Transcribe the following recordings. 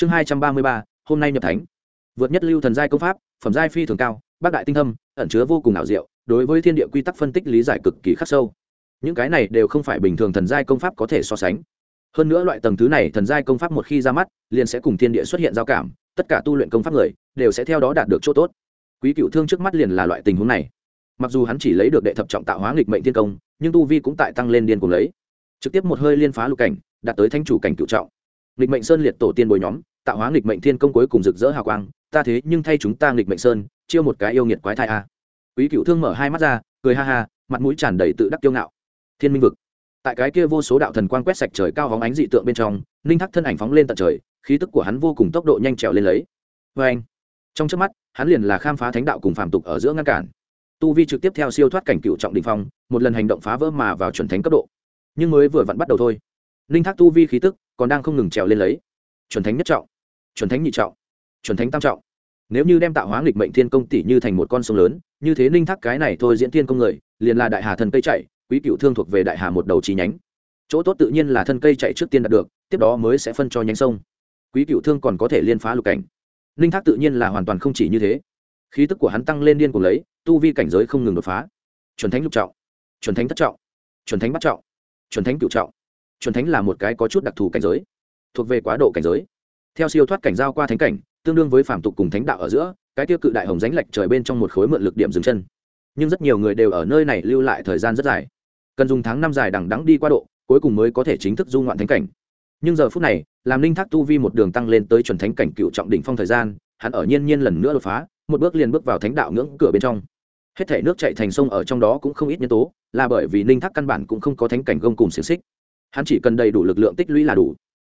chương hai trăm ba mươi ba, hôm nay nhập thánh. Vượt nhất lưu thần giai công pháp, phẩm giai phi thường cao, bác đại tinh thâm, ẩn chứa vô cùng ảo diệu, đối với thiên địa quy tắc phân tích lý giải cực kỳ khắc sâu. Những cái này đều không phải bình thường thần giai công pháp có thể so sánh. Hơn nữa loại tầng thứ này thần giai công pháp một khi ra mắt, liền sẽ cùng thiên địa xuất hiện giao cảm, tất cả tu luyện công pháp người, đều sẽ theo đó đạt được chỗ tốt. Quý cựu thương trước mắt liền là loại tình huống này. Mặc dù hắn chỉ lấy được đệ thập trọng tạo hóa nghịch mệnh thiên công, nhưng tu vi cũng tại tăng lên điên cùng lấy. Trực tiếp một hơi liên phá lục cảnh, đạt tới thanh chủ cảnh cựu trọng nghịch mệnh sơn liệt tổ tiên bồi nhóm, tạo hóa nghịch mệnh thiên công cuối cùng rực rỡ hào quang, ta thế nhưng thay chúng ta nghịch mệnh sơn, chiêu một cái yêu nghiệt quái thai a. Quý cựu thương mở hai mắt ra, cười ha ha, mặt mũi tràn đầy tự đắc kiêu ngạo. Thiên minh vực. Tại cái kia vô số đạo thần quang quét sạch trời cao hóng ánh dị tượng bên trong, ninh thắc thân ảnh phóng lên tận trời, khí tức của hắn vô cùng tốc độ nhanh trèo lên lấy. Vê anh, trong trước mắt, hắn liền là khám phá thánh đạo cùng phàm tục ở giữa ngăn cản. Tu vi trực tiếp theo siêu thoát cảnh cựu trọng đình phong, một lần hành động phá vỡ mà vào chuẩn thánh cấp độ. Nhưng mới vừa vặn bắt đầu thôi. Ninh thác tu vi khí tức còn đang không ngừng trèo lên lấy. Chuẩn thánh nhất trọng, chuẩn thánh nhị trọng, chuẩn thánh tam trọng. Nếu như đem tạo hóa nghịch mệnh thiên công tỷ như thành một con sông lớn, như thế ninh thác cái này thôi diễn thiên công người, liền là đại hà thần cây chạy, quý cựu thương thuộc về đại hà một đầu trí nhánh. Chỗ tốt tự nhiên là thân cây chạy trước tiên đạt được, tiếp đó mới sẽ phân cho nhánh sông. Quý cựu thương còn có thể liên phá lục cảnh. Ninh thác tự nhiên là hoàn toàn không chỉ như thế. Khí tức của hắn tăng lên điên cùng lấy, tu vi cảnh giới không ngừng đột phá. Chuẩn thánh lục trọng, chuẩn thánh thất trọng, chuẩn thánh bắt trọng, chuẩn thánh cựu trọng chuẩn thánh là một cái có chút đặc thù cảnh giới, thuộc về quá độ cảnh giới. Theo siêu thoát cảnh giao qua thánh cảnh, tương đương với phạm tục cùng thánh đạo ở giữa, cái tiêu cự đại hồng ránh lệch trời bên trong một khối mượn lực điểm dừng chân. Nhưng rất nhiều người đều ở nơi này lưu lại thời gian rất dài. Cần dùng tháng năm dài đằng đắng đi qua độ, cuối cùng mới có thể chính thức du ngoạn thánh cảnh. Nhưng giờ phút này, làm linh thác tu vi một đường tăng lên tới chuẩn thánh cảnh cựu trọng đỉnh phong thời gian, hắn ở nhiên nhiên lần nữa đột phá, một bước liền bước vào thánh đạo ngưỡng cửa bên trong. Hết thể nước chạy thành sông ở trong đó cũng không ít nhân tố, là bởi vì ninh thác căn bản cũng không có thánh cảnh gông cùng xiềng xích hắn chỉ cần đầy đủ lực lượng tích lũy là đủ.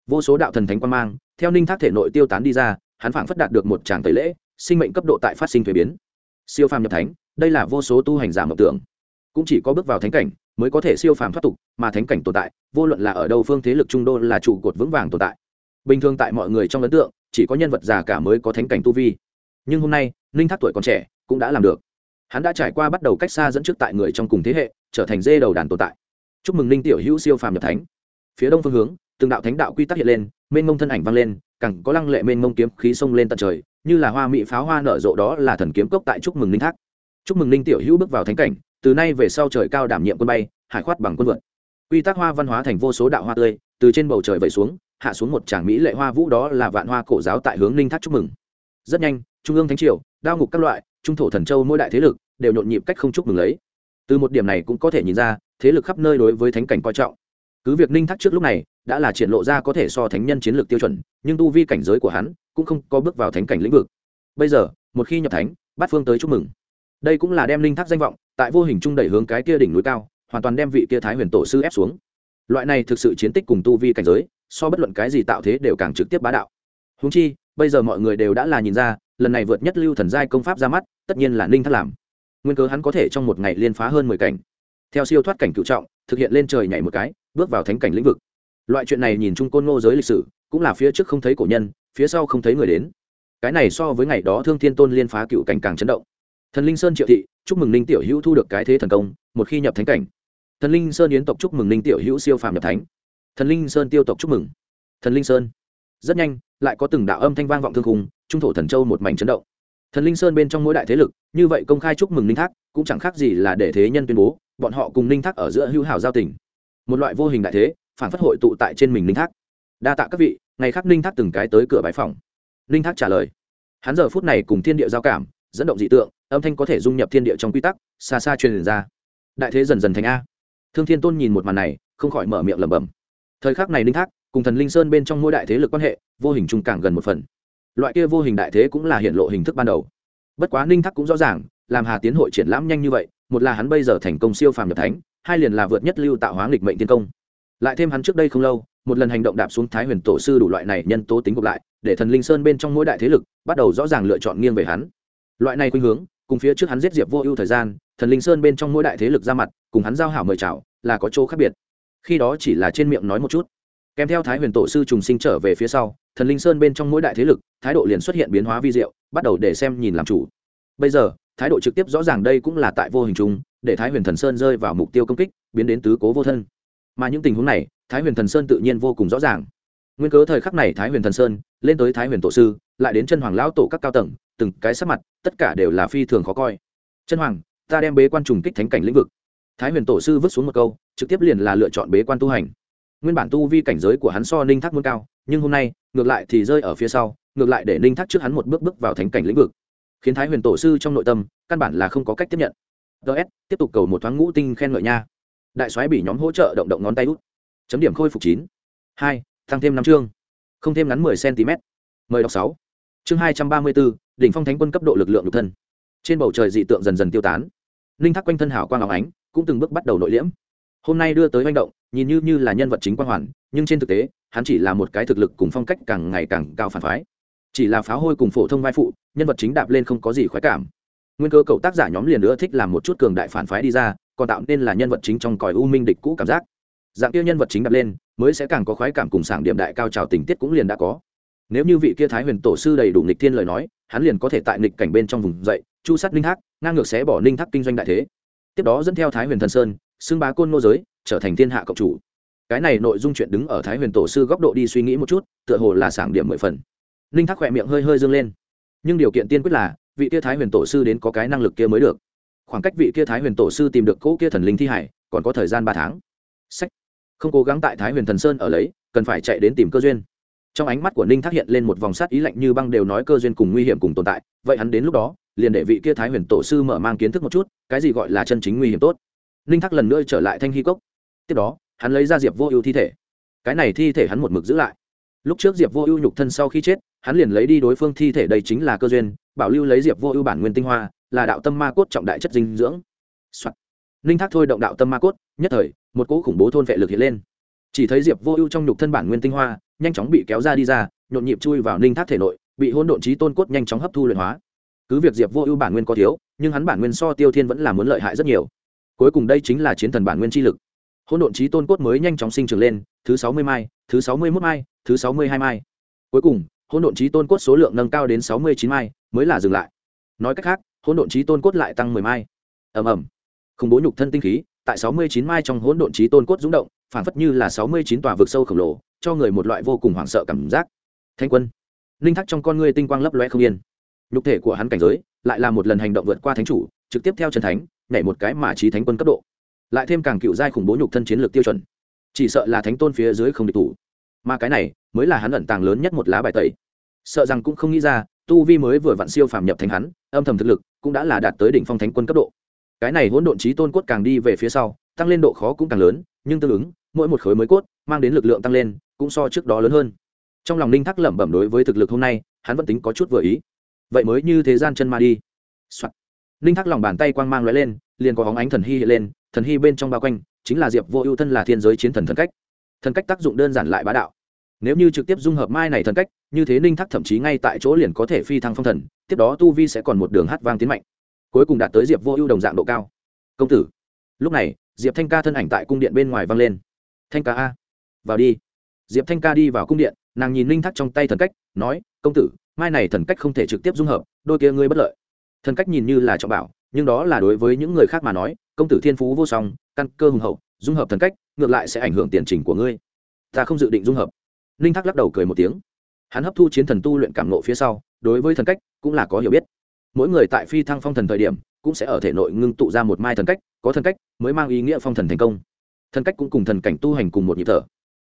Vô số đạo thần thánh quan mang, theo ninh thác thể nội tiêu tán đi ra, hắn phảng phất đạt được một tràng tẩy lễ, sinh mệnh cấp độ tại phát sinh thuế biến. Siêu phàm nhập thánh, đây là vô số tu hành giả mộng tưởng. Cũng chỉ có bước vào thánh cảnh mới có thể siêu phàm thoát tục, mà thánh cảnh tồn tại, vô luận là ở đâu phương thế lực trung đô là trụ cột vững vàng tồn tại. Bình thường tại mọi người trong ấn tượng, chỉ có nhân vật già cả mới có thánh cảnh tu vi. Nhưng hôm nay, ninh thác tuổi còn trẻ, cũng đã làm được. Hắn đã trải qua bắt đầu cách xa dẫn trước tại người trong cùng thế hệ, trở thành dê đầu đàn tồn tại chúc mừng ninh tiểu hữu siêu phàm nhập thánh. Phía đông phương hướng, từng đạo thánh đạo quy tắc hiện lên, mênh mông thân ảnh vang lên cẳng có lăng lệ mênh mông kiếm khí sông lên tận trời, như là hoa mỹ pháo hoa nở rộ đó là thần kiếm cốc tại chúc mừng ninh thác. Chúc mừng ninh tiểu hữu bước vào thánh cảnh, từ nay về sau trời cao đảm nhiệm quân bay, hải khoát bằng quân vượt. Quy tắc hoa văn hóa thành vô số đạo hoa tươi, từ trên bầu trời vẩy xuống, hạ xuống một tràng mỹ lệ hoa vũ đó là vạn hoa cổ giáo tại hướng ninh thác chúc mừng. Rất nhanh, trung ương thánh triều, đao ngục các loại, trung thổ thần châu mỗi đại thế lực đều nhộn nhịp cách không chúc mừng lấy từ một điểm này cũng có thể nhìn ra, thế lực khắp nơi đối với thánh cảnh coi trọng. Cứ việc ninh thác trước lúc này đã là triển lộ ra có thể so thánh nhân chiến lược tiêu chuẩn, nhưng tu vi cảnh giới của hắn cũng không có bước vào thánh cảnh lĩnh vực. Bây giờ, một khi nhập thánh bắt phương tới chúc mừng. Đây cũng là đem ninh thác danh vọng, tại vô hình trung đẩy hướng cái kia đỉnh núi cao, hoàn toàn đem vị kia thái huyền tổ sư ép xuống. Loại này thực sự chiến tích cùng tu vi cảnh giới, so bất luận cái gì tạo thế đều càng trực tiếp bá đạo. Húng chi, bây giờ mọi người đều đã là nhìn ra, lần này vượt nhất lưu thần giai công pháp ra mắt, tất nhiên là ninh thác làm nguyên cớ hắn có thể trong một ngày liên phá hơn mười cảnh. Theo siêu thoát cảnh cựu trọng, thực hiện lên trời nhảy một cái, bước vào thánh cảnh lĩnh vực. Loại chuyện này nhìn chung côn ngô giới lịch sử, cũng là phía trước không thấy cổ nhân, phía sau không thấy người đến. Cái này so với ngày đó thương thiên tôn liên phá cựu cảnh càng chấn động. Thần linh sơn triệu thị, chúc mừng ninh tiểu hữu thu được cái thế thần công, một khi nhập thánh cảnh. Thần linh sơn yến tộc chúc mừng ninh tiểu hữu siêu phàm nhập thánh. Thần linh sơn tiêu tộc chúc mừng. Thần linh sơn. Rất nhanh, lại có từng đạo âm thanh vang vọng thương khung, trung thổ thần châu một mảnh chấn động thần linh sơn bên trong mỗi đại thế lực, như vậy công khai chúc mừng ninh thác, cũng chẳng khác gì là để thế nhân tuyên bố, bọn họ cùng ninh thác ở giữa hữu hảo giao tình. Một loại vô hình đại thế, phản phất hội tụ tại trên mình ninh thác. Đa tạ các vị, ngày khác ninh thác từng cái tới cửa bãi phòng ninh thác trả lời. Hắn giờ phút này cùng thiên địa giao cảm, dẫn động dị tượng, âm thanh có thể dung nhập thiên địa trong quy tắc, xa xa truyền ra. Đại thế dần dần thành a. Thương thiên tôn nhìn một màn này, không khỏi mở miệng lẩm bẩm. Thời khắc này ninh thác, cùng thần linh sơn bên trong mỗi đại thế lực quan hệ, vô hình trung càng gần một phần loại kia vô hình đại thế cũng là hiện lộ hình thức ban đầu. Bất quá ninh thác cũng rõ ràng, làm hà tiến hội triển lãm nhanh như vậy, một là hắn bây giờ thành công siêu phàm nhập thánh, hai liền là vượt nhất lưu tạo hóa nghịch mệnh tiên công. Lại thêm hắn trước đây không lâu, một lần hành động đạp xuống thái huyền tổ sư đủ loại này nhân tố tính gộp lại, để thần linh sơn bên trong mỗi đại thế lực bắt đầu rõ ràng lựa chọn nghiêng về hắn. Loại này khuynh hướng, cùng phía trước hắn giết diệp vô ưu thời gian, thần linh sơn bên trong mỗi đại thế lực ra mặt, cùng hắn giao hảo mời chào, là có chỗ khác biệt. Khi đó chỉ là trên miệng nói một chút kèm theo thái huyền tổ sư trùng sinh trở về phía sau, thần linh sơn bên trong mỗi đại thế lực, thái độ liền xuất hiện biến hóa vi diệu, bắt đầu để xem nhìn làm chủ. Bây giờ, thái độ trực tiếp rõ ràng đây cũng là tại vô hình chung, để thái huyền thần sơn rơi vào mục tiêu công kích, biến đến tứ cố vô thân. Mà những tình huống này, thái huyền thần sơn tự nhiên vô cùng rõ ràng. Nguyên cớ thời khắc này thái huyền thần sơn, lên tới thái huyền tổ sư, lại đến chân hoàng lão tổ các cao tầng, từng cái sắc mặt, tất cả đều là phi thường khó coi. Chân hoàng, ta đem bế quan trùng kích thánh cảnh lĩnh vực. Thái huyền tổ sư vứt xuống một câu, trực tiếp liền là lựa chọn bế quan tu hành nguyên bản tu vi cảnh giới của hắn so ninh thác muốn cao, nhưng hôm nay, ngược lại thì rơi ở phía sau, ngược lại để ninh thác trước hắn một bước bước vào thánh cảnh lĩnh vực. Khiến thái huyền tổ sư trong nội tâm, căn bản là không có cách tiếp nhận. Ts tiếp tục cầu một thoáng ngũ tinh khen ngợi nha. Đại soái bị nhóm hỗ trợ động động ngón tay út. Chấm điểm khôi phục chín. Hai, tăng thêm năm chương. Không thêm ngắn mười cm mời đọc sáu. Chương hai trăm ba mươi bốn, đỉnh phong thánh quân cấp độ lực lượng nhục thân. Trên bầu trời dị tượng dần dần tiêu tán. Ninh thác quanh thân hảo quang áo ánh, cũng từng bước bắt đầu nội liễm hôm nay đưa tới manh động, nhìn như như là nhân vật chính quan hoàn, nhưng trên thực tế, hắn chỉ là một cái thực lực cùng phong cách càng ngày càng cao phản phái. Chỉ là pháo hôi cùng phổ thông vai phụ, nhân vật chính đạp lên không có gì khoái cảm. Nguyên cơ cậu tác giả nhóm liền nữa thích làm một chút cường đại phản phái đi ra, còn tạo nên là nhân vật chính trong còi u minh địch cũ cảm giác. Dạng kia nhân vật chính đạp lên, mới sẽ càng có khoái cảm cùng sảng điểm đại cao trào tình tiết cũng liền đã có. Nếu như vị kia thái huyền tổ sư đầy đủ nghịch thiên lời nói, hắn liền có thể tại nghịch cảnh bên trong vùng dậy, chu sắt ninh thác ngang ngược sẽ bỏ ninh thác kinh doanh đại thế. Tiếp đó dẫn theo thái huyền thần sơn xưng bá côn nô giới, trở thành thiên hạ cộng chủ. Cái này nội dung chuyện đứng ở thái huyền tổ sư góc độ đi suy nghĩ một chút, tựa hồ là sảng điểm mười phần. Ninh thác khỏe miệng hơi hơi dâng lên. Nhưng điều kiện tiên quyết là, vị kia thái huyền tổ sư đến có cái năng lực kia mới được. Khoảng cách vị kia thái huyền tổ sư tìm được cỗ kia thần linh thi hải, còn có thời gian ba tháng. Sách. Không cố gắng tại thái huyền thần sơn ở lấy, cần phải chạy đến tìm cơ duyên. Trong ánh mắt của ninh thác hiện lên một vòng sát ý lạnh như băng đều nói cơ duyên cùng nguy hiểm cùng tồn tại, vậy hắn đến lúc đó, liền để vị kia thái huyền tổ sư mở mang kiến thức một chút, cái gì gọi là chân chính nguy hiểm tốt ninh thác lần nữa trở lại thanh hy cốc. Tiếp đó, hắn lấy ra diệp vô ưu thi thể. Cái này thi thể hắn một mực giữ lại. Lúc trước diệp vô ưu nhục thân sau khi chết, hắn liền lấy đi đối phương thi thể đây chính là cơ duyên, bảo lưu lấy diệp vô ưu bản nguyên tinh hoa, là đạo tâm ma cốt trọng đại chất dinh dưỡng、Soạn. ninh thác thôi động đạo tâm ma cốt, nhất thời, một cỗ khủng bố thôn vệ lực hiện lên. Chỉ thấy diệp vô ưu trong nhục thân bản nguyên tinh hoa, nhanh chóng bị kéo ra đi ra, nhộn nhịp chui vào ninh thác thể nội, bị hôn độn trí tôn cốt nhanh chóng hấp thu luyện hóa. Cứ việc diệp vô ưu bản nguyên có thiếu, nhưng hắn bản nguyên so tiêu thiên vẫn là muốn lợi hại rất nhiều cuối cùng đây chính là chiến thần bản nguyên chi lực. Hỗn độn trí tôn cốt mới nhanh chóng sinh trưởng lên, thứ sáu mươi mai, thứ sáu mươi mốt mai, thứ sáu mươi hai mai. Cuối cùng, hỗn độn trí tôn cốt số lượng nâng cao đến sáu mươi chín mai, mới là dừng lại. Nói cách khác, hỗn độn trí tôn cốt lại tăng mười mai. Ầm ầm. Khủng bố nhục thân tinh khí, tại sáu mươi chín mai trong hỗn độn trí tôn cốt rúng động phản phất như là sáu mươi chín tòa vực sâu khổng lồ, cho người một loại vô cùng hoảng sợ cảm giác. Thanh quân. Linh thắc trong con ngươi tinh quang lấp loe không yên. Nhục thể của hắn cảnh giới lại là một lần hành động vượt qua thánh chủ, trực tiếp theo trần thánh nhảy một cái mà trí thánh quân cấp độ. Lại thêm càng cựu giai khủng bố nhục thân chiến lược tiêu chuẩn. Chỉ sợ là thánh tôn phía dưới không địch thủ. Mà cái này mới là hắn ẩn tàng lớn nhất một lá bài tẩy. Sợ rằng cũng không nghĩ ra, tu vi mới vừa vặn siêu phàm nhập thành hắn, âm thầm thực lực cũng đã là đạt tới đỉnh phong thánh quân cấp độ. Cái này hỗn độn trí tôn cốt càng đi về phía sau, tăng lên độ khó cũng càng lớn, nhưng tương ứng, mỗi một khối mới cốt mang đến lực lượng tăng lên cũng so trước đó lớn hơn. Trong lòng ninh thắc lẩm bẩm đối với thực lực hôm nay, hắn vẫn tính có chút vừa ý. Vậy mới như thế gian chân ma đi、Soạn ninh Thác lòng bàn tay quang mang l lên, liền có hóng ánh thần hy hiện lên, thần hy bên trong bao quanh, chính là diệp vô ưu thân là thiên giới chiến thần thần cách. Thần cách tác dụng đơn giản lại bá đạo. Nếu như trực tiếp dung hợp mai này thần cách, như thế ninh Thác thậm chí ngay tại chỗ liền có thể phi thăng phong thần, tiếp đó tu vi sẽ còn một đường hát vang tiến mạnh. Cuối cùng đạt tới diệp vô ưu đồng dạng độ cao. Công tử, lúc này, diệp thanh ca thân ảnh tại cung điện bên ngoài vang lên. Thanh ca a, vào đi. Diệp thanh ca đi vào cung điện, nàng nhìn ninh Thác trong tay thần cách, nói, công tử, mai này thần cách không thể trực tiếp dung hợp, đôi kia ngươi bất lợi thần cách nhìn như là trọng bảo, nhưng đó là đối với những người khác mà nói, công tử thiên phú vô song, căn cơ hùng hậu, dung hợp thần cách, ngược lại sẽ ảnh hưởng tiền trình của ngươi. Ta không dự định dung hợp. Ninh thác lắc đầu cười một tiếng. Hắn hấp thu chiến thần tu luyện cảm nộ phía sau, đối với thần cách cũng là có hiểu biết. Mỗi người tại phi thăng phong thần thời điểm, cũng sẽ ở thể nội ngưng tụ ra một mai thần cách, có thần cách mới mang ý nghĩa phong thần thành công. Thần cách cũng cùng thần cảnh tu hành cùng một nhịp thở.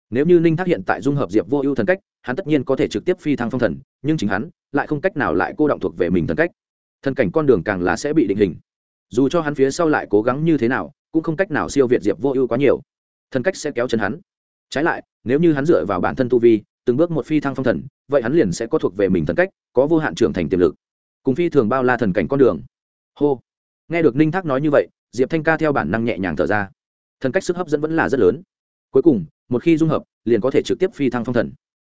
Nếu như ninh thác hiện tại dung hợp diệp vô ưu thần cách, hắn tất nhiên có thể trực tiếp phi thăng phong thần, nhưng chính hắn lại không cách nào lại cô động thuộc về mình thần cách thần cảnh con đường càng là sẽ bị định hình. Dù cho hắn phía sau lại cố gắng như thế nào, cũng không cách nào siêu việt diệp vô ưu quá nhiều. Thần cách sẽ kéo chân hắn. Trái lại, nếu như hắn dựa vào bản thân tu vi, từng bước một phi thăng phong thần, vậy hắn liền sẽ có thuộc về mình thần cách, có vô hạn trưởng thành tiềm lực. Cùng phi thường bao la thần cảnh con đường. Hô. Nghe được ninh thác nói như vậy, diệp thanh ca theo bản năng nhẹ nhàng thở ra. Thần cách sức hấp dẫn vẫn là rất lớn. Cuối cùng, một khi dung hợp, liền có thể trực tiếp phi thăng phong thần.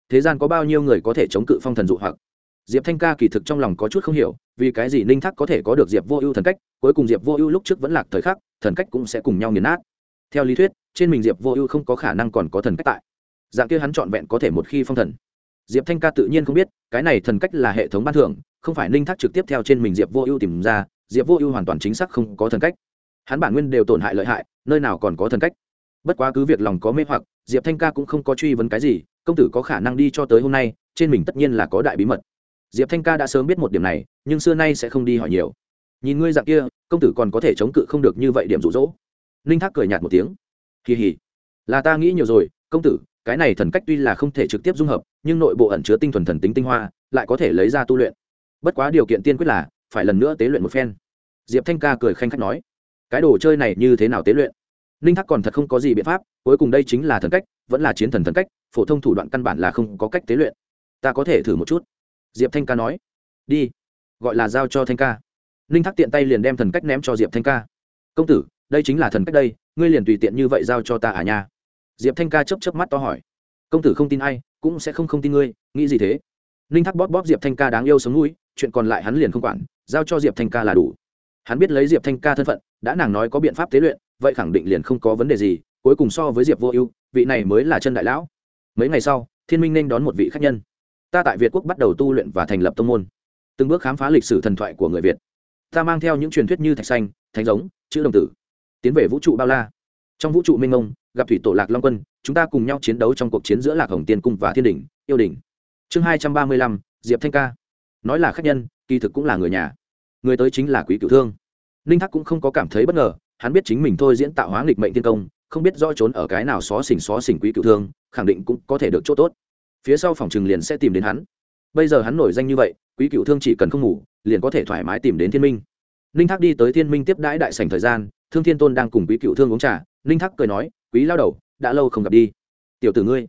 Thế gian có bao nhiêu người có thể chống cự phong thần dụ hoặc? Diệp thanh ca kỳ thực trong lòng có chút không hiểu, vì cái gì ninh thác có thể có được diệp vô ưu thần cách, cuối cùng diệp vô ưu lúc trước vẫn lạc thời khắc, thần cách cũng sẽ cùng nhau nghiền nát. Theo lý thuyết, trên mình diệp vô ưu không có khả năng còn có thần cách tại. Dạng kia hắn trọn vẹn có thể một khi phong thần. Diệp thanh ca tự nhiên không biết, cái này thần cách là hệ thống ban thưởng, không phải ninh thác trực tiếp theo trên mình diệp vô ưu tìm ra, diệp vô ưu hoàn toàn chính xác không có thần cách. Hắn bản nguyên đều tổn hại lợi hại, nơi nào còn có thần cách. Bất quá cứ việc lòng có mê hoặc, diệp thanh ca cũng không có truy vấn cái gì, công tử có khả năng đi cho tới hôm nay, trên mình tất nhiên là có đại bí mật diệp thanh ca đã sớm biết một điểm này, nhưng xưa nay sẽ không đi hỏi nhiều. Nhìn ngươi dạng kia, công tử còn có thể chống cự không được như vậy điểm rụ rỗ ninh thác cười nhạt một tiếng. Kỳ hỉ là ta nghĩ nhiều rồi, công tử, cái này thần cách tuy là không thể trực tiếp dung hợp, nhưng nội bộ ẩn chứa tinh thuần thần tính tinh hoa, lại có thể lấy ra tu luyện. Bất quá điều kiện tiên quyết là, phải lần nữa tế luyện một phen. Diệp thanh ca cười khanh khách nói. Cái đồ chơi này như thế nào tế luyện? Ninh thác còn thật không có gì biện pháp, cuối cùng đây chính là thần cách, vẫn là chiến thần thần cách, phổ thông thủ đoạn căn bản là không có cách tế luyện. Ta có thể thử một chút diệp thanh ca nói. Đi. Gọi là giao cho thanh ca. Ninh thác tiện tay liền đem thần cách ném cho diệp thanh ca. Công tử, đây chính là thần cách đây, ngươi liền tùy tiện như vậy giao cho ta à nha? Diệp thanh ca chấp chấp mắt to hỏi. Công tử không tin ai, cũng sẽ không không tin ngươi, nghĩ gì thế? Ninh thác bóp bóp diệp thanh ca đáng yêu sống núi, chuyện còn lại hắn liền không quản, giao cho diệp thanh ca là đủ. Hắn biết lấy diệp thanh ca thân phận, đã nàng nói có biện pháp tế luyện, vậy khẳng định liền không có vấn đề gì, cuối cùng so với diệp vô ưu, vị này mới là chân đại lão. Mấy ngày sau, thiên minh nên đón một vị khách nhân ta tại việt quốc bắt đầu tu luyện và thành lập tông môn. Từng bước khám phá lịch sử thần thoại của người việt. Ta mang theo những truyền thuyết như thạch xanh, thánh giống, chữ đồng tử, tiến về vũ trụ bao la. Trong vũ trụ minh ông gặp thủy tổ lạc long quân, chúng ta cùng nhau chiến đấu trong cuộc chiến giữa lạc hồng tiên cung và thiên đình yêu đình chương hai trăm ba mươi lăm, diệp thanh ca. Nói là khách nhân, kỳ thực cũng là người nhà. Người tới chính là quý cựu thương. Ninh thác cũng không có cảm thấy bất ngờ, hắn biết chính mình thôi diễn tạo hóa nghịch mệnh tiên công, không biết do trốn ở cái nào xó xỉnh xó xỉnh quý cựu thương, khẳng định cũng có thể được chỗ tốt phía sau phòng trừng liền sẽ tìm đến hắn. Bây giờ hắn nổi danh như vậy, quý cựu thương chỉ cần không ngủ, liền có thể thoải mái tìm đến thiên minh. Ninh thác đi tới thiên minh tiếp đãi đại sảnh thời gian, thương thiên tôn đang cùng quý cựu thương uống trà. Ninh thác cười nói, quý lao đầu, đã lâu không gặp đi. Tiểu tử ngươi.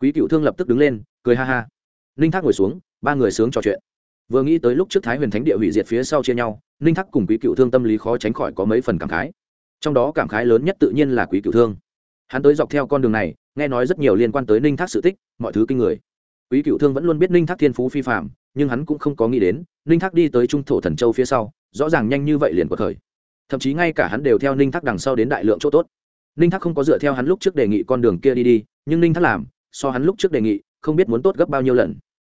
Quý cựu thương lập tức đứng lên, cười ha ha. Ninh thác ngồi xuống, ba người sướng trò chuyện. Vừa nghĩ tới lúc trước thái huyền thánh địa hủy diệt phía sau chia nhau, ninh thác cùng quý cựu thương tâm lý khó tránh khỏi có mấy phần cảm khái. Trong đó cảm khái lớn nhất tự nhiên là quý cựu thương. Hắn tới dọc theo con đường này nghe nói rất nhiều liên quan tới ninh thác sự tích, mọi thứ kinh người. Quý cựu thương vẫn luôn biết ninh thác thiên phú phi phạm nhưng hắn cũng không có nghĩ đến, ninh thác đi tới trung thổ thần châu phía sau, rõ ràng nhanh như vậy liền cuộc khởi thậm chí ngay cả hắn đều theo ninh thác đằng sau đến đại lượng chỗ tốt. Ninh thác không có dựa theo hắn lúc trước đề nghị con đường kia đi đi, nhưng ninh thác làm, so hắn lúc trước đề nghị, không biết muốn tốt gấp bao nhiêu lần.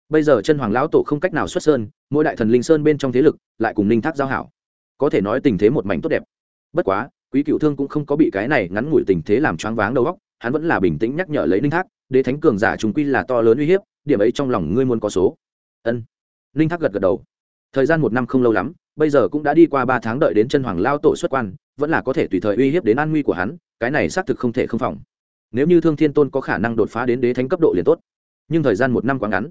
Bây giờ chân hoàng lão tổ không cách nào xuất sơn, mỗi đại thần linh sơn bên trong thế lực lại cùng ninh thác giao hảo. Có thể nói tình thế một mảnh tốt đẹp. Bất quá, quý cựu thương cũng không có bị cái này ngắn ngủi tình thế làm choáng váng đầu óc hắn vẫn là bình tĩnh nhắc nhở lấy ninh thác, đế thánh cường giả chúng quy là to lớn uy hiếp, điểm ấy trong lòng ngươi muốn có số. Ân. Ninh thác gật gật đầu. Thời gian một năm không lâu lắm, bây giờ cũng đã đi qua ba tháng đợi đến chân hoàng lao tổ xuất quan, vẫn là có thể tùy thời uy hiếp đến an nguy của hắn, cái này xác thực không thể không phòng. Nếu như thương thiên tôn có khả năng đột phá đến đế thánh cấp độ liền tốt. Nhưng thời gian một năm quá ngắn.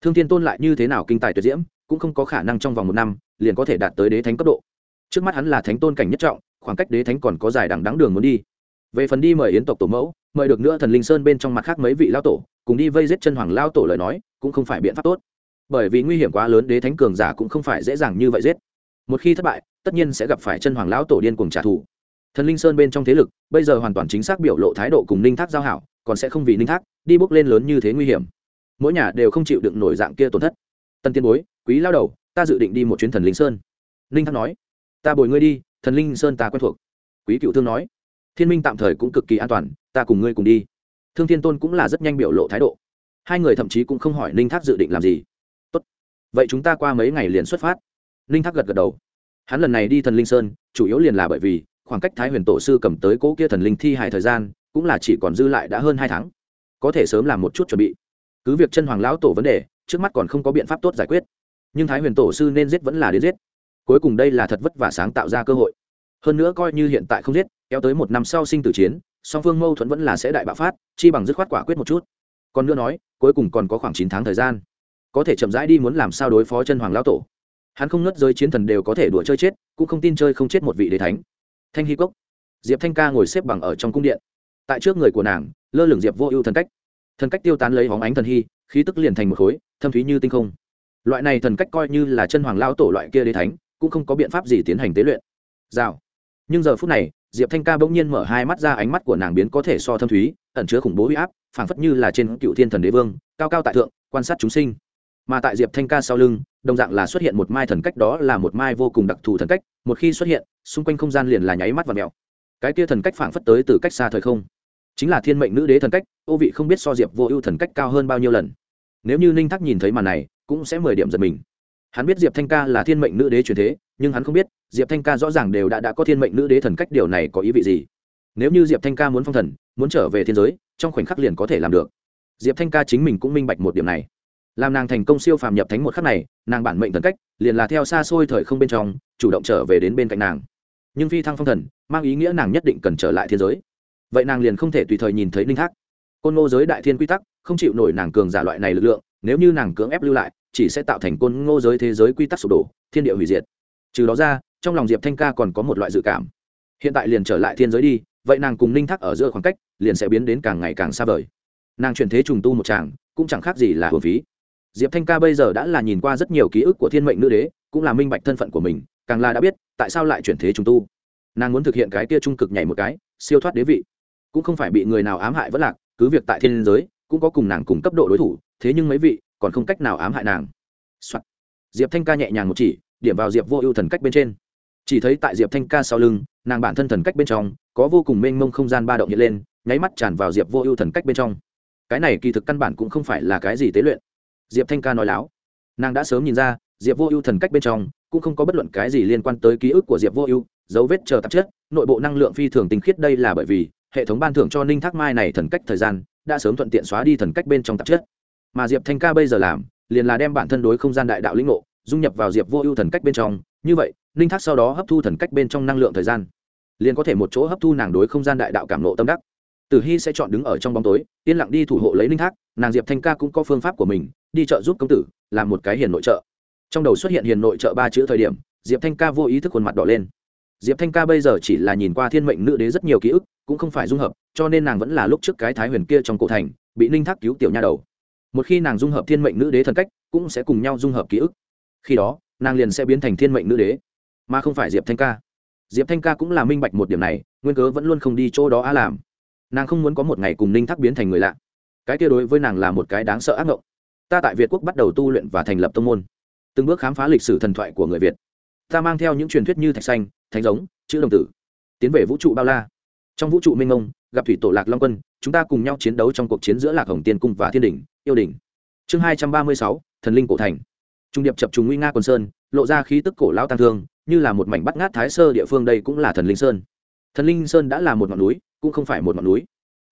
Thương thiên tôn lại như thế nào kinh tài tuyệt diễm, cũng không có khả năng trong vòng một năm liền có thể đạt tới đế thánh cấp độ. Trước mắt hắn là thánh tôn cảnh nhất trọng, khoảng cách đế thánh còn có dài đằng đắng đường muốn đi. Về phần đi mời yến tộc tổ mẫu mời được nữa thần linh sơn bên trong mặt khác mấy vị lao tổ, cùng đi vây giết chân hoàng lao tổ lời nói, cũng không phải biện pháp tốt. Bởi vì nguy hiểm quá lớn đế thánh cường giả cũng không phải dễ dàng như vậy giết. Một khi thất bại, tất nhiên sẽ gặp phải chân hoàng lão tổ điên cùng trả thù. Thần linh sơn bên trong thế lực, bây giờ hoàn toàn chính xác biểu lộ thái độ cùng ninh thác giao hảo, còn sẽ không vì ninh thác đi bước lên lớn như thế nguy hiểm. Mỗi nhà đều không chịu đựng nổi dạng kia tổn thất. Tân tiên bối, quý lao đầu, ta dự định đi một chuyến thần linh sơn. Ninh thác nói, ta bồi ngươi đi, thần linh sơn ta quen thuộc. Quý cựu thương nói thiên minh tạm thời cũng cực kỳ an toàn, ta cùng ngươi cùng đi. Thương thiên tôn cũng là rất nhanh biểu lộ thái độ. Hai người thậm chí cũng không hỏi ninh thác dự định làm gì. Tốt. Vậy chúng ta qua mấy ngày liền xuất phát. Ninh thác gật gật đầu. Hắn lần này đi thần linh sơn, chủ yếu liền là bởi vì, khoảng cách thái huyền tổ sư cầm tới cỗ kia thần linh thi hài thời gian, cũng là chỉ còn dư lại đã hơn hai tháng. Có thể sớm làm một chút chuẩn bị. Cứ việc chân hoàng lão tổ vấn đề, trước mắt còn không có biện pháp tốt giải quyết. Nhưng thái huyền tổ sư nên giết vẫn là đến giết. Cuối cùng đây là thật vất vả sáng tạo ra cơ hội. Hơn nữa coi như hiện tại không giết kéo tới một năm sau sinh tử chiến, song phương mâu thuẫn vẫn là sẽ đại bạo phát, chi bằng dứt khoát quả quyết một chút. Còn nữa nói, cuối cùng còn có khoảng chín tháng thời gian. Có thể chậm rãi đi muốn làm sao đối phó chân hoàng lão tổ. Hắn không ngất giới chiến thần đều có thể đùa chơi chết, cũng không tin chơi không chết một vị đế thánh. Thanh hy cốc. Diệp thanh ca ngồi xếp bằng ở trong cung điện. Tại trước người của nàng, lơ lửng diệp vô ưu thần cách. Thần cách tiêu tán lấy hóng ánh thần hy, khí tức liền thành một khối, thâm thúy như tinh không. Loại này thần cách coi như là chân hoàng lao tổ loại kia đế thánh, cũng không có biện pháp gì tiến hành tế luyện. Rào nhưng giờ phút này, diệp thanh ca bỗng nhiên mở hai mắt ra, ánh mắt của nàng biến có thể so thâm thúy, ẩn chứa khủng bố huy áp, phảng phất như là trên cựu thiên thần đế vương, cao cao tại thượng, quan sát chúng sinh. Mà tại diệp thanh ca sau lưng, đồng dạng là xuất hiện một mai thần cách, đó là một mai vô cùng đặc thù thần cách, một khi xuất hiện, xung quanh không gian liền là nháy mắt và mèo. Cái kia thần cách phảng phất tới từ cách xa thời không. Chính là thiên mệnh nữ đế thần cách, ô vị không biết so diệp vô ưu thần cách cao hơn bao nhiêu lần. Nếu như ninh thắc nhìn thấy màn này, cũng sẽ mười điểm giật mình hắn biết diệp thanh ca là thiên mệnh nữ đế truyền thế, nhưng hắn không biết, diệp thanh ca rõ ràng đều đã đã có thiên mệnh nữ đế thần cách điều này có ý vị gì. Nếu như diệp thanh ca muốn phong thần, muốn trở về thiên giới, trong khoảnh khắc liền có thể làm được. Diệp thanh ca chính mình cũng minh bạch một điểm này. Làm nàng thành công siêu phàm nhập thánh một khắc này, nàng bản mệnh thần cách liền là theo xa xôi thời không bên trong, chủ động trở về đến bên cạnh nàng. Nhưng phi thăng phong thần, mang ý nghĩa nàng nhất định cần trở lại thiên giới. Vậy nàng liền không thể tùy thời nhìn thấy linh thác côn ngô giới đại thiên quy tắc, không chịu nổi nàng cường giả loại này lực lượng, nếu như nàng cưỡng ép lưu lại chỉ sẽ tạo thành côn ngô giới thế giới quy tắc sụp đổ, thiên địa hủy diệt. Trừ đó ra, trong lòng diệp thanh ca còn có một loại dự cảm. Hiện tại liền trở lại thiên giới đi, vậy nàng cùng ninh thác ở giữa khoảng cách, liền sẽ biến đến càng ngày càng xa vời. Nàng chuyển thế trùng tu một chàng cũng chẳng khác gì là hồn phí. Diệp thanh ca bây giờ đã là nhìn qua rất nhiều ký ức của thiên mệnh nữ đế, cũng là minh bạch thân phận của mình, càng là đã biết, tại sao lại chuyển thế trùng tu. Nàng muốn thực hiện cái kia trung cực nhảy một cái, siêu thoát đế vị. Cũng không phải bị người nào ám hại vẫn lạc, cứ việc tại thiên giới, cũng có cùng nàng cùng cấp độ đối thủ, thế nhưng mấy vị còn không cách nào ám hại nàng、Soạn. diệp thanh ca nhẹ nhàng một chỉ, điểm vào diệp vô ưu thần cách bên trên. Chỉ thấy tại diệp thanh ca sau lưng, nàng bản thân thần cách bên trong, có vô cùng mênh mông không gian ba động hiện lên, nháy mắt tràn vào diệp vô ưu thần cách bên trong. Cái này kỳ thực căn bản cũng không phải là cái gì tế luyện. Diệp thanh ca nói láo. Nàng đã sớm nhìn ra, diệp vô ưu thần cách bên trong, cũng không có bất luận cái gì liên quan tới ký ức của diệp vô ưu, dấu vết chờ tạp chất, nội bộ năng lượng phi thường tinh khiết đây là bởi vì hệ thống ban thưởng cho ninh thác mai này thần cách thời gian, đã sớm thuận tiện xóa đi thần cách bên trong tạp chất mà diệp thanh ca bây giờ làm, liền là đem bản thân đối không gian đại đạo lĩnh ngộ, dung nhập vào diệp vô ưu thần cách bên trong. Như vậy, ninh thác sau đó hấp thu thần cách bên trong năng lượng thời gian, liền có thể một chỗ hấp thu nàng đối không gian đại đạo cảm lộ tâm đắc. Tử hy sẽ chọn đứng ở trong bóng tối, yên lặng đi thủ hộ lấy ninh thác, nàng diệp thanh ca cũng có phương pháp của mình, đi chợ giúp công tử, làm một cái hiền nội trợ. Trong đầu xuất hiện hiền nội trợ ba chữ thời điểm, diệp thanh ca vô ý thức khuôn mặt đỏ lên. Diệp thanh ca bây giờ chỉ là nhìn qua thiên mệnh nữ đế rất nhiều ký ức, cũng không phải dung hợp, cho nên nàng vẫn là lúc trước cái thái huyền kia trong cổ thành, bị ninh thác cứu tiểu nha đầu một khi nàng dung hợp thiên mệnh nữ đế thần cách, cũng sẽ cùng nhau dung hợp ký ức. Khi đó, nàng liền sẽ biến thành thiên mệnh nữ đế. Mà không phải diệp thanh ca. Diệp thanh ca cũng là minh bạch một điểm này, nguyên cớ vẫn luôn không đi chỗ đó á làm. Nàng không muốn có một ngày cùng ninh thác biến thành người lạ. Cái kia đối với nàng là một cái đáng sợ ác mộng. Ta tại việt quốc bắt đầu tu luyện và thành lập tông môn. Từng bước khám phá lịch sử thần thoại của người việt. Ta mang theo những truyền thuyết như thạch xanh thánh giống, chữ đồng tử, tiến về vũ trụ bao la. Trong vũ trụ minh ông gặp thủy tổ lạc long quân, chúng ta cùng nhau chiến đấu trong cuộc chiến giữa lạc hồng tiên cung và thiên đình yêu đình chương hai trăm ba mươi sáu, thần linh cổ thành. Trung điệp chập trùng nguy nga quần sơn, lộ ra khí tức cổ lao tăng thương, như là một mảnh bắt ngát thái sơ địa phương đây cũng là thần linh sơn. Thần linh sơn đã là một ngọn núi, cũng không phải một ngọn núi.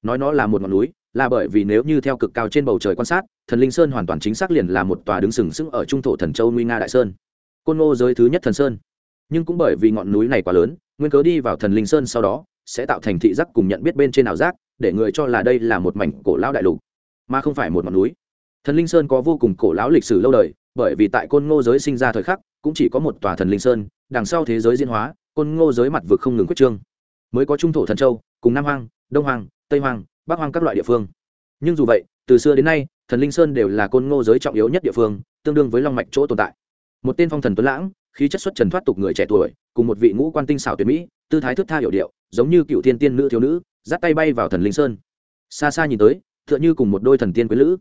Nói nó là một ngọn núi, là bởi vì nếu như theo cực cao trên bầu trời quan sát, thần linh sơn hoàn toàn chính xác liền là một tòa đứng sừng sững ở trung thổ thần châu nguy nga đại sơn. Côn ngô giới thứ nhất thần sơn. Nhưng cũng bởi vì ngọn núi này quá lớn, nguyên cớ đi vào thần linh sơn sau đó, sẽ tạo thành thị giác cùng nhận biết bên trên ảo giác, để người cho là đây là một mảnh cổ lão đại lục mà không phải một ngọn núi. Thần linh sơn có vô cùng cổ lão lịch sử lâu đời, bởi vì tại côn ngô giới sinh ra thời khắc, cũng chỉ có một tòa thần linh sơn, đằng sau thế giới diễn hóa, côn ngô giới mặt vực không ngừng quyết trương. Mới có trung thổ thần châu, cùng nam hoàng đông hoàng tây hoàng bắc hoàng các loại địa phương. Nhưng dù vậy, từ xưa đến nay, thần linh sơn đều là côn ngô giới trọng yếu nhất địa phương, tương đương với long mạch chỗ tồn tại. Một tên phong thần tuấn lãng, khí chất xuất trần thoát tục người trẻ tuổi, cùng một vị ngũ quan tinh xảo tuyệt mỹ, tư thái thức tha hiểu điệu, giống như cựu thiên tiên nữ thiếu nữ, dắt tay bay vào thần linh sơn. Xa xa nhìn tới tựa như cùng một đôi thần tiên quý lữ.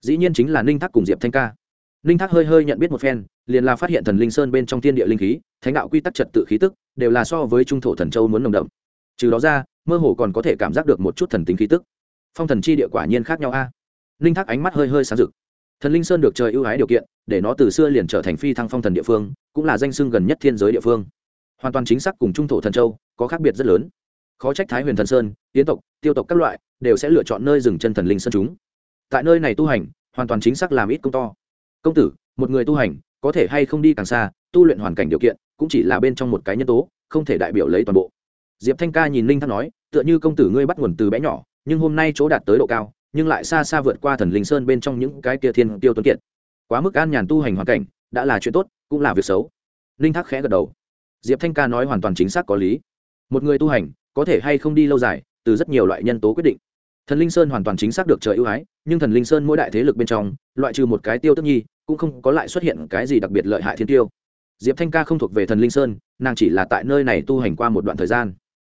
Dĩ nhiên chính là ninh thác cùng diệp thanh ca. Ninh thác hơi hơi nhận biết một phen, liền là phát hiện thần linh sơn bên trong thiên địa linh khí, thánh đạo quy tắc trật tự khí tức, đều là so với trung thổ thần châu muốn nồng đậm. Trừ đó ra, mơ hồ còn có thể cảm giác được một chút thần tính khí tức. Phong thần chi địa quả nhiên khác nhau a. Ninh thác ánh mắt hơi hơi sáng rực. Thần linh sơn được trời ưu ái điều kiện, để nó từ xưa liền trở thành phi thăng phong thần địa phương, cũng là danh sưng gần nhất thiên giới địa phương. Hoàn toàn chính xác cùng trung thổ thần châu có khác biệt rất lớn. Khó trách thái huyền thần sơn tiến tộc, tiêu tộc các loại đều sẽ lựa chọn nơi dừng chân thần linh sơn chúng. Tại nơi này tu hành, hoàn toàn chính xác làm ít công to. Công tử, một người tu hành, có thể hay không đi càng xa, tu luyện hoàn cảnh điều kiện, cũng chỉ là bên trong một cái nhân tố, không thể đại biểu lấy toàn bộ. Diệp thanh ca nhìn linh thác nói, tựa như công tử ngươi bắt nguồn từ bé nhỏ, nhưng hôm nay chỗ đạt tới độ cao, nhưng lại xa xa vượt qua thần linh sơn bên trong những cái kia thiên tiêu tuấn kiệt. Quá mức an nhàn tu hành hoàn cảnh, đã là chuyện tốt, cũng là việc xấu. Linh thác khẽ gật đầu. Diệp thanh ca nói hoàn toàn chính xác có lý. Một người tu hành, có thể hay không đi lâu dài, từ rất nhiều loại nhân tố quyết định thần linh sơn hoàn toàn chính xác được trời ưu ái, nhưng thần linh sơn mỗi đại thế lực bên trong, loại trừ một cái tiêu tức nhi, cũng không có lại xuất hiện cái gì đặc biệt lợi hại thiên tiêu. Diệp thanh ca không thuộc về thần linh sơn, nàng chỉ là tại nơi này tu hành qua một đoạn thời gian.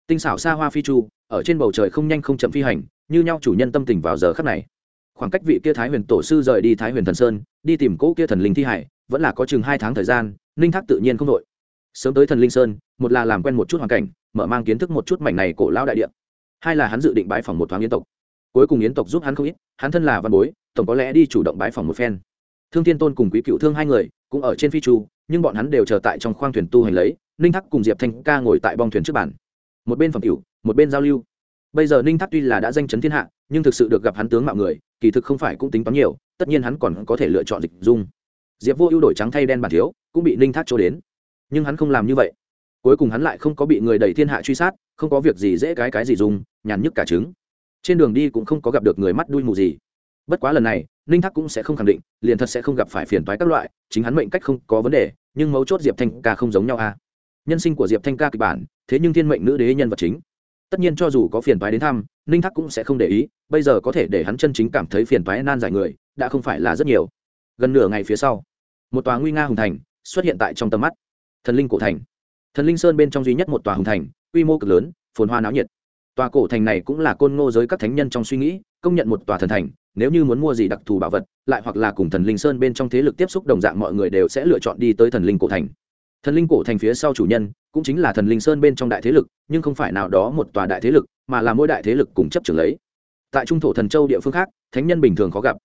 Tinh xảo xa hoa phi chu, ở trên bầu trời không nhanh không chậm phi hành, như nhau chủ nhân tâm tình vào giờ khắc này. Khoảng cách vị kia thái huyền tổ sư rời đi thái huyền thần sơn, đi tìm cỗ kia thần linh thi hải, vẫn là có chừng hai tháng thời gian, ninh thác tự nhiên không đội. Sớm tới thần linh sơn, một là làm quen một chút hoàn cảnh, mở mang kiến thức một chút mảnh này cổ lao đại địa. Hai là hắn dự định bãi phòng một thoáng yến tộc cuối cùng yến tộc giúp hắn không ít, hắn thân là văn bối, tổng có lẽ đi chủ động bái phòng một phen. Thương thiên tôn cùng quý cựu thương hai người cũng ở trên phi chu, nhưng bọn hắn đều chờ tại trong khoang thuyền tu hành lấy, ninh thắc cùng diệp thanh ca ngồi tại bong thuyền trước bản một bên phẩm cựu một bên giao lưu. Bây giờ ninh thắc tuy là đã danh chấn thiên hạ, nhưng thực sự được gặp hắn tướng mạo người, kỳ thực không phải cũng tính toán nhiều, tất nhiên hắn còn có thể lựa chọn dịch dung. Diệp vô ưu đổi trắng thay đen bản thiếu, cũng bị ninh thác cho đến. Nhưng hắn không làm như vậy. Cuối cùng hắn lại không có bị người đầy thiên hạ truy sát, không có việc gì dễ cái cái gì dùng, nhàn nhức cả trứng trên đường đi cũng không có gặp được người mắt đuôi mù gì. Bất quá lần này, ninh thác cũng sẽ không khẳng định, liền thật sẽ không gặp phải phiền toái các loại, chính hắn mệnh cách không có vấn đề, nhưng mấu chốt diệp thanh ca không giống nhau a à. nhân sinh của diệp thanh ca kịch bản, thế nhưng thiên mệnh nữ đế nhân vật chính. Tất nhiên cho dù có phiền toái đến thăm, ninh thác cũng sẽ không để ý, bây giờ có thể để hắn chân chính cảm thấy phiền toái nan giải người, đã không phải là rất nhiều. Gần nửa ngày phía sau, một tòa nguy nga hùng thành xuất hiện tại trong tầm mắt. Thần linh cổ thành. Thần linh sơn bên trong duy nhất một tòa hùng thành, quy mô cực lớn, phồn hoa náo nhiệt tòa cổ thành này cũng là côn ngô giới các thánh nhân trong suy nghĩ, công nhận một tòa thần thành, nếu như muốn mua gì đặc thù bảo vật, lại hoặc là cùng thần linh sơn bên trong thế lực tiếp xúc đồng dạng mọi người đều sẽ lựa chọn đi tới thần linh cổ thành. Thần linh cổ thành phía sau chủ nhân, cũng chính là thần linh sơn bên trong đại thế lực, nhưng không phải nào đó một tòa đại thế lực, mà là mỗi đại thế lực cùng chấp trưởng lấy. Tại trung thổ thần châu địa phương khác, thánh nhân bình thường khó gặp.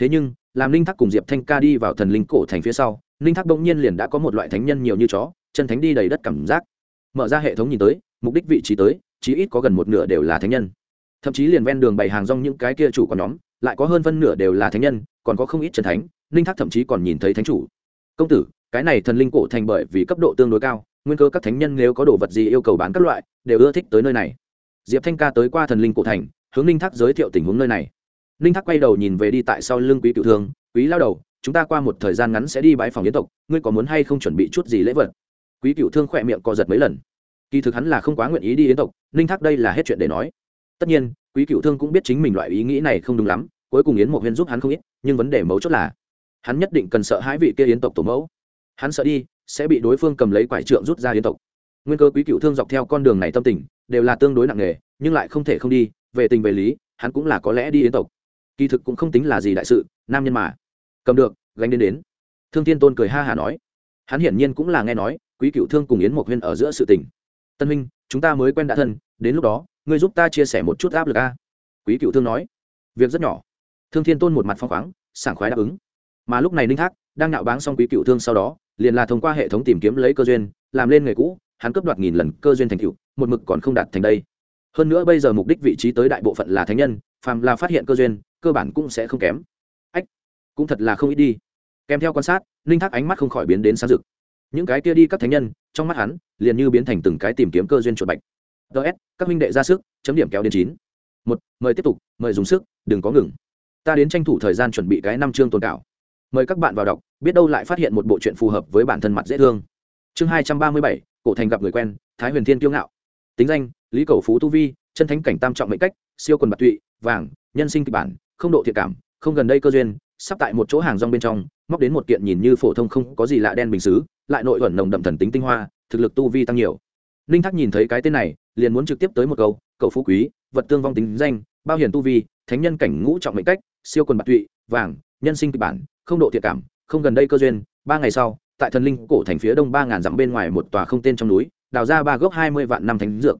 Thế nhưng, làm linh thác cùng diệp thanh ca đi vào thần linh cổ thành phía sau, linh thác bỗng nhiên liền đã có một loại thánh nhân nhiều như chó, chân thánh đi đầy đất cảm giác. Mở ra hệ thống nhìn tới, mục đích vị trí tới chí ít có gần một nửa đều là thánh nhân. Thậm chí liền ven đường bày hàng rong những cái kia chủ của nhóm, lại có hơn phân nửa đều là thánh nhân, còn có không ít trần thánh, ninh thác thậm chí còn nhìn thấy thánh chủ. Công tử, cái này thần linh cổ thành bởi vì cấp độ tương đối cao, nguyên cơ các thánh nhân nếu có đồ vật gì yêu cầu bán các loại, đều ưa thích tới nơi này. Diệp thanh ca tới qua thần linh cổ thành, hướng ninh thác giới thiệu tình huống nơi này. Ninh thác quay đầu nhìn về đi tại sau lưng quý cựu thương, quý lao đầu, chúng ta qua một thời gian ngắn sẽ đi bãi phòng yến tộc, ngươi có muốn hay không chuẩn bị chút gì lễ vật? Quý cựu thương khỏe miệng co giật mấy lần kỳ thực hắn là không quá nguyện ý đi yến tộc, ninh thác đây là hết chuyện để nói. Tất nhiên, quý cựu thương cũng biết chính mình loại ý nghĩ này không đúng lắm, cuối cùng yến mộc huyên giúp hắn không ít, nhưng vấn đề mấu chốt là, hắn nhất định cần sợ hãi vị kia yến tộc tổ mẫu. Hắn sợ đi, sẽ bị đối phương cầm lấy quải trượng rút ra yến tộc. Nguyên cơ quý cựu thương dọc theo con đường này tâm tình, đều là tương đối nặng nề, nhưng lại không thể không đi, về tình về lý, hắn cũng là có lẽ đi yến tộc. Kỳ thực cũng không tính là gì đại sự, nam nhân mà. Cầm được, gánh đến đến. Thương thiên tôn cười ha hả nói. Hắn hiển nhiên cũng là nghe nói, quý cựu thương cùng yến mộc huyên ở giữa sự tình tân minh chúng ta mới quen đã thân, đến lúc đó, ngươi giúp ta chia sẻ một chút áp lực a. Quý cựu thương nói. Việc rất nhỏ. Thương thiên tôn một mặt phong khoáng, sảng khoái đáp ứng. Mà lúc này ninh thác đang nạo báng xong quý cựu thương sau đó, liền là thông qua hệ thống tìm kiếm lấy cơ duyên, làm lên nghề cũ, hắn cướp đoạt nghìn lần cơ duyên thành cựu một mực còn không đạt thành đây. Hơn nữa bây giờ mục đích vị trí tới đại bộ phận là thánh nhân, phàm là phát hiện cơ duyên, cơ bản cũng sẽ không kém. Ách, cũng thật là không ít đi. Kèm theo quan sát, ninh thác ánh mắt không khỏi biến đến sáng rực. Những cái kia đi các thánh nhân trong mắt hắn, liền như biến thành từng cái tìm kiếm cơ duyên chuột bạch. Ts các huynh đệ ra sức, chấm điểm kéo đến chín. Một, mời tiếp tục, mời dùng sức, đừng có ngừng. Ta đến tranh thủ thời gian chuẩn bị cái năm chương tồn cảo. Mời các bạn vào đọc, biết đâu lại phát hiện một bộ chuyện phù hợp với bản thân mặt dễ thương. Chương hai trăm ba mươi bảy, cổ thành gặp người quen, thái huyền thiên kiêu ngạo. Tính danh, lý cầu phú tu vi, chân thánh cảnh tam trọng mệnh cách, siêu quần bạc tụy, vàng, nhân sinh kịch bản, không độ thiệt cảm, không gần đây cơ duyên sắp tại một chỗ hàng rong bên trong, móc đến một kiện nhìn như phổ thông không có gì lạ đen bình xứ, lại nội ẩn nồng đậm thần tính tinh hoa, thực lực tu vi tăng nhiều. Ninh thác nhìn thấy cái tên này, liền muốn trực tiếp tới một câu, cậu phú quý, vật tương vong tính danh, bao hiền tu vi, thánh nhân cảnh ngũ trọng mệnh cách, siêu quần bạc tụy, vàng, nhân sinh kịch bản, không độ thiệt cảm, không gần đây cơ duyên, ba ngày sau, tại thần linh cổ thành phía đông ba ngàn dặm bên ngoài một tòa không tên trong núi, đào ra ba gốc hai mươi vạn năm thánh dược.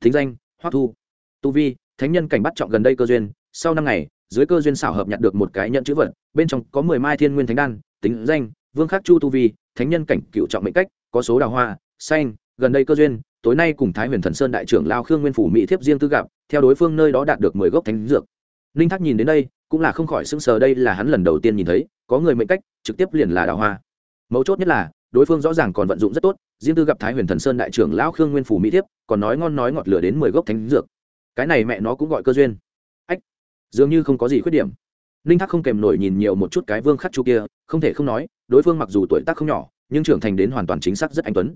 Thính danh, hoắc thu. Tu vi, thánh nhân cảnh bắt trọng gần đây cơ duyên, sau năm ngày dưới cơ duyên xảo hợp nhặt được một cái nhận chữ vật, bên trong có mười mai thiên nguyên thánh đan, tính danh, vương khắc chu tu vi, thánh nhân cảnh cựu trọng mệnh cách, có số đào hoa, xanh, gần đây cơ duyên, tối nay cùng thái huyền thần sơn đại trưởng lao khương nguyên phủ mỹ thiếp riêng tư gặp, theo đối phương nơi đó đạt được mười gốc thánh dược. Ninh thác nhìn đến đây, cũng là không khỏi sững sờ, đây là hắn lần đầu tiên nhìn thấy, có người mệnh cách, trực tiếp liền là đào hoa. Mấu chốt nhất là, đối phương rõ ràng còn vận dụng rất tốt, riêng tư gặp thái huyền thần sơn đại trưởng lão khương nguyên phủ mỹ thiếp, còn nói ngon nói ngọt lửa đến mười gốc thánh dược. Cái này mẹ nó cũng gọi cơ duyên dường như không có gì khuyết điểm. Ninh thác không kèm nổi nhìn nhiều một chút cái vương khắc chu kia, không thể không nói, đối phương mặc dù tuổi tác không nhỏ, nhưng trưởng thành đến hoàn toàn chính xác rất anh tuấn.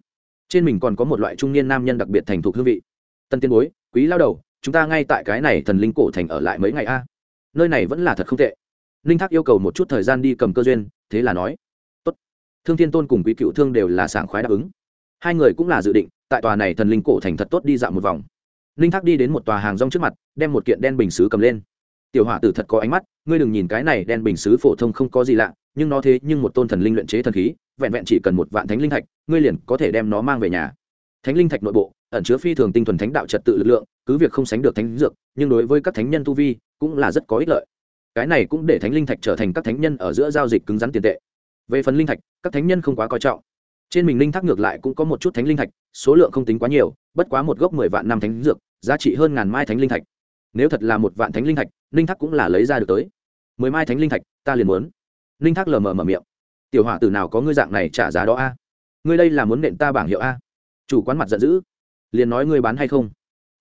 Trên mình còn có một loại trung niên nam nhân đặc biệt thành thục hương vị. Tân tiên bối, quý lao đầu, chúng ta ngay tại cái này thần linh cổ thành ở lại mấy ngày a? Nơi này vẫn là thật không tệ. Ninh thác yêu cầu một chút thời gian đi cầm cơ duyên, thế là nói. Tốt. thương thiên tôn cùng quý cựu thương đều là sảng khoái đáp ứng. Hai người cũng là dự định, tại tòa này thần linh cổ thành thật tốt đi dạo một vòng. Ninh thác đi đến một tòa hàng rong trước mặt, đem một kiện đen bình xứ cầm lên tiểu hỏa tử thật có ánh mắt, ngươi đừng nhìn cái này đen bình xứ phổ thông không có gì lạ, nhưng nó thế nhưng một tôn thần linh luyện chế thần khí, vẹn vẹn chỉ cần một vạn thánh linh thạch, ngươi liền có thể đem nó mang về nhà. Thánh linh thạch nội bộ, ẩn chứa phi thường tinh thuần thánh đạo trật tự lực lượng, cứ việc không sánh được thánh dược, nhưng đối với các thánh nhân tu vi cũng là rất có ích lợi. Cái này cũng để thánh linh thạch trở thành các thánh nhân ở giữa giao dịch cứng rắn tiền tệ. Về phần linh thạch, các thánh nhân không quá coi trọng. Trên mình linh thác ngược lại cũng có một chút thánh linh thạch, số lượng không tính quá nhiều, bất quá một gốc mười vạn năm thánh dược, giá trị hơn ngàn mai thánh linh thạch nếu thật là một vạn thánh linh thạch linh thác cũng là lấy ra được tới. Mười mai thánh linh thạch, ta liền muốn. Ninh thác lờ mờ mở miệng. Tiểu hỏa tử nào có ngươi dạng này trả giá đó a? Ngươi đây là muốn nện ta bảng hiệu a? Chủ quán mặt giận dữ. Liền nói ngươi bán hay không?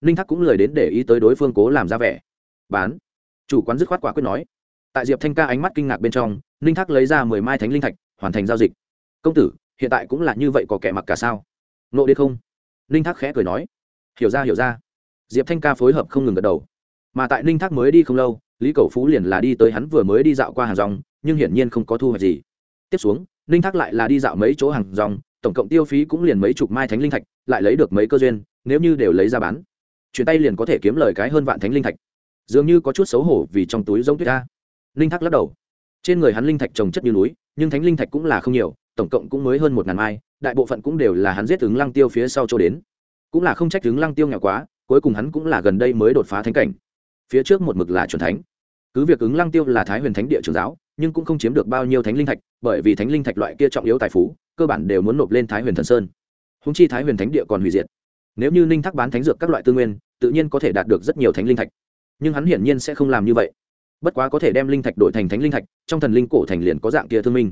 Ninh thác cũng lời đến để ý tới đối phương cố làm ra vẻ. Bán. Chủ quán dứt khoát quả quyết nói. Tại diệp thanh ca ánh mắt kinh ngạc bên trong, ninh thác lấy ra mười mai thánh linh thạch, hoàn thành giao dịch. Công tử, hiện tại cũng là như vậy có kẻ mặc cả sao? Nộ đi không? Ninh thác khẽ cười nói. Hiểu ra hiểu ra. Diệp thanh ca phối hợp không ngừng gật đầu mà tại ninh thác mới đi không lâu, lý cầu phú liền là đi tới hắn vừa mới đi dạo qua hàng rong, nhưng hiển nhiên không có thu hoạch gì. Tiếp xuống, ninh thác lại là đi dạo mấy chỗ hàng rong, tổng cộng tiêu phí cũng liền mấy chục mai thánh linh thạch, lại lấy được mấy cơ duyên, nếu như đều lấy ra bán, chuyển tay liền có thể kiếm lời cái hơn vạn thánh linh thạch. Dường như có chút xấu hổ vì trong túi giống tuyết ta. Ninh thác lắc đầu. Trên người hắn linh thạch trồng chất như núi, nhưng thánh linh thạch cũng là không nhiều, tổng cộng cũng mới hơn một ngàn mai, đại bộ phận cũng đều là hắn giết ứng lăng tiêu phía sau chỗ đến. Cũng là không trách ứng lăng tiêu nghèo quá, cuối cùng hắn cũng là gần đây mới đột phá thánh cảnh phía trước một mực là c thánh. Cứ việc ứng lăng tiêu là thái huyền thánh địa trường giáo, nhưng cũng không chiếm được bao nhiêu thánh linh thạch, bởi vì thánh linh thạch loại kia trọng yếu tài phú, cơ bản đều muốn nộp lên thái huyền thần sơn. Húng chi thái huyền thánh địa còn hủy diệt. Nếu như ninh thác bán thánh dược các loại tư nguyên, tự nhiên có thể đạt được rất nhiều thánh linh thạch. Nhưng hắn hiển nhiên sẽ không làm như vậy. Bất quá có thể đem linh thạch đổi thành thánh linh thạch, trong thần linh cổ thành liền có dạng kia thương minh.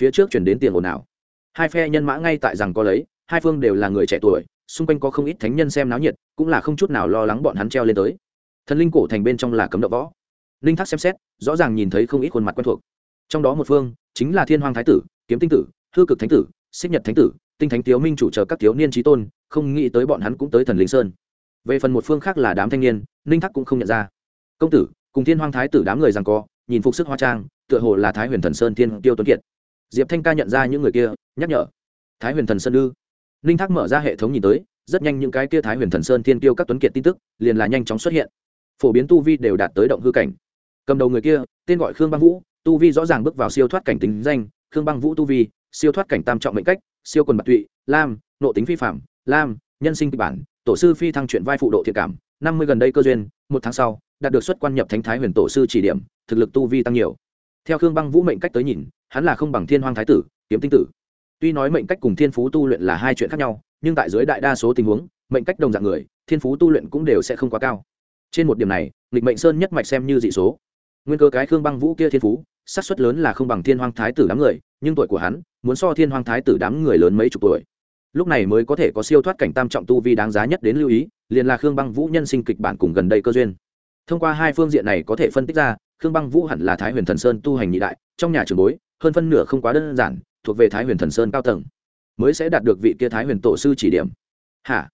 Phía trước chuyển đến tiền ồn ào. Hai phe nhân mã ngay tại rằng có lấy, hai phương đều là người trẻ tuổi, xung quanh có không ít thánh nhân xem náo nhiệt, cũng là không chút nào lo lắng bọn hắn treo lên tới thần linh cổ thành bên trong là cấm đạo võ. Linh thác xem xét, rõ ràng nhìn thấy không ít khuôn mặt quen thuộc. Trong đó một phương chính là thiên hoàng thái tử, kiếm tinh tử, hư cực thánh tử, xích nhật thánh tử, tinh thánh tiếu minh chủ trợ các thiếu niên trí tôn, không nghĩ tới bọn hắn cũng tới thần linh sơn. Về phần một phương khác là đám thanh niên ninh thắc cũng không nhận ra. Công tử, cùng thiên hoàng thái tử đám người rằng co, nhìn phục sức hoa trang, tựa hồ là thái huyền thần sơn thiên tiêu tuấn kiệt. Diệp thanh ca nhận ra những người kia, nhắc nhở. Thái huyền thần sơn ư? Ninh thác mở ra hệ thống nhìn tới, rất nhanh những cái kia thái huyền thần sơn thiên tiêu các tuấn kiệt tin tức, liền là nhanh chóng xuất hiện phổ biến tu vi đều đạt tới động hư cảnh. Cầm đầu người kia, tên gọi khương băng vũ, tu vi rõ ràng bước vào siêu thoát cảnh tính danh, khương băng vũ tu vi, siêu thoát cảnh tam trọng mệnh cách, siêu quần bạc tụy, lam, nộ tính phi phạm lam, nhân sinh kịch bản, tổ sư phi thăng chuyện vai phụ độ thiện cảm, năm mươi gần đây cơ duyên, một tháng sau, đạt được xuất quan nhập thánh thái huyền tổ sư chỉ điểm, thực lực tu vi tăng nhiều. Theo khương băng vũ mệnh cách tới nhìn, hắn là không bằng thiên hoàng thái tử, kiếm tinh tử. Tuy nói mệnh cách cùng thiên phú tu luyện là hai chuyện khác nhau, nhưng tại dưới đại đa số tình huống, mệnh cách đồng dạng người, thiên phú tu luyện cũng đều sẽ không quá cao trên một điểm này, nghịch mệnh sơn nhất mạch xem như dị số. Nguyên cơ cái khương băng vũ kia thiên phú, xác suất lớn là không bằng thiên hoàng thái tử đám người, nhưng tuổi của hắn, muốn so thiên hoàng thái tử đám người lớn mấy chục tuổi. Lúc này mới có thể có siêu thoát cảnh tam trọng tu vi đáng giá nhất đến lưu ý, liền là khương băng vũ nhân sinh kịch bản cùng gần đây cơ duyên. Thông qua hai phương diện này có thể phân tích ra, khương băng vũ hẳn là thái huyền thần sơn tu hành nhị đại, trong nhà trường bối, hơn phân nửa không quá đơn giản, thuộc về thái huyền thần sơn cao tầng, mới sẽ đạt được vị kia thái huyền tổ sư chỉ điểm. Hả?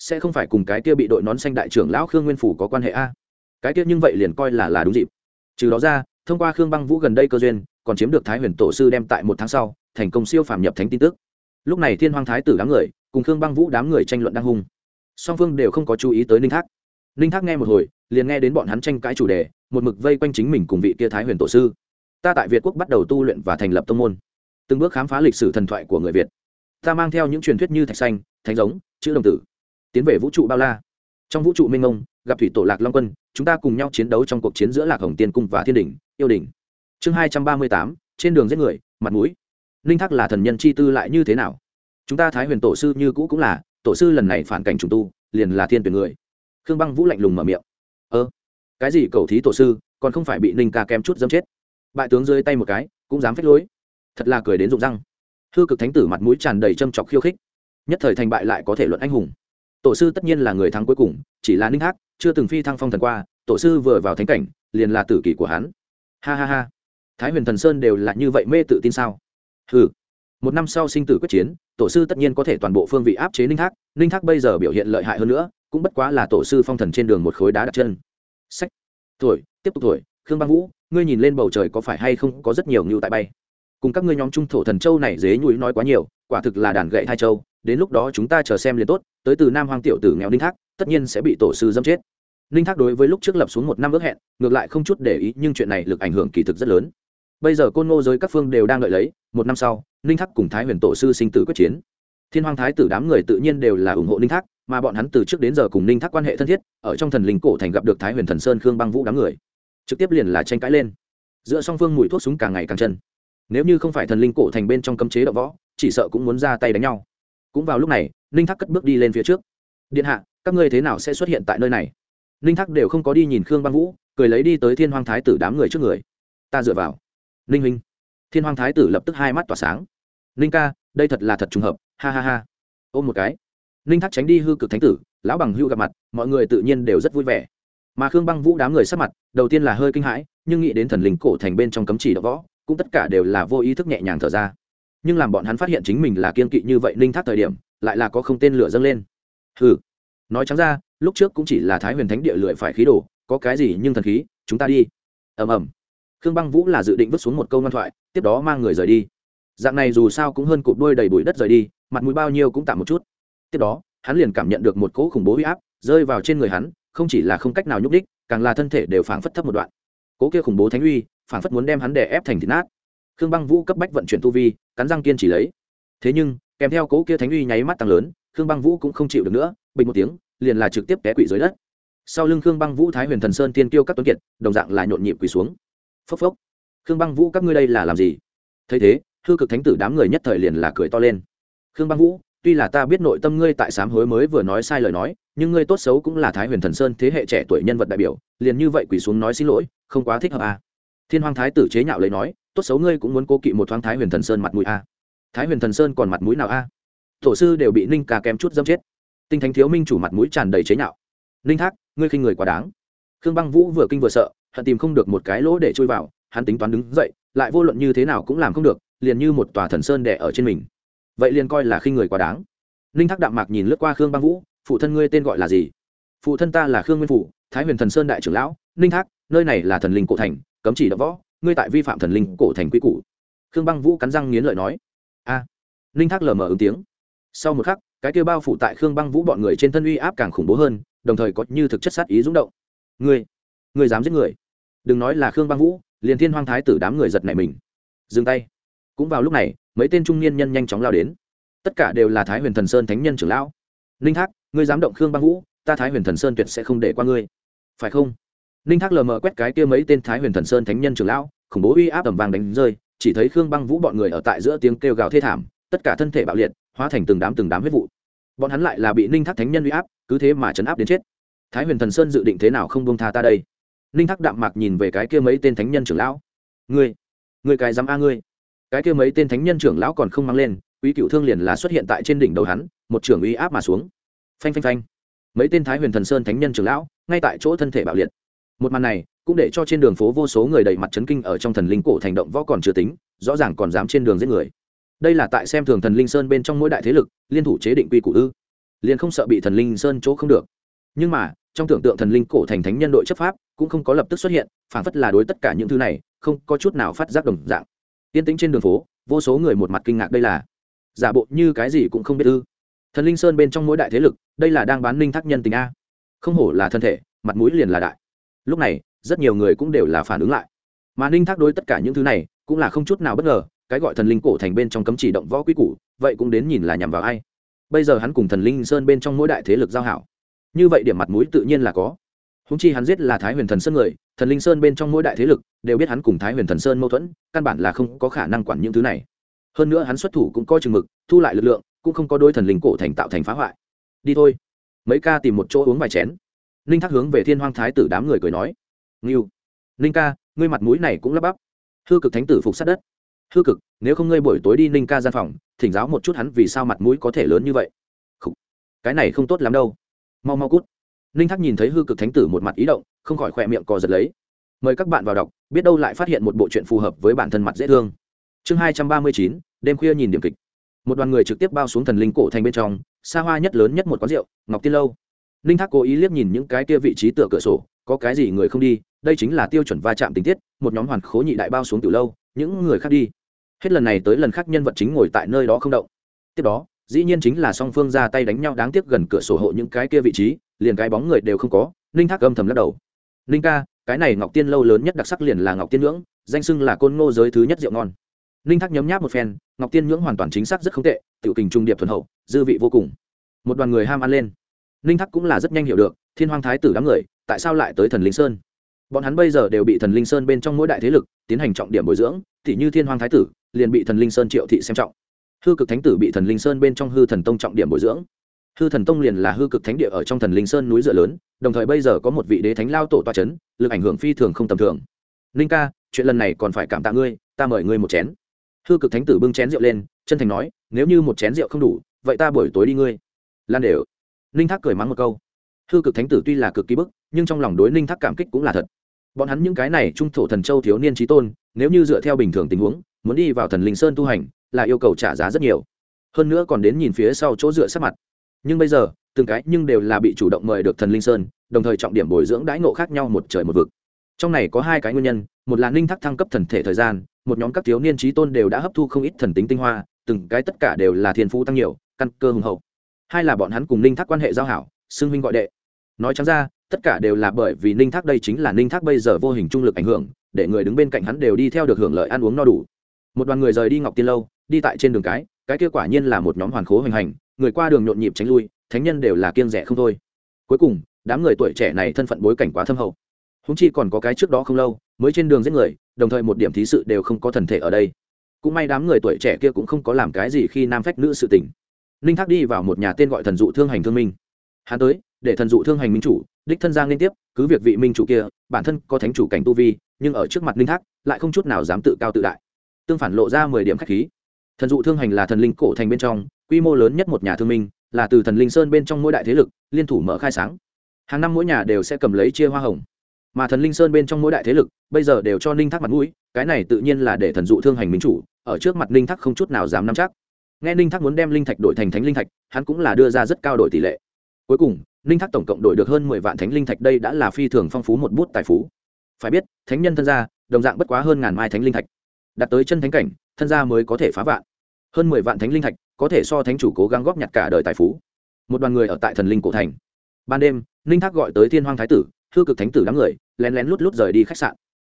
Sẽ không phải cùng cái kia bị đội nón xanh đại trưởng lão khương nguyên phủ có quan hệ a? Cái kia nhưng vậy liền coi là là đúng dịp. Trừ đó ra, thông qua khương băng vũ gần đây cơ duyên, còn chiếm được thái huyền tổ sư đem tại một tháng sau, thành công siêu phàm nhập thánh tin tức. Lúc này thiên hoàng thái tử đám người, cùng khương băng vũ đám người tranh luận đang hung. Song phương đều không có chú ý tới ninh thác. Ninh thác nghe một hồi, liền nghe đến bọn hắn tranh cãi chủ đề, một mực vây quanh chính mình cùng vị kia thái huyền tổ sư. Ta tại việt quốc bắt đầu tu luyện và thành lập tông môn. Từng bước khám phá lịch sử thần thoại của người việt. Ta mang theo những truyền thuyết như thạch xanh, thánh giống, chữ đồng tử tiến về vũ trụ bao la. Trong vũ trụ minh ông gặp thủy tổ lạc long quân, chúng ta cùng nhau chiến đấu trong cuộc chiến giữa lạc hồng tiên cung và thiên đình yêu đình chương hai trăm ba mươi tám, trên đường giết người, mặt mũi. Ninh thác là thần nhân chi tư lại như thế nào? Chúng ta thái huyền tổ sư như cũ cũng là, tổ sư lần này phản cảnh trùng tu, liền là thiên tuyển người. Khương băng vũ lạnh lùng mở miệng. Ơ, cái gì cầu thí tổ sư, còn không phải bị ninh ca kém chút dâm chết. Bại tướng rơi tay một cái, cũng dám phách lối. Thật là cười đến rụng răng. Hư cực thánh tử mặt mũi tràn đầy châm chọc khiêu khích. Nhất thời thành bại lại có thể luận anh hùng tổ sư tất nhiên là người thắng cuối cùng, chỉ là ninh hắc, chưa từng phi thăng phong thần qua, tổ sư vừa vào thánh cảnh, liền là tử kỷ của hắn. Ha ha ha. Thái huyền thần sơn đều là như vậy mê tự tin sao? Ừ một năm sau sinh tử quyết chiến, tổ sư tất nhiên có thể toàn bộ phương vị áp chế ninh thác ninh thác bây giờ biểu hiện lợi hại hơn nữa, cũng bất quá là tổ sư phong thần trên đường một khối đá đặt chân. Sách thổi, tiếp tục thổi. Khương băng vũ, ngươi nhìn lên bầu trời có phải hay không có rất nhiều ngưu tại bay? Cùng các ngươi nhóm trung thổ thần châu này dế nhúi nói quá nhiều, quả thực là đàn gậy thai châu đến lúc đó chúng ta chờ xem liền tốt, tới từ nam hoàng tiểu tử nghèo ninh thác, tất nhiên sẽ bị tổ sư dâm chết. Ninh thác đối với lúc trước lập xuống một năm ước hẹn, ngược lại không chút để ý, nhưng chuyện này lực ảnh hưởng kỳ thực rất lớn. Bây giờ côn ngô giới các phương đều đang đợi lấy, một năm sau, ninh thác cùng thái huyền tổ sư sinh tử quyết chiến. Thiên hoàng thái tử đám người tự nhiên đều là ủng hộ ninh thác, mà bọn hắn từ trước đến giờ cùng ninh thác quan hệ thân thiết, ở trong thần linh cổ thành gặp được thái huyền thần sơn khương băng vũ đám người. Trực tiếp liền là tranh cãi lên. Giữa song phương mùi thuốc súng càng ngày càng chân. Nếu như không phải thần linh cổ thành bên trong cấm chế đậu võ, chỉ sợ cũng muốn ra tay đánh nhau cũng vào lúc này, ninh thác cất bước đi lên phía trước. Điện hạ, các ngươi thế nào sẽ xuất hiện tại nơi này? Ninh thác đều không có đi nhìn khương băng vũ, cười lấy đi tới thiên hoàng thái tử đám người trước người. Ta dựa vào. Ninh huynh. Thiên hoàng thái tử lập tức hai mắt tỏa sáng. Ninh ca, đây thật là thật trùng hợp, ha ha ha. Ôm một cái. Ninh thác tránh đi hư cực thánh tử, lão bằng hưu gặp mặt, mọi người tự nhiên đều rất vui vẻ. Mà khương băng vũ đám người sắp mặt, đầu tiên là hơi kinh hãi, nhưng nghĩ đến thần linh cổ thành bên trong cấm chỉ đ võ, cũng tất cả đều là vô ý thức nhẹ nhàng thở ra nhưng làm bọn hắn phát hiện chính mình là kiên kỵ như vậy ninh thác thời điểm, lại là có không tên lửa dâng lên. Ừ nói trắng ra, lúc trước cũng chỉ là thái huyền thánh địa lưỡi phải khí đồ, có cái gì nhưng thần khí, chúng ta đi. Ầm ầm. Khương băng vũ là dự định vứt xuống một câu ngoan thoại, tiếp đó mang người rời đi. Dạng này dù sao cũng hơn cụp đôi đầy bụi đất rời đi, mặt mũi bao nhiêu cũng tạm một chút. Tiếp đó, hắn liền cảm nhận được một cỗ khủng bố huy áp rơi vào trên người hắn, không chỉ là không cách nào nhúc đích càng là thân thể đều phảng phất thấp một đoạn. Cỗ kia khủng bố thánh uy phảng phất muốn đem hắn đè ép thành thịt nát khương băng vũ cấp bách vận chuyển tu vi, cắn răng kiên trì lấy. Thế nhưng, kèm theo cố kia thánh uy nháy mắt tăng lớn, khương băng vũ cũng không chịu được nữa, bình một tiếng, liền là trực tiếp té quỵ dưới đất. Sau lưng khương băng vũ thái huyền thần sơn tiên kiêu các tuấn kiệt, đồng dạng là nhộn nhịp quỳ xuống. Phốc phốc. Khương băng vũ, các ngươi đây là làm gì? Thấy thế, hư cực thánh tử đám người nhất thời liền là cười to lên. Khương băng vũ, tuy là ta biết nội tâm ngươi tại sám hối mới vừa nói sai lời nói, nhưng ngươi tốt xấu cũng là thái huyền thần sơn thế hệ trẻ tuổi nhân vật đại biểu, liền như vậy quỳ xuống nói xin lỗi, không quá thích hợp à. thiên hoàng thái tử chế nhạo lấy nói tốt xấu ngươi cũng muốn cố kỵ một thoáng thái huyền thần sơn mặt mũi a. À. thái huyền thần sơn còn mặt mũi nào a? À? tổ sư đều bị ninh ca kém chút dâm chết. Tinh thánh thiếu minh chủ mặt mũi tràn đầy chế nhạo. Ninh thác, ngươi khinh người quá đáng. Khương băng vũ vừa kinh vừa sợ, hận tìm không được một cái lỗ để chui vào, hắn tính toán đứng dậy, lại vô luận như thế nào cũng làm không được, liền như một tòa thần sơn đẻ ở trên mình. Vậy liền coi là khinh người quá đáng. Ninh thác đạm mạc nhìn lướt qua khương băng vũ, phụ thân ngươi tên gọi là gì? Phụ thân ta là khương nguyên phủ, thái huyền thần sơn đại trưởng lão. Ninh thác, nơi này là thần linh cổ thành, cấm chỉ đ võ ngươi tại vi phạm thần linh cổ thành quy củ. Khương băng vũ cắn răng nghiến lợi nói. A. Ninh thác lờ mờ ứng tiếng. Sau một khắc, cái kêu bao phủ tại khương băng vũ bọn người trên thân uy áp càng khủng bố hơn, đồng thời có như thực chất sát ý rúng động. Ngươi ngươi dám giết người? Đừng nói là khương băng vũ, liền thiên hoang thái tử đám người giật nảy mình. Dừng tay. Cũng vào lúc này, mấy tên trung niên nhân nhanh chóng lao đến. Tất cả đều là thái huyền thần sơn thánh nhân trưởng lão. Ninh thác, ngươi dám động khương băng vũ, ta thái huyền thần sơn tuyệt sẽ không để qua ngươi. Phải không? Ninh thác lờ mờ quét cái kia mấy tên thái huyền thần sơn thánh nhân trưởng lão, khủng bố uy áp tầm vàng đánh rơi, chỉ thấy khương băng vũ bọn người ở tại giữa tiếng kêu gào thê thảm, tất cả thân thể bạo liệt, hóa thành từng đám từng đám huyết vụ. Bọn hắn lại là bị ninh thác thánh nhân uy áp, cứ thế mà chấn áp đến chết. Thái huyền thần sơn dự định thế nào không bông tha ta đây? Ninh thác đạm mạc nhìn về cái kia mấy tên thánh nhân trưởng lão. Ngươi ngươi cái dám a ngươi. Cái kia mấy tên thánh nhân trưởng lão còn không mang lên, quý cựu thương liền là xuất hiện tại trên đỉnh đầu hắn, một trưởng uy áp mà xuống. Phanh phanh phanh. Mấy tên thái huyền thần sơn thánh nhân trưởng lão, ngay tại chỗ thân thể bạo liệt một màn này cũng để cho trên đường phố vô số người đầy mặt chấn kinh ở trong thần linh cổ thành động võ còn chưa tính, rõ ràng còn dám trên đường giết người. Đây là tại xem thường thần linh sơn bên trong mỗi đại thế lực, liên thủ chế định quy củ ư. Liền không sợ bị thần linh sơn chỗ không được. Nhưng mà, trong tưởng tượng thần linh cổ thành thánh nhân đội chấp pháp cũng không có lập tức xuất hiện, phản phất là đối tất cả những thứ này không có chút nào phát giác đồng dạng. Yên tĩnh trên đường phố, vô số người một mặt kinh ngạc đây là, giả bộ như cái gì cũng không biết ư. Thần linh sơn bên trong mỗi đại thế lực, đây là đang bán linh thác nhân tình a. Không hổ là thân thể, mặt mũi liền là đại lúc này, rất nhiều người cũng đều là phản ứng lại. Mà ninh thác đối tất cả những thứ này cũng là không chút nào bất ngờ, cái gọi thần linh cổ thành bên trong cấm chỉ động võ quy củ, vậy cũng đến nhìn là nhằm vào ai? Bây giờ hắn cùng thần linh sơn bên trong mỗi đại thế lực giao hảo. Như vậy điểm mặt mũi tự nhiên là có. Húng chi hắn giết là thái huyền thần sơn người, thần linh sơn bên trong mỗi đại thế lực đều biết hắn cùng thái huyền thần sơn mâu thuẫn, căn bản là không có khả năng quản những thứ này. Hơn nữa hắn xuất thủ cũng coi chừng mực, thu lại lực lượng, cũng không có đôi thần linh cổ thành tạo thành phá hoại. Đi thôi. Mấy ca tìm một chỗ uống vài chén ninh thác hướng về thiên hoang thái tử đám người cười nói nghiêu ninh ca, ngươi mặt mũi này cũng lắp bắp. Hư cực thánh tử phục sát đất. Hư cực, nếu không ngươi buổi tối đi ninh ca gian phòng, thỉnh giáo một chút hắn vì sao mặt mũi có thể lớn như vậy. Khủ. cái này không tốt lắm đâu. Mau mau cút. Ninh thác nhìn thấy hư cực thánh tử một mặt ý động, không khỏi khỏe miệng cò giật lấy. Mời các bạn vào đọc, biết đâu lại phát hiện một bộ chuyện phù hợp với bản thân mặt dễ thương. Chương hai trăm ba mươi chín, đêm khuya nhìn điểm kịch. Một đoàn người trực tiếp bao xuống thần linh cổ thành bên trong, xa hoa nhất lớn nhất một quán rượu, ngọc tiên lâu ninh thác cố ý liếc nhìn những cái kia vị trí tựa cửa sổ, có cái gì người không đi, đây chính là tiêu chuẩn va chạm tình tiết, một nhóm hoàn khố nhị đại bao xuống từ lâu, những người khác đi. Hết lần này tới lần khác nhân vật chính ngồi tại nơi đó không động. Tiếp đó, dĩ nhiên chính là song phương ra tay đánh nhau đáng tiếc gần cửa sổ hộ những cái kia vị trí, liền cái bóng người đều không có, ninh thác âm thầm lắc đầu. Ninh ca, cái này ngọc tiên lâu lớn nhất đặc sắc liền là ngọc tiên ngưỡng danh xưng là côn ngô giới thứ nhất rượu ngon. Ninh thác nhấm nháp một phen, ngọc tiên nhưỡng hoàn toàn chính xác rất không tệ, tiểu kình trung điệp thuần hậu, dư vị vô cùng. Một đoàn người ham ăn lên ninh thác cũng là rất nhanh hiểu được, thiên hoàng thái tử đám người, tại sao lại tới thần linh sơn? Bọn hắn bây giờ đều bị thần linh sơn bên trong mỗi đại thế lực tiến hành trọng điểm bồi dưỡng thì như thiên hoàng thái tử, liền bị thần linh sơn triệu thị xem trọng. Hư cực thánh tử bị thần linh sơn bên trong hư thần tông trọng điểm bồi dưỡng. Hư thần tông liền là hư cực thánh địa ở trong thần linh sơn núi dựa lớn, đồng thời bây giờ có một vị đế thánh lao tổ toa c h ấ n lực ảnh hưởng phi thường không tầm thường. Ninh ca, chuyện lần này còn phải cảm tạ ngươi, ta mời ngươi một chén. Hư cực thánh tử bưng chén rượu lên, chân thành nói, nếu như một chén rượu không đủ, vậy ta buổi tối đi ngươi. Lan đều ninh thác cười mắng một câu. Hư cực thánh tử tuy là cực kỳ bức, nhưng trong lòng đối ninh thác cảm kích cũng là thật. Bọn hắn những cái này trung thổ thần châu thiếu niên trí tôn, nếu như dựa theo bình thường tình huống, muốn đi vào thần linh sơn tu hành, là yêu cầu trả giá rất nhiều. Hơn nữa còn đến nhìn phía sau chỗ dựa sát mặt. Nhưng bây giờ, từng cái nhưng đều là bị chủ động mời được thần linh sơn, đồng thời trọng điểm bồi dưỡng đãi ngộ khác nhau một trời một vực. Trong này có hai cái nguyên nhân, một là ninh thác thăng cấp thần thể thời gian, một nhóm các thiếu niên trí tôn đều đã hấp thu không ít thần tính tinh hoa, từng cái tất cả đều là thiên phú tăng nhiều, căn cơ hùng hậu hai là bọn hắn cùng ninh thác quan hệ giao hảo, xưng huynh gọi đệ. Nói chẳng ra, tất cả đều là bởi vì ninh thác đây chính là ninh thác bây giờ vô hình trung lực ảnh hưởng, để người đứng bên cạnh hắn đều đi theo được hưởng lợi ăn uống no đủ. Một đoàn người rời đi ngọc tiên lâu, đi tại trên đường cái cái kia quả nhiên là một nhóm hoàn khố hoành hành, người qua đường nhộn nhịp tránh lui, thánh nhân đều là kiêng rẻ không thôi. Cuối cùng, đám người tuổi trẻ này thân phận bối cảnh quá thâm hậu. Húng chi còn có cái trước đó không lâu, mới trên đường giết người, đồng thời một điểm thí sự đều không có thần thể ở đây. Cũng may đám người tuổi trẻ kia cũng không có làm cái gì khi nam phách nữ sự tình ninh thác đi vào một nhà tên gọi thần dụ thương hành thương minh. Hắn tới, để thần dụ thương hành minh chủ, đích thân giang liên tiếp, cứ việc vị minh chủ kia, bản thân có thánh chủ cảnh tu vi, nhưng ở trước mặt ninh thác, lại không chút nào dám tự cao tự đại. Tương phản lộ ra mười điểm k h á c h khí. Thần dụ thương hành là thần linh cổ thành bên trong, quy mô lớn nhất một nhà thương minh, là từ thần linh sơn bên trong mỗi đại thế lực, liên thủ mở khai sáng. Hàng năm mỗi nhà đều sẽ cầm lấy chia hoa hồng. Mà thần linh sơn bên trong mỗi đại thế lực, bây giờ đều cho ninh thác mặt mũi, cái này tự nhiên là để thần dụ thương hành minh chủ, ở trước mặt ninh thác không chút nào dám nắm chắc nghe ninh thác muốn đem linh thạch đổi thành thánh linh thạch, hắn cũng là đưa ra rất cao đổi tỷ lệ. Cuối cùng, ninh thác tổng cộng đổi được hơn mười vạn thánh linh thạch, đây đã là phi thường phong phú một bút tài phú. Phải biết, thánh nhân thân gia, đồng dạng bất quá hơn ngàn mai thánh linh thạch. Đạt tới chân thánh cảnh, thân gia mới có thể phá vạn. Hơn mười vạn thánh linh thạch, có thể so thánh chủ cố gắng góp nhặt cả đời tài phú. Một đoàn người ở tại thần linh cổ thành. Ban đêm, ninh thác gọi tới thiên hoàng thái tử thư cực thánh tử đám người, lén lén lút lút rời đi khách sạn.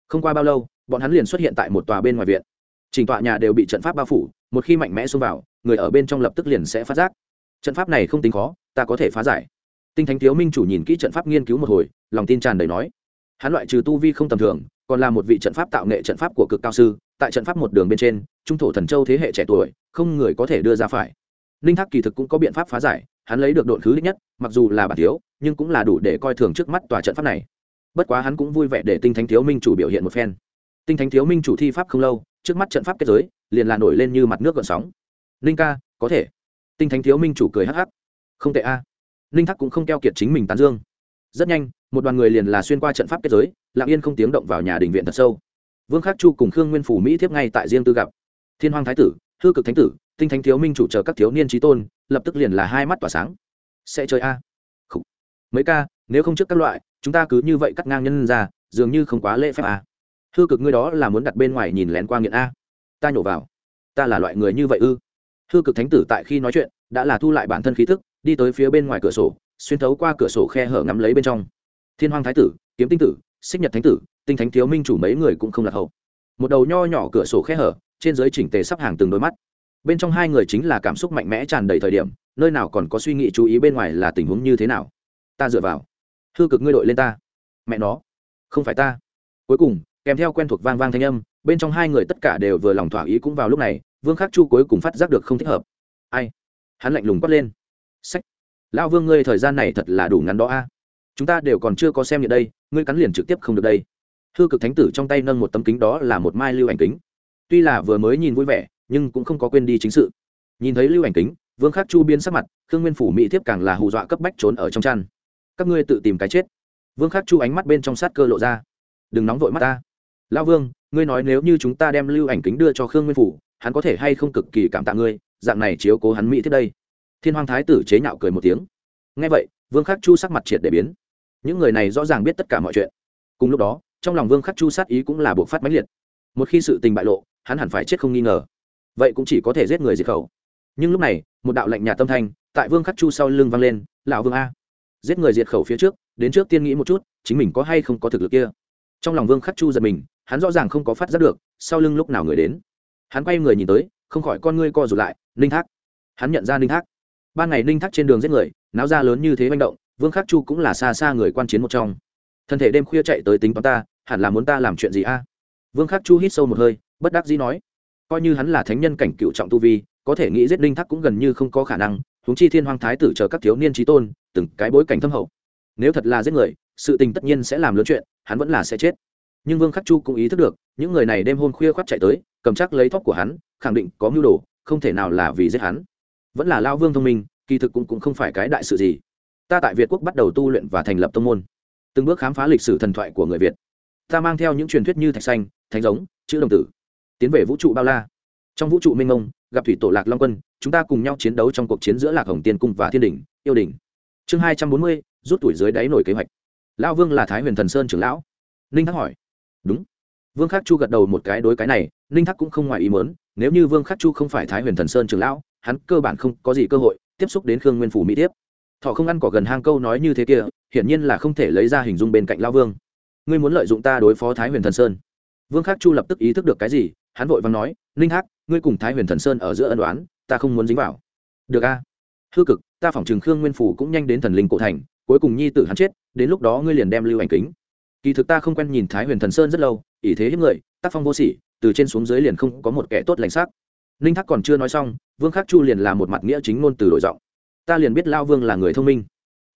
Không qua bao lâu, bọn hắn liền xuất hiện tại một tòa bên ngoài viện. Trình tọa nhà đều bị trận pháp bao phủ, một khi mạnh mẽ xông vào người ở bên trong lập tức liền sẽ phát giác. Trận pháp này không tính khó, ta có thể phá giải. Tinh thánh thiếu minh chủ nhìn kỹ trận pháp nghiên cứu một hồi, lòng tin tràn đầy nói. Hắn loại trừ tu vi không tầm thường, còn là một vị trận pháp tạo nghệ trận pháp của cực cao sư, tại trận pháp một đường bên trên, trung thổ thần châu thế hệ trẻ tuổi, không người có thể đưa ra phải. Ninh thác kỳ thực cũng có biện pháp phá giải, hắn lấy được độn khứ đích nhất, mặc dù là bản thiếu, nhưng cũng là đủ để coi thường trước mắt tòa trận pháp này. Bất quá hắn cũng vui vẻ để tinh thánh thiếu minh chủ biểu hiện một phen. Tinh thánh thiếu minh chủ thi pháp không lâu, trước mắt trận pháp kết giới, liền là nổi lên như mặt nước gợn sóng ninh ca, có thể. Tinh thánh thiếu minh chủ cười hắc hắc. Không tệ a. Ninh thắc cũng không keo kiệt chính mình tán dương. Rất nhanh, một đoàn người liền là xuyên qua trận pháp kết giới, lặng yên không tiếng động vào nhà đình viện thật sâu. Vương khắc chu cùng khương nguyên phủ mỹ thiếp ngay tại riêng tư gặp. Thiên hoàng thái tử, hư cực thánh tử, tinh thánh thiếu minh chủ chờ các thiếu niên trí tôn, lập tức liền là hai mắt tỏa sáng. Sẽ chơi a. Khủ. mấy ca, nếu không trước các loại, chúng ta cứ như vậy cắt ngang nhân ra, dường như không quá lễ phép a. Hư cực ngươi đó là muốn đặt bên ngoài nhìn lén qua nghiện a. Ta nhổ vào. Ta là loại người như vậy ư? Hư cực thánh tử tại khi nói chuyện, đã là thu lại bản thân khí thức, đi tới phía bên ngoài cửa sổ, xuyên thấu qua cửa sổ khe hở ngắm lấy bên trong. Thiên hoàng thái tử, kiếm tinh tử, xích nhật thánh tử, tinh thánh thiếu minh chủ mấy người cũng không lạc hậu. Một đầu nho nhỏ cửa sổ khe hở, trên giới chỉnh tề sắp hàng từng đôi mắt. Bên trong hai người chính là cảm xúc mạnh mẽ tràn đầy thời điểm, nơi nào còn có suy nghĩ chú ý bên ngoài là tình huống như thế nào. Ta dựa vào. Hư cực ngươi đội lên ta. Mẹ nó. Không phải ta. Cuối cùng, kèm theo quen thuộc vang vang thanh âm, bên trong hai người tất cả đều vừa lòng thỏa ý cũng vào lúc này vương khắc chu cuối cùng phát giác được không thích hợp. Ai? Hắn lạnh lùng quát lên. Sách. Lão vương ngươi thời gian này thật là đủ ngắn đó a. Chúng ta đều còn chưa có xem nhận đây, ngươi cắn liền trực tiếp không được đây. Hư cực thánh tử trong tay nâng một tấm kính đó là một mai lưu ảnh kính. Tuy là vừa mới nhìn vui vẻ, nhưng cũng không có quên đi chính sự. Nhìn thấy lưu ảnh kính, vương khắc chu biến sắc mặt, khương nguyên phủ mỹ thiếp càng là hù dọa cấp bách trốn ở trong chăn. Các ngươi tự tìm cái chết. Vương khắc chu ánh mắt bên trong sát cơ lộ ra. Đừng nóng vội mắt ta. Lão vương, ngươi nói nếu như chúng ta đem lưu ảnh kính đưa cho khương nguyên phủ hắn có thể hay không cực kỳ cảm tạ ngươi, dạng này chiếu cố hắn mỹ thiết đây. Thiên hoàng thái tử chế nhạo cười một tiếng. Ngay vậy, vương khắc chu sắc mặt triệt để biến. Những người này rõ ràng biết tất cả mọi chuyện. Cùng lúc đó, trong lòng vương khắc chu sát ý cũng là buộc phát mãnh liệt. Một khi sự tình bại lộ, hắn hẳn phải chết không nghi ngờ. Vậy cũng chỉ có thể giết người diệt khẩu. Nhưng lúc này, một đạo lệnh nhà tâm thanh tại vương khắc chu sau lưng vang lên, lão vương a, giết người diệt khẩu phía trước, đến trước tiên nghĩ một chút, chính mình có hay không có thực lực kia? Trong lòng vương khắc chu giật mình, hắn rõ ràng không có phát giác được, sau lưng lúc nào người đến hắn quay người nhìn tới, không khỏi con ngươi co rụt lại, ninh thác. Hắn nhận ra ninh thác. Ban ngày ninh thác trên đường giết người, náo ra lớn như thế manh động, vương khắc chu cũng là xa xa người quan chiến một trong. Thân thể đêm khuya chạy tới tính toán ta, hẳn là muốn ta làm chuyện gì a? Vương khắc chu hít sâu một hơi, bất đắc dĩ nói. Coi như hắn là thánh nhân cảnh cựu trọng tu vi, có thể nghĩ giết ninh thác cũng gần như không có khả năng, huống chi thiên hoàng thái tử chờ các thiếu niên trí tôn, từng cái bối cảnh thâm hậu. Nếu thật là giết người, sự tình tất nhiên sẽ làm lớn chuyện, hắn vẫn là sẽ chết. Nhưng vương khắc chu cũng ý thức được, những người này đêm hôm khuya khoác chạy tới cầm chắc lấy thóc của hắn khẳng định có mưu đồ không thể nào là vì giết hắn. Vẫn là lao vương thông minh kỳ thực cũng, cũng không phải cái đại sự gì. Ta tại việt quốc bắt đầu tu luyện và thành lập tông môn. Từng bước khám phá lịch sử thần thoại của người việt. Ta mang theo những truyền thuyết như thạch xanh thánh giống chữ đồng tử tiến về vũ trụ bao la. Trong vũ trụ minh ông gặp thủy tổ lạc long quân chúng ta cùng nhau chiến đấu trong cuộc chiến giữa lạc hồng tiên cung và thiên đình yêu đình chương hai trăm bốn mươi rút tuổi dưới đáy nổi kế hoạch. Lão vương là thái huyền thần sơn trưởng lão. Ninh thắc hỏi. Đúng vương khắc chu gật đầu một cái đối cái này ninh thắc cũng không ngoài ý mớn nếu như vương khắc chu không phải thái huyền thần sơn trưởng lão hắn cơ bản không có gì cơ hội tiếp xúc đến khương nguyên phủ mỹ tiếp. Thọ không ăn cỏ gần hang câu nói như thế kia hiển nhiên là không thể lấy ra hình dung bên cạnh lao vương. Ngươi muốn lợi dụng ta đối phó thái huyền thần sơn. Vương khắc chu lập tức ý thức được cái gì hắn vội vàng nói ninh Thác, ngươi cùng thái huyền thần sơn ở giữa ân đoán ta không muốn dính vào. Được a. Hư cực ta phỏng chừng khương nguyên phủ cũng nhanh đến thần linh cổ thành cuối cùng nhi tử hắn chết đến lúc đó ngươi liền đem lưu ảnh kính. Kỳ thực ta không quen nhìn thái huyền thần sơn rất lâu ỷ thế hiếp người, tác phong vô sỉ, từ trên xuống dưới liền không có một kẻ tốt lành sắc ninh thắc còn chưa nói xong, vương khắc chu liền là một mặt nghĩa chính ngôn từ đổi giọng. Ta liền biết lao vương là người thông minh.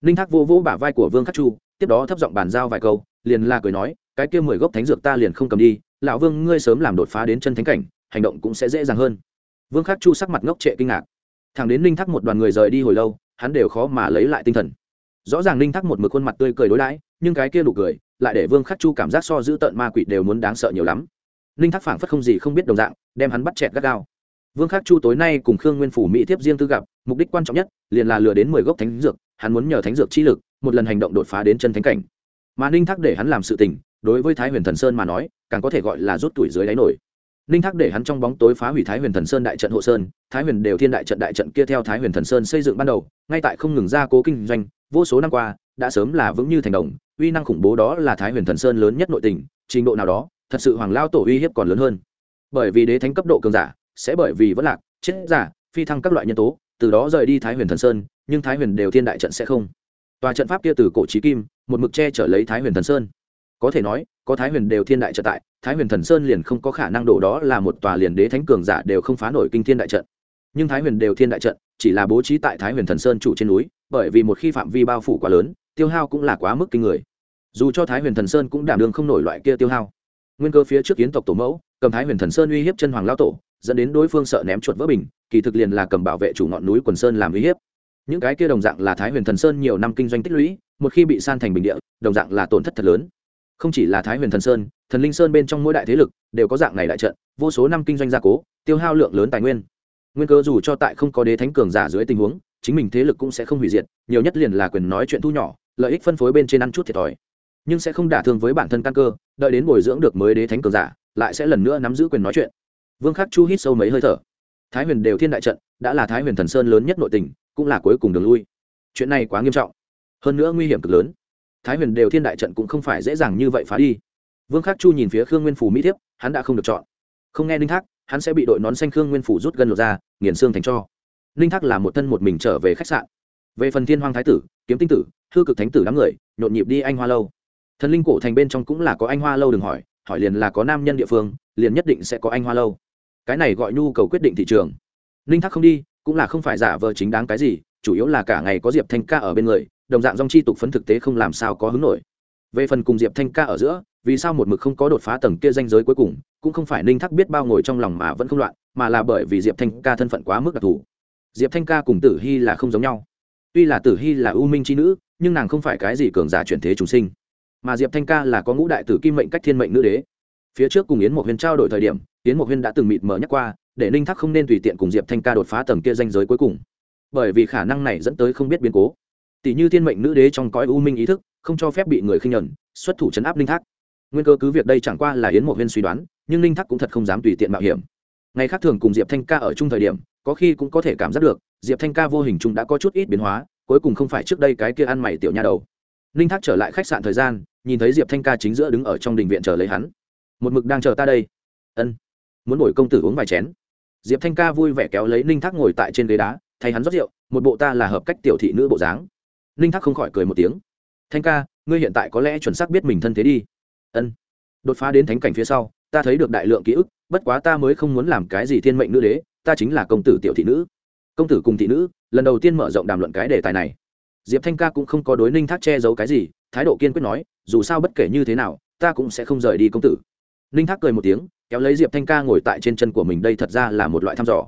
Ninh thác vô vỗ bả vai của vương khắc chu, tiếp đó thấp giọng bàn giao vài câu, liền là cười nói, cái kia mười gốc thánh dược ta liền không cầm đi, lão vương ngươi sớm làm đột phá đến chân thánh cảnh, hành động cũng sẽ dễ dàng hơn. Vương khắc chu sắc mặt ngốc trệ kinh ngạc. Thằng đến ninh thác một đoàn người rời đi hồi lâu, hắn đều khó mà lấy lại tinh thần. Rõ ràng ninh thác một mực khuôn mặt tươi cười đối đãi, nhưng cái kia đủ cười lại để vương khắc chu cảm giác so giữ tợn ma quỷ đều muốn đáng sợ nhiều lắm. Ninh thác phảng phất không gì không biết đồng dạng, đem hắn bắt chẹt gắt gao. Vương khắc chu tối nay cùng khương nguyên phủ mỹ tiếp riêng tư gặp, mục đích quan trọng nhất, liền là lừa đến mười gốc thánh dược, hắn muốn nhờ thánh dược chi lực, một lần hành động đột phá đến chân thánh cảnh. Mà ninh thác để hắn làm sự tình, đối với thái huyền thần sơn mà nói, càng có thể gọi là rút tuổi dưới đáy nổi. Ninh thác để hắn trong bóng tối phá hủy thái huyền thần sơn đại trận hộ sơn, thái huyền đều thiên đại trận đại trận kia theo thái huyền thần sơn xây dựng ban đầu, ngay tại không ngừng ra cố kinh doanh, vô số năm qua, đã sớm là vững như thành đồng uy năng khủng bố đó là thái huyền thần sơn lớn nhất nội tình, trình độ nào đó, thật sự hoàng lao tổ uy hiếp còn lớn hơn. Bởi vì đế thánh cấp độ cường giả, sẽ bởi vì vẫn lạc, chết giả, phi thăng các loại nhân tố, từ đó rời đi thái huyền thần sơn, nhưng thái huyền đều thiên đại trận sẽ không. Tòa trận pháp kia từ cổ trí kim, một mực che chở lấy thái huyền thần sơn. Có thể nói, có thái huyền đều thiên đại trận tại, thái huyền thần sơn liền không có khả năng đổ đó là một tòa liền đế thánh cường giả đều không phá nổi kinh thiên đại trận. Nhưng thái huyền đều thiên đại trận, chỉ là bố trí tại thái huyền thần sơn chủ trên núi, bởi vì một khi phạm vi bao phủ quá lớn, tiêu hao cũng là quá mức kinh người dù cho thái huyền thần sơn cũng đảm đương không nổi loại kia tiêu hao. Nguyên cơ phía trước kiến tộc tổ mẫu, cầm thái huyền thần sơn uy hiếp chân hoàng lao tổ, dẫn đến đối phương sợ ném chuột vỡ bình, kỳ thực liền là cầm bảo vệ chủ ngọn núi quần sơn làm uy hiếp. Những cái kia đồng dạng là thái huyền thần sơn nhiều năm kinh doanh tích lũy, một khi bị san thành bình địa, đồng dạng là tổn thất thật lớn. Không chỉ là thái huyền thần sơn, thần linh sơn bên trong mỗi đại thế lực đều có dạng này đại trận, vô số năm kinh doanh gia cố, tiêu hao lượng lớn tài nguyên. Nguyên cơ dù cho tại không có đế thánh cường giả dưới tình huống, chính mình thế lực cũng sẽ không hủy diệt, nhiều nhất liền là quyền nói chuyện thu nhỏ, lợi ích phân phối bên trên ăn chút thiệt thòi nhưng sẽ không đả thương với bản thân căn cơ, đợi đến bồi dưỡng được mới đế thánh cường giả, lại sẽ lần nữa nắm giữ quyền nói chuyện. Vương khắc chu hít sâu mấy hơi thở. Thái huyền đều thiên đại trận, đã là thái huyền thần sơn lớn nhất nội tình, cũng là cuối cùng đường lui. Chuyện này quá nghiêm trọng, hơn nữa nguy hiểm cực lớn. Thái huyền đều thiên đại trận cũng không phải dễ dàng như vậy phá đi. Vương khắc chu nhìn phía khương nguyên phủ mỹ thiếp, hắn đã không được chọn. Không nghe ninh thác, hắn sẽ bị đội nón xanh khương nguyên phủ rút gân lột ra, nghiền xương thành cho. Ninh thác là một thân một mình trở về khách sạn. Về phần thiên hoàng thái tử, kiếm tinh tử thư cực thánh tử đám người, nhộn nhịp đi anh hoa lâu thần linh cổ thành bên trong cũng là có anh hoa lâu đừng hỏi hỏi liền là có nam nhân địa phương, liền nhất định sẽ có anh hoa lâu. Cái này gọi nhu cầu quyết định thị trường. Ninh thác không đi, cũng là không phải giả vờ chính đáng cái gì, chủ yếu là cả ngày có diệp thanh ca ở bên người, đồng dạng dòng chi tục phấn thực tế không làm sao có hứng nổi. Về phần cùng diệp thanh ca ở giữa, vì sao một mực không có đột phá tầng kia danh giới cuối cùng, cũng không phải ninh thác biết bao ngồi trong lòng mà vẫn không loạn, mà là bởi vì diệp thanh ca thân phận quá mức đặc thù. Diệp thanh ca cùng tử hy là không giống nhau. Tuy là tử hy là ưu minh c h i nữ, nhưng nàng không phải cái gì cường giả chuyển thế chúng sinh mà diệp thanh ca là có ngũ đại tử kim mệnh cách thiên mệnh nữ đế phía trước cùng yến Mộc huyền trao đổi thời điểm yến Mộc huyền đã từng mịt mờ nhắc qua để ninh thác không nên tùy tiện cùng diệp thanh ca đột phá tầng kia danh giới cuối cùng bởi vì khả năng này dẫn tới không biết biến cố tỷ như thiên mệnh nữ đế trong cõi u minh ý thức không cho phép bị người khinh nhuận, xuất thủ chấn áp ninh thác nguyên cơ cứ việc đây chẳng qua là yến Mộc huyên suy đoán nhưng ninh thác cũng thật không dám tùy tiện mạo hiểm ngày khác thường cùng diệp thanh ca ở chung thời điểm có khi cũng có thể cảm giác được diệp thanh ca vô hình chung đã có chút ít biến hóa cuối cùng không phải trước đây cái kia ăn mày tiểu nha đầu ninh thác trở lại khách sạn thời gian nhìn thấy diệp thanh ca chính giữa đứng ở trong đình viện chờ lấy hắn một mực đang chờ ta đây ân muốn đổi công tử uống vài chén diệp thanh ca vui vẻ kéo lấy ninh thác ngồi tại trên ghế đá thay hắn rót rượu một bộ ta là hợp cách tiểu thị nữ bộ dáng ninh thác không khỏi cười một tiếng thanh ca ngươi hiện tại có lẽ chuẩn xác biết mình thân thế đi ân đột phá đến thánh cảnh phía sau ta thấy được đại lượng ký ức bất quá ta mới không muốn làm cái gì thiên mệnh nữ đế ta chính là công tử tiểu thị nữ công tử cùng thị nữ lần đầu tiên mở rộng đàm luận cái đề tài này diệp thanh ca cũng không có đối ninh thác che giấu cái gì thái độ kiên quyết nói, dù sao bất kể như thế nào, ta cũng sẽ không rời đi công tử. Ninh thác cười một tiếng, kéo lấy diệp thanh ca ngồi tại trên chân của mình đây thật ra là một loại thăm dò.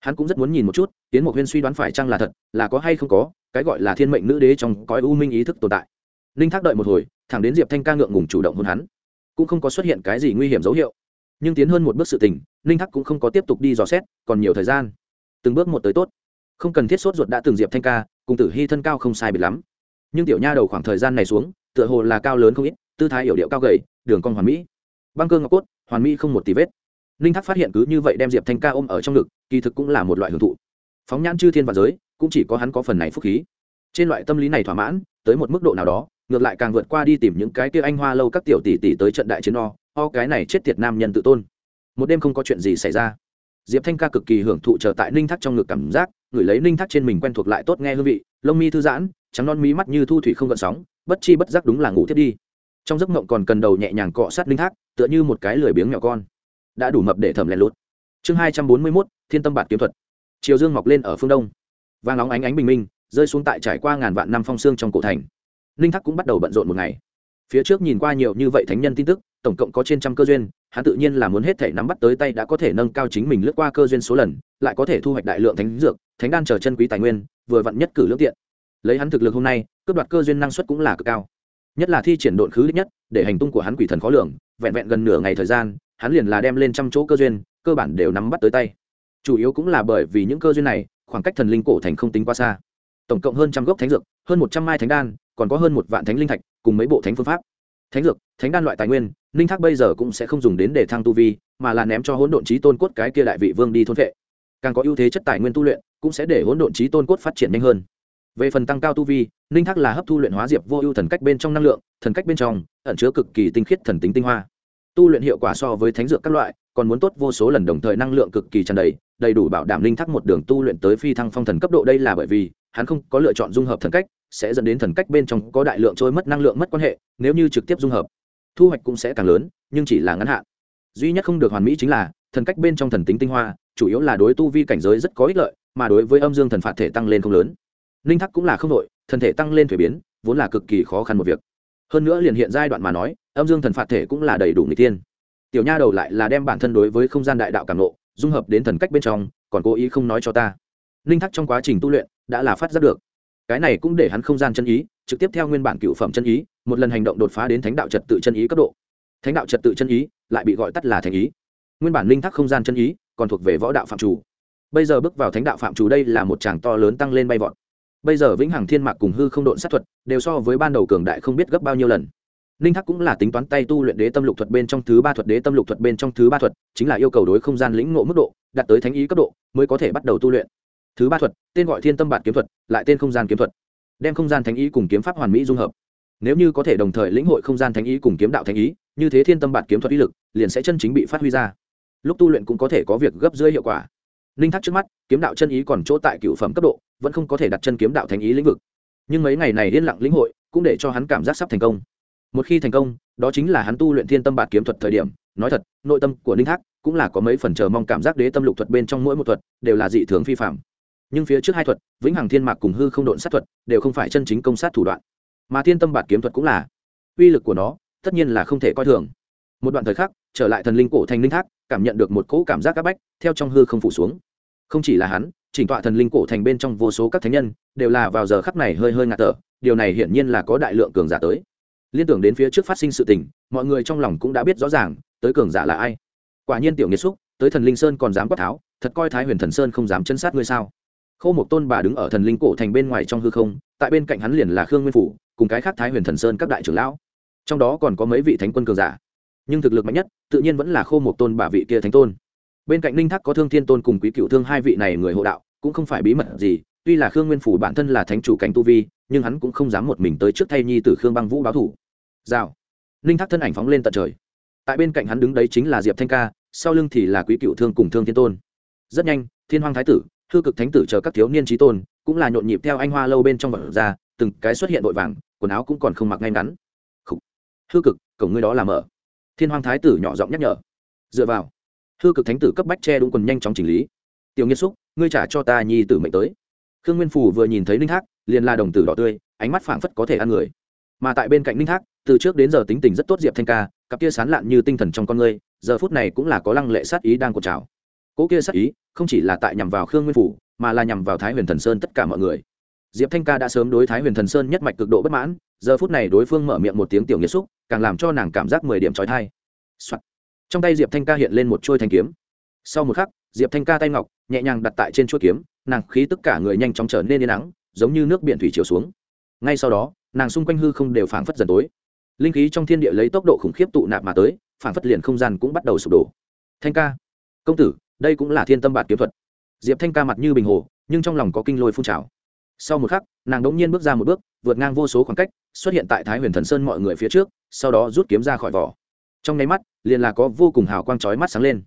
Hắn cũng rất muốn nhìn một chút tiến Mộc huyên suy đoán phải chăng là thật, là có hay không có, cái gọi là thiên mệnh nữ đế trong cõi u minh ý thức tồn tại. Ninh thác đợi một hồi, thẳng đến diệp thanh ca ngượng ngùng chủ động hôn hắn. Cũng không có xuất hiện cái gì nguy hiểm dấu hiệu. Nhưng tiến hơn một bước sự tình, ninh thác cũng không có tiếp tục đi dò xét, còn nhiều thời gian. Từng bước một tới tốt. Không cần thiết sốt ruột đã từng diệp thanh ca, cùng tử hy thân cao không sai biệt lắm nhưng tiểu nha đầu khoảng thời gian này xuống, tựa hồ là cao lớn không ít, tư thái hiểu điệu cao gầy, đường cong hoàn mỹ. Băng cơ ngọc cốt, hoàn mỹ không một tí vết. Ninh thác phát hiện cứ như vậy đem diệp thanh ca ôm ở trong ngực, kỳ thực cũng là một loại hưởng thụ. Phóng nhãn chư thiên và giới, cũng chỉ có hắn có phần này phúc khí. Trên loại tâm lý này thỏa mãn, tới một mức độ nào đó, ngược lại càng vượt qua đi tìm những cái kia anh hoa lâu các tiểu tỷ tỷ tới trận đại chiến o o cái này chết tiệt nam nhân tự tôn. Một đêm không có chuyện gì xảy ra. Diệp thanh ca cực kỳ hưởng thụ chờ tại ninh thác trong ngực cảm giác, ngửi lấy ninh thác trên mình quen thuộc lại tốt nghe hương vị, lông mi thư giãn trắng non mí mắt như thu thủy không gợn sóng, bất chi bất giác đúng là ngủ thiết đi. Trong giấc mộng còn cần đầu nhẹ nhàng cọ sát linh thác, tựa như một cái lười biếng nhỏ con. Đã đủ mập để thẩm lén lút. Chương hai trăm bốn mươi mốt, thiên tâm bạt kiếm thuật. Chiều dương mọc lên ở phương đông. Vàng óng ánh ánh bình minh, rơi xuống tại trải qua ngàn vạn năm phong xương trong cổ thành. Linh thác cũng bắt đầu bận rộn một ngày. Phía trước nhìn qua nhiều như vậy thánh nhân tin tức, tổng cộng có trên trăm cơ duyên, hắn tự nhiên là muốn hết thể nắm bắt tới tay đã có thể nâng cao chính mình lướt qua cơ duyên số lần, lại có thể thu hoạch đại lượng thánh dược, thánh đan chờ chân quý tài nguyên, vừa vặn nhất cử lương tiện lấy hắn thực lực hôm nay, cướp đoạt cơ duyên năng suất cũng là cực cao. Nhất là thi triển độn khứ đích nhất, để hành tung của hắn quỷ thần khó lường, vẹn vẹn gần nửa ngày thời gian, hắn liền là đem lên trăm chỗ cơ duyên, cơ bản đều nắm bắt tới tay. Chủ yếu cũng là bởi vì những cơ duyên này, khoảng cách thần linh cổ thành không tính quá xa. Tổng cộng hơn trăm gốc thánh dược, hơn một trăm mai thánh đan, còn có hơn một vạn thánh linh thạch, cùng mấy bộ thánh phương pháp. Thánh dược, thánh đan loại tài nguyên, linh thác bây giờ cũng sẽ không dùng đến để thăng tu vi, mà là ném cho hỗn độn trí tôn cốt cái kia đại vị vương đi thôn vệ. Càng có ưu thế chất tài nguyên tu luyện, cũng sẽ để hỗn độn trí tôn cốt phát triển nhanh hơn về phần tăng cao tu vi, ninh thác là hấp thu luyện hóa diệp vô ưu thần cách bên trong năng lượng, thần cách bên trong, ẩn chứa cực kỳ tinh khiết thần tính tinh hoa. Tu luyện hiệu quả so với thánh dược các loại, còn muốn tốt vô số lần đồng thời năng lượng cực kỳ tràn đầy đầy đủ bảo đảm ninh thác một đường tu luyện tới phi thăng phong thần cấp độ đây là bởi vì, hắn không có lựa chọn dung hợp thần cách, sẽ dẫn đến thần cách bên trong có đại lượng trôi mất năng lượng mất quan hệ, nếu như trực tiếp dung hợp, thu hoạch cũng sẽ càng lớn, nhưng chỉ là ngắn hạn. Duy nhất không được hoàn mỹ chính là, thần cách bên trong thần tính tinh hoa, chủ yếu là đối tu vi cảnh giới rất có ích lợi, mà đối với âm dương thần phạt thể tăng lên không lớn. Ninh thắc cũng là không đội thần thể tăng lên thuế biến, vốn là cực kỳ khó khăn một việc. Hơn nữa liền hiện giai đoạn mà nói, âm dương thần phạt thể cũng là đầy đủ người tiên tiểu nha đầu lại là đem bản thân đối với không gian đại đạo cảm nộ dung hợp đến thần cách bên trong, còn cố ý không nói cho ta. Ninh thắc trong quá trình tu luyện, đã là phát giác được. Cái này cũng để hắn không gian chân ý, trực tiếp theo nguyên bản cựu phẩm chân ý, một lần hành động đột phá đến thánh đạo trật tự chân ý cấp độ. Thánh đạo trật tự chân ý, lại bị gọi tắt là thành ý. Nguyên bản linh thắc không gian chân ý, còn thuộc về võ đạo phạm chủ. Bây giờ bước vào thánh đạo phạm chủ đây là một chàng to lớn tăng lên bay vọt bây giờ vĩnh hằng thiên mạc cùng hư không độn sát thuật đều so với ban đầu cường đại không biết gấp bao nhiêu lần. Ninh thắc cũng là tính toán tay tu luyện đế tâm lục thuật bên trong thứ ba thuật, đế tâm lục thuật bên trong thứ ba thuật, chính là yêu cầu đối không gian lĩnh ngộ mức độ, đạt tới thánh ý cấp độ, mới có thể bắt đầu tu luyện. Thứ ba thuật, tên gọi thiên tâm bản kiếm thuật, lại tên không gian kiếm thuật. Đem không gian thánh ý cùng kiếm pháp hoàn mỹ dung hợp. Nếu như có thể đồng thời lĩnh hội không gian thánh ý cùng kiếm đạo thánh ý, như thế thiên tâm bản kiếm thuật ý lực liền sẽ chân chính bị phát huy ra. Lúc tu luyện cũng có thể có việc gấp dưới hiệu quả ninh Thác trước mắt, kiếm đạo chân ý còn chỗ tại cựu phẩm cấp độ, vẫn không có thể đặt chân kiếm đạo thánh ý lĩnh vực. Nhưng mấy ngày này yên lặng lĩnh hội, cũng để cho hắn cảm giác sắp thành công. Một khi thành công, đó chính là hắn tu luyện thiên tâm bạt kiếm thuật thời điểm. Nói thật, nội tâm của ninh thác cũng là có mấy phần chờ mong cảm giác đế tâm lục thuật bên trong mỗi một thuật đều là dị thường phi phạm nhưng phía trước hai thuật, vĩnh hằng thiên mạc cùng hư không độn sát thuật, đều không phải chân chính công sát thủ đoạn. Mà thiên tâm bạt kiếm thuật cũng là. Uy lực của nó, tất nhiên là không thể coi thường. Một đoạn thời khắc, trở lại thần linh cổ thành Ninh thác cảm nhận được một cỗ cảm giác áp bách, theo trong hư không phủ xuống. Không chỉ là hắn, chỉnh tọa thần linh cổ thành bên trong vô số các thánh nhân, đều là vào giờ khắc này hơi hơi ngạt thở, điều này hiển nhiên là có đại lượng cường giả tới. Liên tưởng đến phía trước phát sinh sự tình, mọi người trong lòng cũng đã biết rõ ràng, tới cường giả là ai. Quả nhiên tiểu nghiệt xúc, tới thần linh sơn còn dám quát tháo, thật coi thái huyền thần sơn không dám chân sát ngươi sao? Khô một tôn bà đứng ở thần linh cổ thành bên ngoài trong hư không, tại bên cạnh hắn liền là khương nguyên phủ, cùng cái khác thái huyền thần sơn các đại trưởng lão. Trong đó còn có mấy vị thánh quân cường giả nhưng thực lực mạnh nhất, tự nhiên vẫn là khô một tôn bà vị kia thánh tôn. Bên cạnh ninh thác có thương thiên tôn cùng quý cựu thương, hai vị này người hộ đạo, cũng không phải bí mật gì, tuy là khương nguyên phủ bản thân là thánh chủ cảnh tu vi, nhưng hắn cũng không dám một mình tới trước thay nhi từ khương băng vũ báo thủ. Rào. Ninh thác thân ảnh phóng lên tận trời. Tại bên cạnh hắn đứng đấy chính là diệp thanh ca, sau lưng thì là quý cựu thương cùng thương thiên tôn. Rất nhanh, thiên hoàng thái tử, thư cực thánh tử chờ các thiếu niên trí tôn, cũng là nhộn nhịp theo anh hoa lâu bên trong vật ra, từng cái xuất hiện vội vàng, quần áo cũng còn không mặc ngay ngắn. Thư cực, cổng ngươi đó là mở thiên hoàng thái tử nhỏ giọng nhắc nhở. Dựa vào. Hư cực thánh tử cấp bách che đúng quần nhanh chóng chỉnh lý. Tiểu nghiên xúc, ngươi trả cho ta nhi tử mệnh tới. Khương nguyên phủ vừa nhìn thấy ninh thác, liền là đồng tử đỏ tươi, ánh mắt phảng phất có thể ăn người. Mà tại bên cạnh ninh thác, từ trước đến giờ tính tình rất tốt diệp thanh ca, cặp kia sán lạn như tinh thần trong con ngươi, giờ phút này cũng là có lăng lệ sát ý đang cột trào. Cỗ kia sát ý, không chỉ là tại nhằm vào khương nguyên phủ mà là nhằm vào thái huyền thần sơn tất cả mọi người diệp thanh ca đã sớm đối thái huyền thần sơn nhất mạch cực độ bất mãn, giờ phút này đối phương mở miệng một tiếng tiểu nghĩa xúc, càng làm cho nàng cảm giác mười điểm trói thai、Soạn. trong tay diệp thanh ca hiện lên một trôi thanh kiếm. Sau một khắc, diệp thanh ca tay ngọc nhẹ nhàng đặt tại trên chuỗi kiếm, nàng khí tất cả người nhanh chóng trở nên yên nắng, giống như nước biển thủy chiều xuống. Ngay sau đó, nàng xung quanh hư không đều phảng phất dần tối. Linh khí trong thiên địa lấy tốc độ khủng khiếp tụ nạp mà tới, phảng phất liền không gian cũng bắt đầu sụp đổ. Thanh ca, công tử, đây cũng là thiên tâm bạt kiếm thuật. Diệp thanh ca mặt như bình hồ, nhưng trong lòng có kinh lôi phun trào sau một khắc, nàng đống nhiên bước ra một bước, vượt ngang vô số khoảng cách, xuất hiện tại thái huyền thần sơn mọi người phía trước, sau đó rút kiếm ra khỏi vỏ. Trong nháy mắt, liền là có vô cùng hào quang chói mắt sáng lên.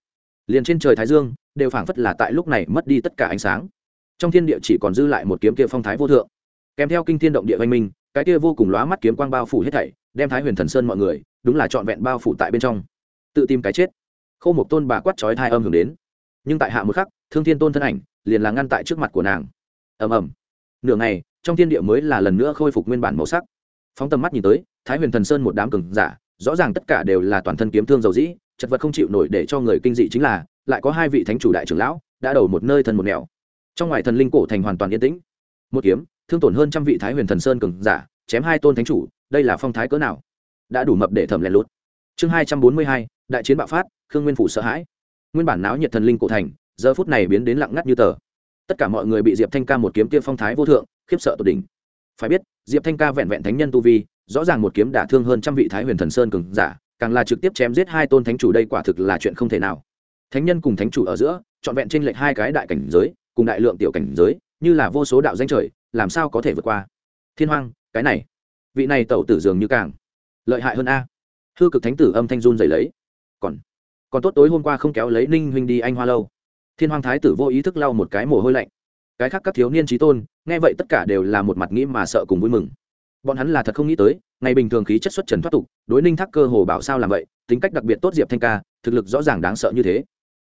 Liền trên trời thái dương, đều phảng phất là tại lúc này mất đi tất cả ánh sáng. Trong thiên địa chỉ còn dư lại một kiếm kia phong thái vô thượng. Kèm theo kinh thiên động địa văn minh, cái kia vô cùng lóa mắt kiếm quang bao phủ hết thảy, đem thái huyền thần sơn mọi người, đúng là trọn vẹn bao phủ tại bên trong. Tự tìm cái chết. Khâu một tôn bà quát chói thai âm hưởng đến. Nhưng tại hạ một khắc, thương thiên tôn thân ảnh, liền là ngăn tại trước mặt của nàng. Ầm ầm nửa ngày, trong thiên địa mới là lần nữa khôi phục nguyên bản màu sắc. Phóng tầm mắt nhìn tới, thái huyền thần sơn một đám cường giả, rõ ràng tất cả đều là toàn thân kiếm thương dầu dĩ, chật vật không chịu nổi để cho người kinh dị chính là, lại có hai vị thánh chủ đại trưởng lão đã đầu một nơi thân một nẻo. Trong ngoài thần linh cổ thành hoàn toàn yên tĩnh. Một kiếm, thương tổn hơn trăm vị thái huyền thần sơn cường giả, chém hai tôn thánh chủ, đây là phong thái cỡ nào? Đã đủ mập để thẩm lẹn lút chương hai trăm bốn mươi hai, đại chiến bạo phát, khương nguyên phủ sợ hãi. Nguyên bản náo nhiệt thần linh cổ thành, giờ phút này biến đến lặng ngắt như tờ tất cả mọi người bị diệp thanh ca một kiếm kia phong thái vô thượng, khiếp sợ tột đỉnh. Phải biết, diệp thanh ca vẹn vẹn thánh nhân tu vi, rõ ràng một kiếm đả thương hơn trăm vị thái huyền thần sơn cường giả, càng là trực tiếp chém giết hai tôn thánh chủ đây quả thực là chuyện không thể nào. Thánh nhân cùng thánh chủ ở giữa, trọn vẹn trên lệch hai cái đại cảnh giới, cùng đại lượng tiểu cảnh giới, như là vô số đạo danh trời, làm sao có thể vượt qua? Thiên hoang, cái này. Vị này tẩu tử dường như càng lợi hại hơn a. Hư cực thánh tử âm thanh run dày lấy. Còn còn tốt tối hôm qua không kéo lấy ninh huynh đi anh hoa lâu thiên hoàng thái tử vô ý thức lau một cái mồ hôi lạnh. Cái khác các thiếu niên trí tôn, nghe vậy tất cả đều là một mặt nghĩ mà sợ cùng vui mừng. Bọn hắn là thật không nghĩ tới, ngày bình thường khí chất xuất trần thoát tục, đối ninh thác cơ hồ bảo sao làm vậy, tính cách đặc biệt tốt diệp thanh ca, thực lực rõ ràng đáng sợ như thế.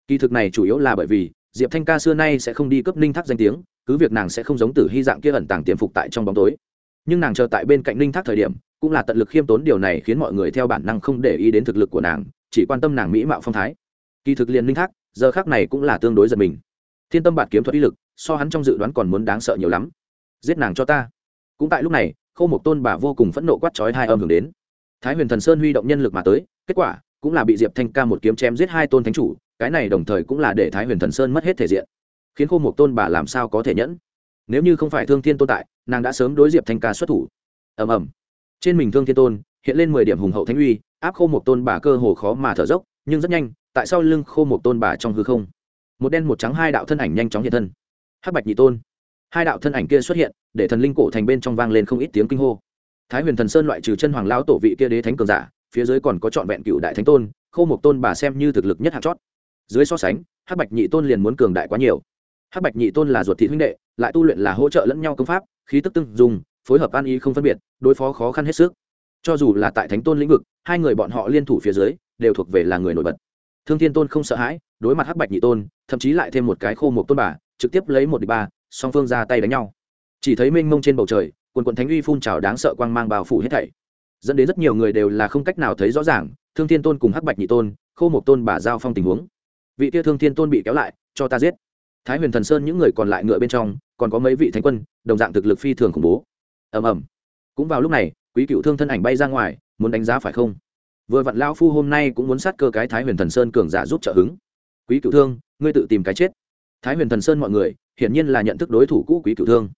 Kỳ thực này chủ yếu là bởi vì, diệp thanh ca xưa nay sẽ không đi cấp ninh thác danh tiếng, cứ việc nàng sẽ không giống tử hy dạng kia ẩn tàng tiềm phục tại trong bóng tối. Nhưng nàng chờ tại bên cạnh ninh thác thời điểm, cũng là tận lực khiêm tốn điều này khiến mọi người theo bản năng không để ý đến thực lực của nàng, chỉ quan tâm nàng mỹ mạo phong thái. Kỳ thực liền ninh thác giờ khác này cũng là tương đối giật mình. Thiên tâm bạt kiếm thuật uy lực, so hắn trong dự đoán còn muốn đáng sợ nhiều lắm. Giết nàng cho ta. Cũng tại lúc này khâu một tôn bà vô cùng phẫn nộ quát chói hai âm hưởng đến. Thái huyền thần sơn huy động nhân lực mà tới, kết quả cũng là bị diệp thanh ca một kiếm chém giết hai tôn thánh chủ, cái này đồng thời cũng là để thái huyền thần sơn mất hết thể diện. Khiến khô một tôn bà làm sao có thể nhẫn? Nếu như không phải thương thiên tôn tại, nàng đã sớm đối diệp thanh ca xuất thủ. Ầm ầm. Trên mình thương thiên tôn, hiện lên mười điểm hùng hậu thánh uy, áp khô một tôn bà cơ hồ khó mà thở dốc, nhưng rất nhanh tại sao lưng khô một tôn bà trong hư không. Một đen một trắng hai đạo thân ảnh nhanh chóng hiện thân. Hắc bạch nhị tôn. Hai đạo thân ảnh kia xuất hiện, để thần linh cổ thành bên trong vang lên không ít tiếng kinh hô. Thái huyền thần sơn loại trừ chân hoàng lão tổ vị kia đế thánh cường giả, phía dưới còn có trọn vẹn cựu đại thánh tôn, khô một tôn bà xem như thực lực nhất hạt chót. Dưới so sánh, hắc bạch nhị tôn liền muốn cường đại quá nhiều. Hắc bạch nhị tôn là ruột thị huynh đệ, lại tu luyện là hỗ trợ lẫn nhau công pháp, khí tức tương dùng phối hợp an ý không phân biệt, đối phó khó khăn hết sức. Cho dù là tại thánh tôn lĩnh vực, hai người bọn họ liên thủ phía dưới, đều thuộc về là người nổi bật thương thiên tôn không sợ hãi, đối mặt hắc bạch nhị tôn, thậm chí lại thêm một cái khô một tôn bà, trực tiếp lấy một địch ba, song phương ra tay đánh nhau. Chỉ thấy mênh mông trên bầu trời, quần quần thánh uy phun trào đáng sợ quang mang bao phủ hết thảy. Dẫn đến rất nhiều người đều là không cách nào thấy rõ ràng, thương thiên tôn cùng hắc bạch nhị tôn, khô một tôn bà giao phong tình huống. Vị tia thương thiên tôn bị kéo lại, cho ta giết. Thái huyền thần sơn những người còn lại ngựa bên trong, còn có mấy vị thánh quân, đồng dạng thực lực phi thường khủng bố. Ầm ầm. Cũng vào lúc này, quý cựu thương thân ảnh bay ra ngoài, muốn đánh giá phải không? Vừa vặn lao phu hôm nay cũng muốn sát cơ cái thái huyền thần sơn cường giả giúp trợ hứng. Quý cựu thương, ngươi tự tìm cái chết. Thái huyền thần sơn mọi người, hiển nhiên là nhận thức đối thủ cũ quý cựu thương.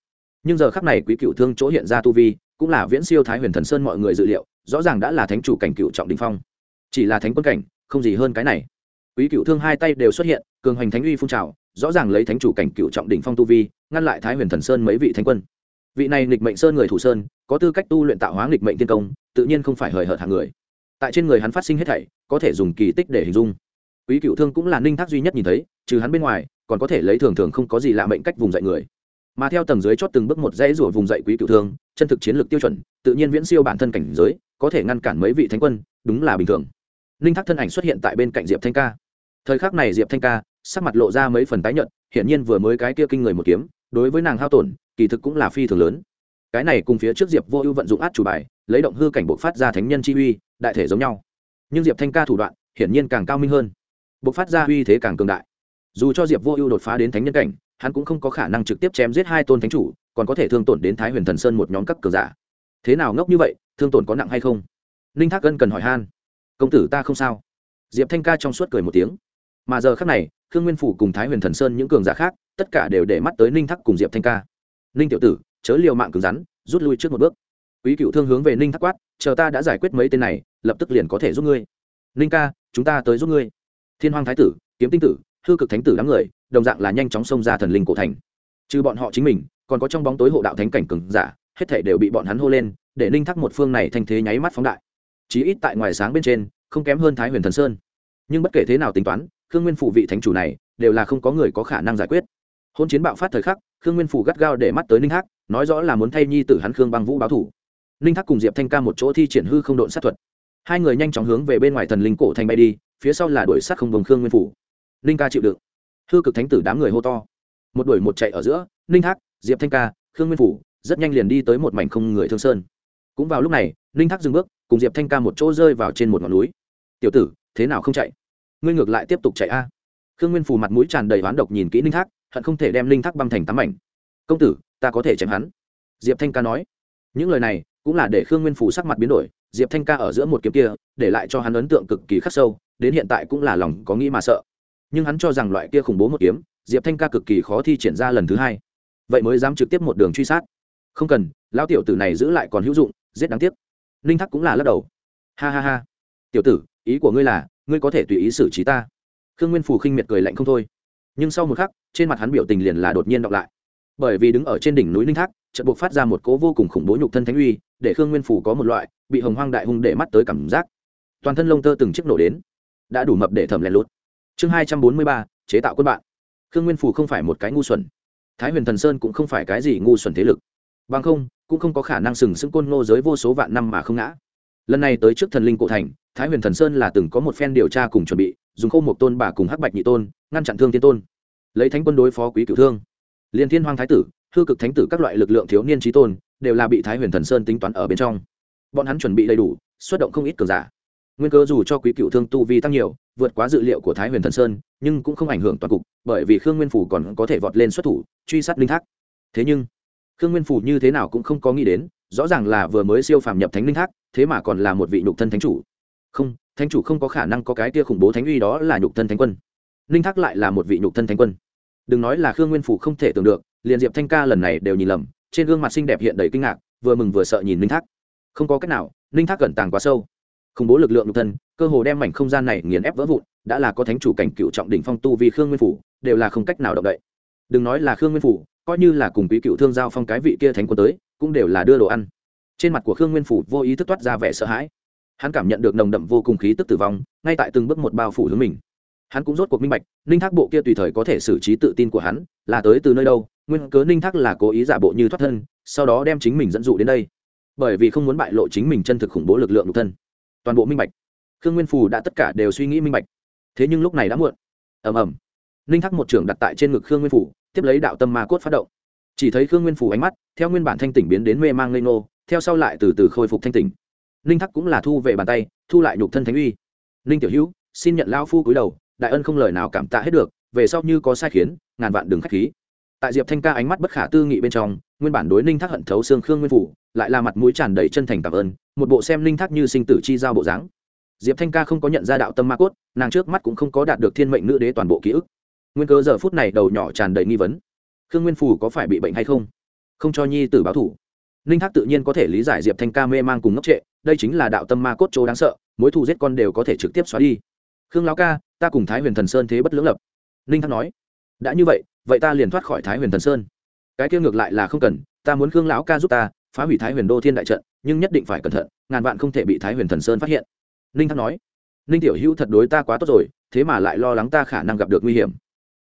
Nhưng giờ khắc này quý cựu thương chỗ hiện ra tu vi, cũng là viễn siêu thái huyền thần sơn mọi người dự liệu, rõ ràng đã là thánh chủ cảnh cựu trọng đình phong. Chỉ là thánh quân cảnh, không gì hơn cái này. Quý cựu thương hai tay đều xuất hiện, cường hoành thánh uy phun trào, rõ ràng lấy thánh chủ cảnh cựu trọng đỉnh phong tu vi, ngăn lại thái huyền thần sơn mấy vị thánh quân. Vị này nghịch mệnh sơn người thủ sơn, có tư cách tu luyện tạo hóa nghịch mệnh thiên công, tự nhiên không phải hời hợt hàng người tại trên người hắn phát sinh hết thảy, có thể dùng kỳ tích để hình dung. Quý cựu thương cũng là ninh thác duy nhất nhìn thấy, trừ hắn bên ngoài, còn có thể lấy thường thường không có gì lạ mệnh cách vùng dậy người. Mà theo tầng dưới chót từng bước một dãy rủa vùng dậy quý cựu thương, chân thực chiến lược tiêu chuẩn, tự nhiên viễn siêu bản thân cảnh giới, có thể ngăn cản mấy vị thánh quân, đúng là bình thường. Ninh thác thân ảnh xuất hiện tại bên cạnh diệp thanh ca. Thời khắc này diệp thanh ca, sắc mặt lộ ra mấy phần tái nhợt, hiển nhiên vừa mới cái kia kinh người một kiếm, đối với nàng hao tổn, kỳ thực cũng là phi thường lớn. Cái này cùng phía trước diệp vô ưu vận dụng át chủ bài lấy động hư cảnh bộ phát ra thánh nhân chi uy, đại thể giống nhau. Nhưng diệp thanh ca thủ đoạn, hiển nhiên càng cao minh hơn. Bộ phát ra uy thế càng cường đại. Dù cho diệp vô ưu đột phá đến thánh nhân cảnh, hắn cũng không có khả năng trực tiếp chém giết hai tôn thánh chủ, còn có thể thương tổn đến thái huyền thần sơn một nhóm các cường giả. Thế nào ngốc như vậy, thương tổn có nặng hay không? Ninh thác gân cần hỏi han. Công tử ta không sao. Diệp thanh ca trong suốt cười một tiếng. Mà giờ khác này, khương nguyên phủ cùng thái huyền thần sơn những cường giả khác, tất cả đều để mắt tới ninh thác cùng diệp thanh ca. Ninh tiểu tử, chớ liều mạng cứng rắn, rút lui trước một bước quý cựu thương hướng về ninh thác quát, chờ ta đã giải quyết mấy tên này, lập tức liền có thể giúp ngươi. Ninh ca, chúng ta tới giúp ngươi. Thiên hoàng thái tử, kiếm tinh tử, hư cực thánh tử đám người, đồng dạng là nhanh chóng xông ra thần linh cổ thành. Trừ bọn họ chính mình, còn có trong bóng tối hộ đạo thánh cảnh cường giả, hết thể đều bị bọn hắn hô lên, để ninh thác một phương này thành thế nháy mắt phóng đại. Chí ít tại ngoài sáng bên trên, không kém hơn thái huyền thần sơn. Nhưng bất kể thế nào tính toán, khương nguyên Phụ vị thánh chủ này, đều là không có người có khả năng giải quyết. Hôn chiến bạo phát thời khắc, khương nguyên phủ gắt gao để mắt tới ninh hắc nói rõ là muốn thay nhi tử hắn khương băng vũ báo thủ ninh Thác cùng diệp thanh ca một chỗ thi triển hư không độn sát thuật. Hai người nhanh chóng hướng về bên ngoài thần linh cổ thành bay đi phía sau là đuổi sát không bồng khương nguyên phủ. Ninh ca chịu đựng. Hư cực thánh tử đám người hô to. Một đuổi một chạy ở giữa ninh Thác, diệp thanh ca khương nguyên phủ rất nhanh liền đi tới một mảnh không người thương sơn. Cũng vào lúc này ninh thác dừng bước cùng diệp thanh ca một chỗ rơi vào trên một ngọn núi. Tiểu tử thế nào không chạy? Ngươi ngược lại tiếp tục chạy a. Khương nguyên Phủ mặt mũi tràn đầy oán độc nhìn kỹ ninh thác hận không thể đem ninh thác băm thành tắm ảnh công tử ta có thể chém hắn. Diệp thanh ca nói. Những lời này cũng là để khương nguyên Phủ sắc mặt biến đổi, diệp thanh ca ở giữa một kiếm kia, để lại cho hắn ấn tượng cực kỳ khắc sâu, đến hiện tại cũng là lòng có nghĩ mà sợ. Nhưng hắn cho rằng loại kia khủng bố một kiếm, diệp thanh ca cực kỳ khó thi triển ra lần thứ hai. Vậy mới dám trực tiếp một đường truy sát. Không cần, lão tiểu tử này giữ lại còn hữu dụng, giết đáng tiếc. Ninh thắc cũng là lắc đầu. Ha ha ha. Tiểu tử, ý của ngươi là, ngươi có thể tùy ý xử trí ta. Khương nguyên phù khinh miệt cười lạnh không thôi. Nhưng sau một khắc, trên mặt hắn biểu tình liền là đột nhiên đọc lại. Bởi vì đứng ở trên đỉnh núi ninh thác, chợt buộc phát ra một cố vô cùng khủng bố nhục thân thánh uy để khương nguyên phủ có một loại bị hồng hoang đại hung để mắt tới cảm giác. Toàn thân lông tơ từng chiếc nổ đến, đã đủ mập để thẩm lén lút. Chương hai trăm bốn mươi ba, chế tạo quân bạn. Khương nguyên phủ không phải một cái ngu xuẩn. Thái huyền thần sơn cũng không phải cái gì ngu xuẩn thế lực. Bằng không, cũng không có khả năng sừng sững côn ngô giới vô số vạn năm mà không ngã. Lần này tới trước thần linh cổ thành, thái huyền thần sơn là từng có một phen điều tra cùng chuẩn bị, dùng khâu một tôn bà cùng hắc bạch nhị tôn, ngăn chặn thương thiên tôn. Lấy thánh quân đối phó quý cửu thương. Liên thiên hoàng thái tử, hư cực thánh tử các loại lực lượng thiếu niên trí tôn đều là bị thái huyền thần sơn tính toán ở bên trong. Bọn hắn chuẩn bị đầy đủ, xuất động không ít cường giả. Nguyên cơ dù cho quý cựu thương tu vi tăng nhiều, vượt quá dự liệu của thái huyền thần sơn, nhưng cũng không ảnh hưởng toàn cục, bởi vì khương nguyên phủ còn có thể vọt lên xuất thủ, truy sát linh thác. Thế nhưng, khương nguyên phủ như thế nào cũng không có nghĩ đến, rõ ràng là vừa mới siêu phàm nhập thánh linh thác, thế mà còn là một vị nhục thân thánh chủ. Không, thánh chủ không có khả năng có cái tia khủng bố thánh uy đó là nhục thân thánh quân. Linh thác lại là một vị nhục thân thánh quân. Đừng nói là khương nguyên phủ không thể tưởng được, liền diệp thanh ca lần này đều nhìn lầm trên gương mặt xinh đẹp hiện đầy kinh ngạc, vừa mừng vừa sợ nhìn linh thác. Không có cách nào linh thác cẩn tàng quá sâu. Khủng bố lực lượng nhục thân, cơ hồ đem mảnh không gian này nghiền ép vỡ vụn, đã là có thánh chủ cảnh cựu trọng đỉnh phong tu vì khương nguyên phủ, đều là không cách nào động đậy. Đừng nói là khương nguyên phủ, coi như là cùng quý cựu thương giao phong cái vị kia thánh quân tới, cũng đều là đưa đồ ăn. Trên mặt của khương nguyên phủ vô ý thức toát ra vẻ sợ hãi. Hắn cảm nhận được nồng đậm vô cùng khí tức tử vong, ngay tại từng bước một bao phủ hướng mình. Hắn cũng rốt cuộc minh bạch, ninh thác bộ kia tùy thời có thể xử trí tự tin của hắn, là tới từ nơi đâu nguyên cớ ninh thác là cố ý giả bộ như thoát thân, sau đó đem chính mình dẫn dụ đến đây. Bởi vì không muốn bại lộ chính mình chân thực khủng bố lực lượng nhục thân. Toàn bộ minh bạch. Khương nguyên phù đã tất cả đều suy nghĩ minh bạch. Thế nhưng lúc này đã muộn. Ầm ầm. Ninh thác một trưởng đặt tại trên ngực khương nguyên phủ tiếp lấy đạo tâm ma cốt phát động. Chỉ thấy khương nguyên phủ ánh mắt, theo nguyên bản thanh tỉnh biến đến mê mang lây nô theo sau lại từ từ khôi phục thanh tỉnh. Ninh thác cũng là thu về bàn tay, thu lại nhục thân thánh uy. Ninh tiểu hữu, xin nhận lao phu cúi đầu, đại ân không lời nào cảm tạ hết được, về sau như có sai khiến, ngàn vạn đường khách khí tại diệp thanh ca ánh mắt bất khả tư nghị bên trong, nguyên bản đối ninh thác hận thấu xương khương nguyên phủ, lại là mặt mũi tràn đầy chân thành cảm ơn, một bộ xem ninh thác như sinh tử chi giao bộ dáng. Diệp thanh ca không có nhận ra đạo tâm ma cốt, nàng trước mắt cũng không có đạt được thiên mệnh nữ đế toàn bộ ký ức. Nguyên cơ giờ phút này đầu nhỏ tràn đầy nghi vấn. Khương nguyên phủ có phải bị bệnh hay không? Không cho nhi tử báo thủ. Ninh thác tự nhiên có thể lý giải diệp thanh ca mê mang cùng ngốc trệ, đây chính là đạo tâm ma cốt chỗ đáng sợ, mối thù giết con đều có thể trực tiếp xóa đi. Khương lão ca, ta cùng thái huyền thần sơn thế bất lưỡng lập. Ninh thác nói. Đã như vậy vậy ta liền thoát khỏi thái huyền thần sơn. Cái kia ngược lại là không cần, ta muốn khương lão ca giúp ta phá hủy thái huyền đô thiên đại trận, nhưng nhất định phải cẩn thận, ngàn vạn không thể bị thái huyền thần sơn phát hiện. Ninh thác nói. Ninh tiểu hữu thật đối ta quá tốt rồi, thế mà lại lo lắng ta khả năng gặp được nguy hiểm.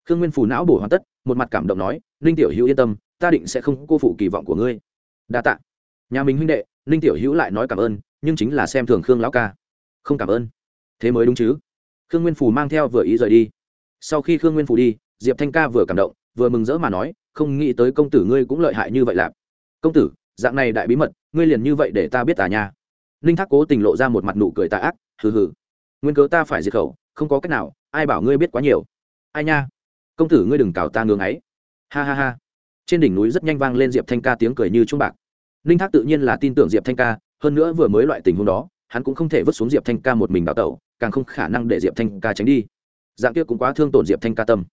Khương nguyên phù não bổ hoàn tất, một mặt cảm động nói, ninh tiểu hữu yên tâm, ta định sẽ không cô phụ kỳ vọng của ngươi. Đa tạ. Nhà mình huynh đệ, ninh tiểu hữu lại nói cảm ơn, nhưng chính là xem thường khương lão ca. Không cảm ơn. Thế mới đúng chứ. Khương nguyên phù mang theo vừa ý rời đi. Sau khi khương nguyên phù đi diệp thanh ca vừa cảm động, vừa mừng rỡ mà nói, không nghĩ tới công tử ngươi cũng lợi hại như vậy lạp. Công tử, dạng này đại bí mật, ngươi liền như vậy để ta biết à nha. Ninh thác cố tình lộ ra một mặt nụ cười tà ác, hừ hừ, nguyên cớ ta phải diệt khẩu, không có cách nào, ai bảo ngươi biết quá nhiều. Ai nha, công tử ngươi đừng cào ta ngưng ấy. Ha ha ha. Trên đỉnh núi rất nhanh vang lên diệp thanh ca tiếng cười như trung bạc. Ninh thác tự nhiên là tin tưởng diệp thanh ca, hơn nữa vừa mới loại tình huống đó, hắn cũng không thể vứt xuống diệp thanh ca một mình đào tẩu, càng không khả năng để diệp thanh ca tránh đi. Dạng kia cũng quá thương tổn diệp thanh ca tâm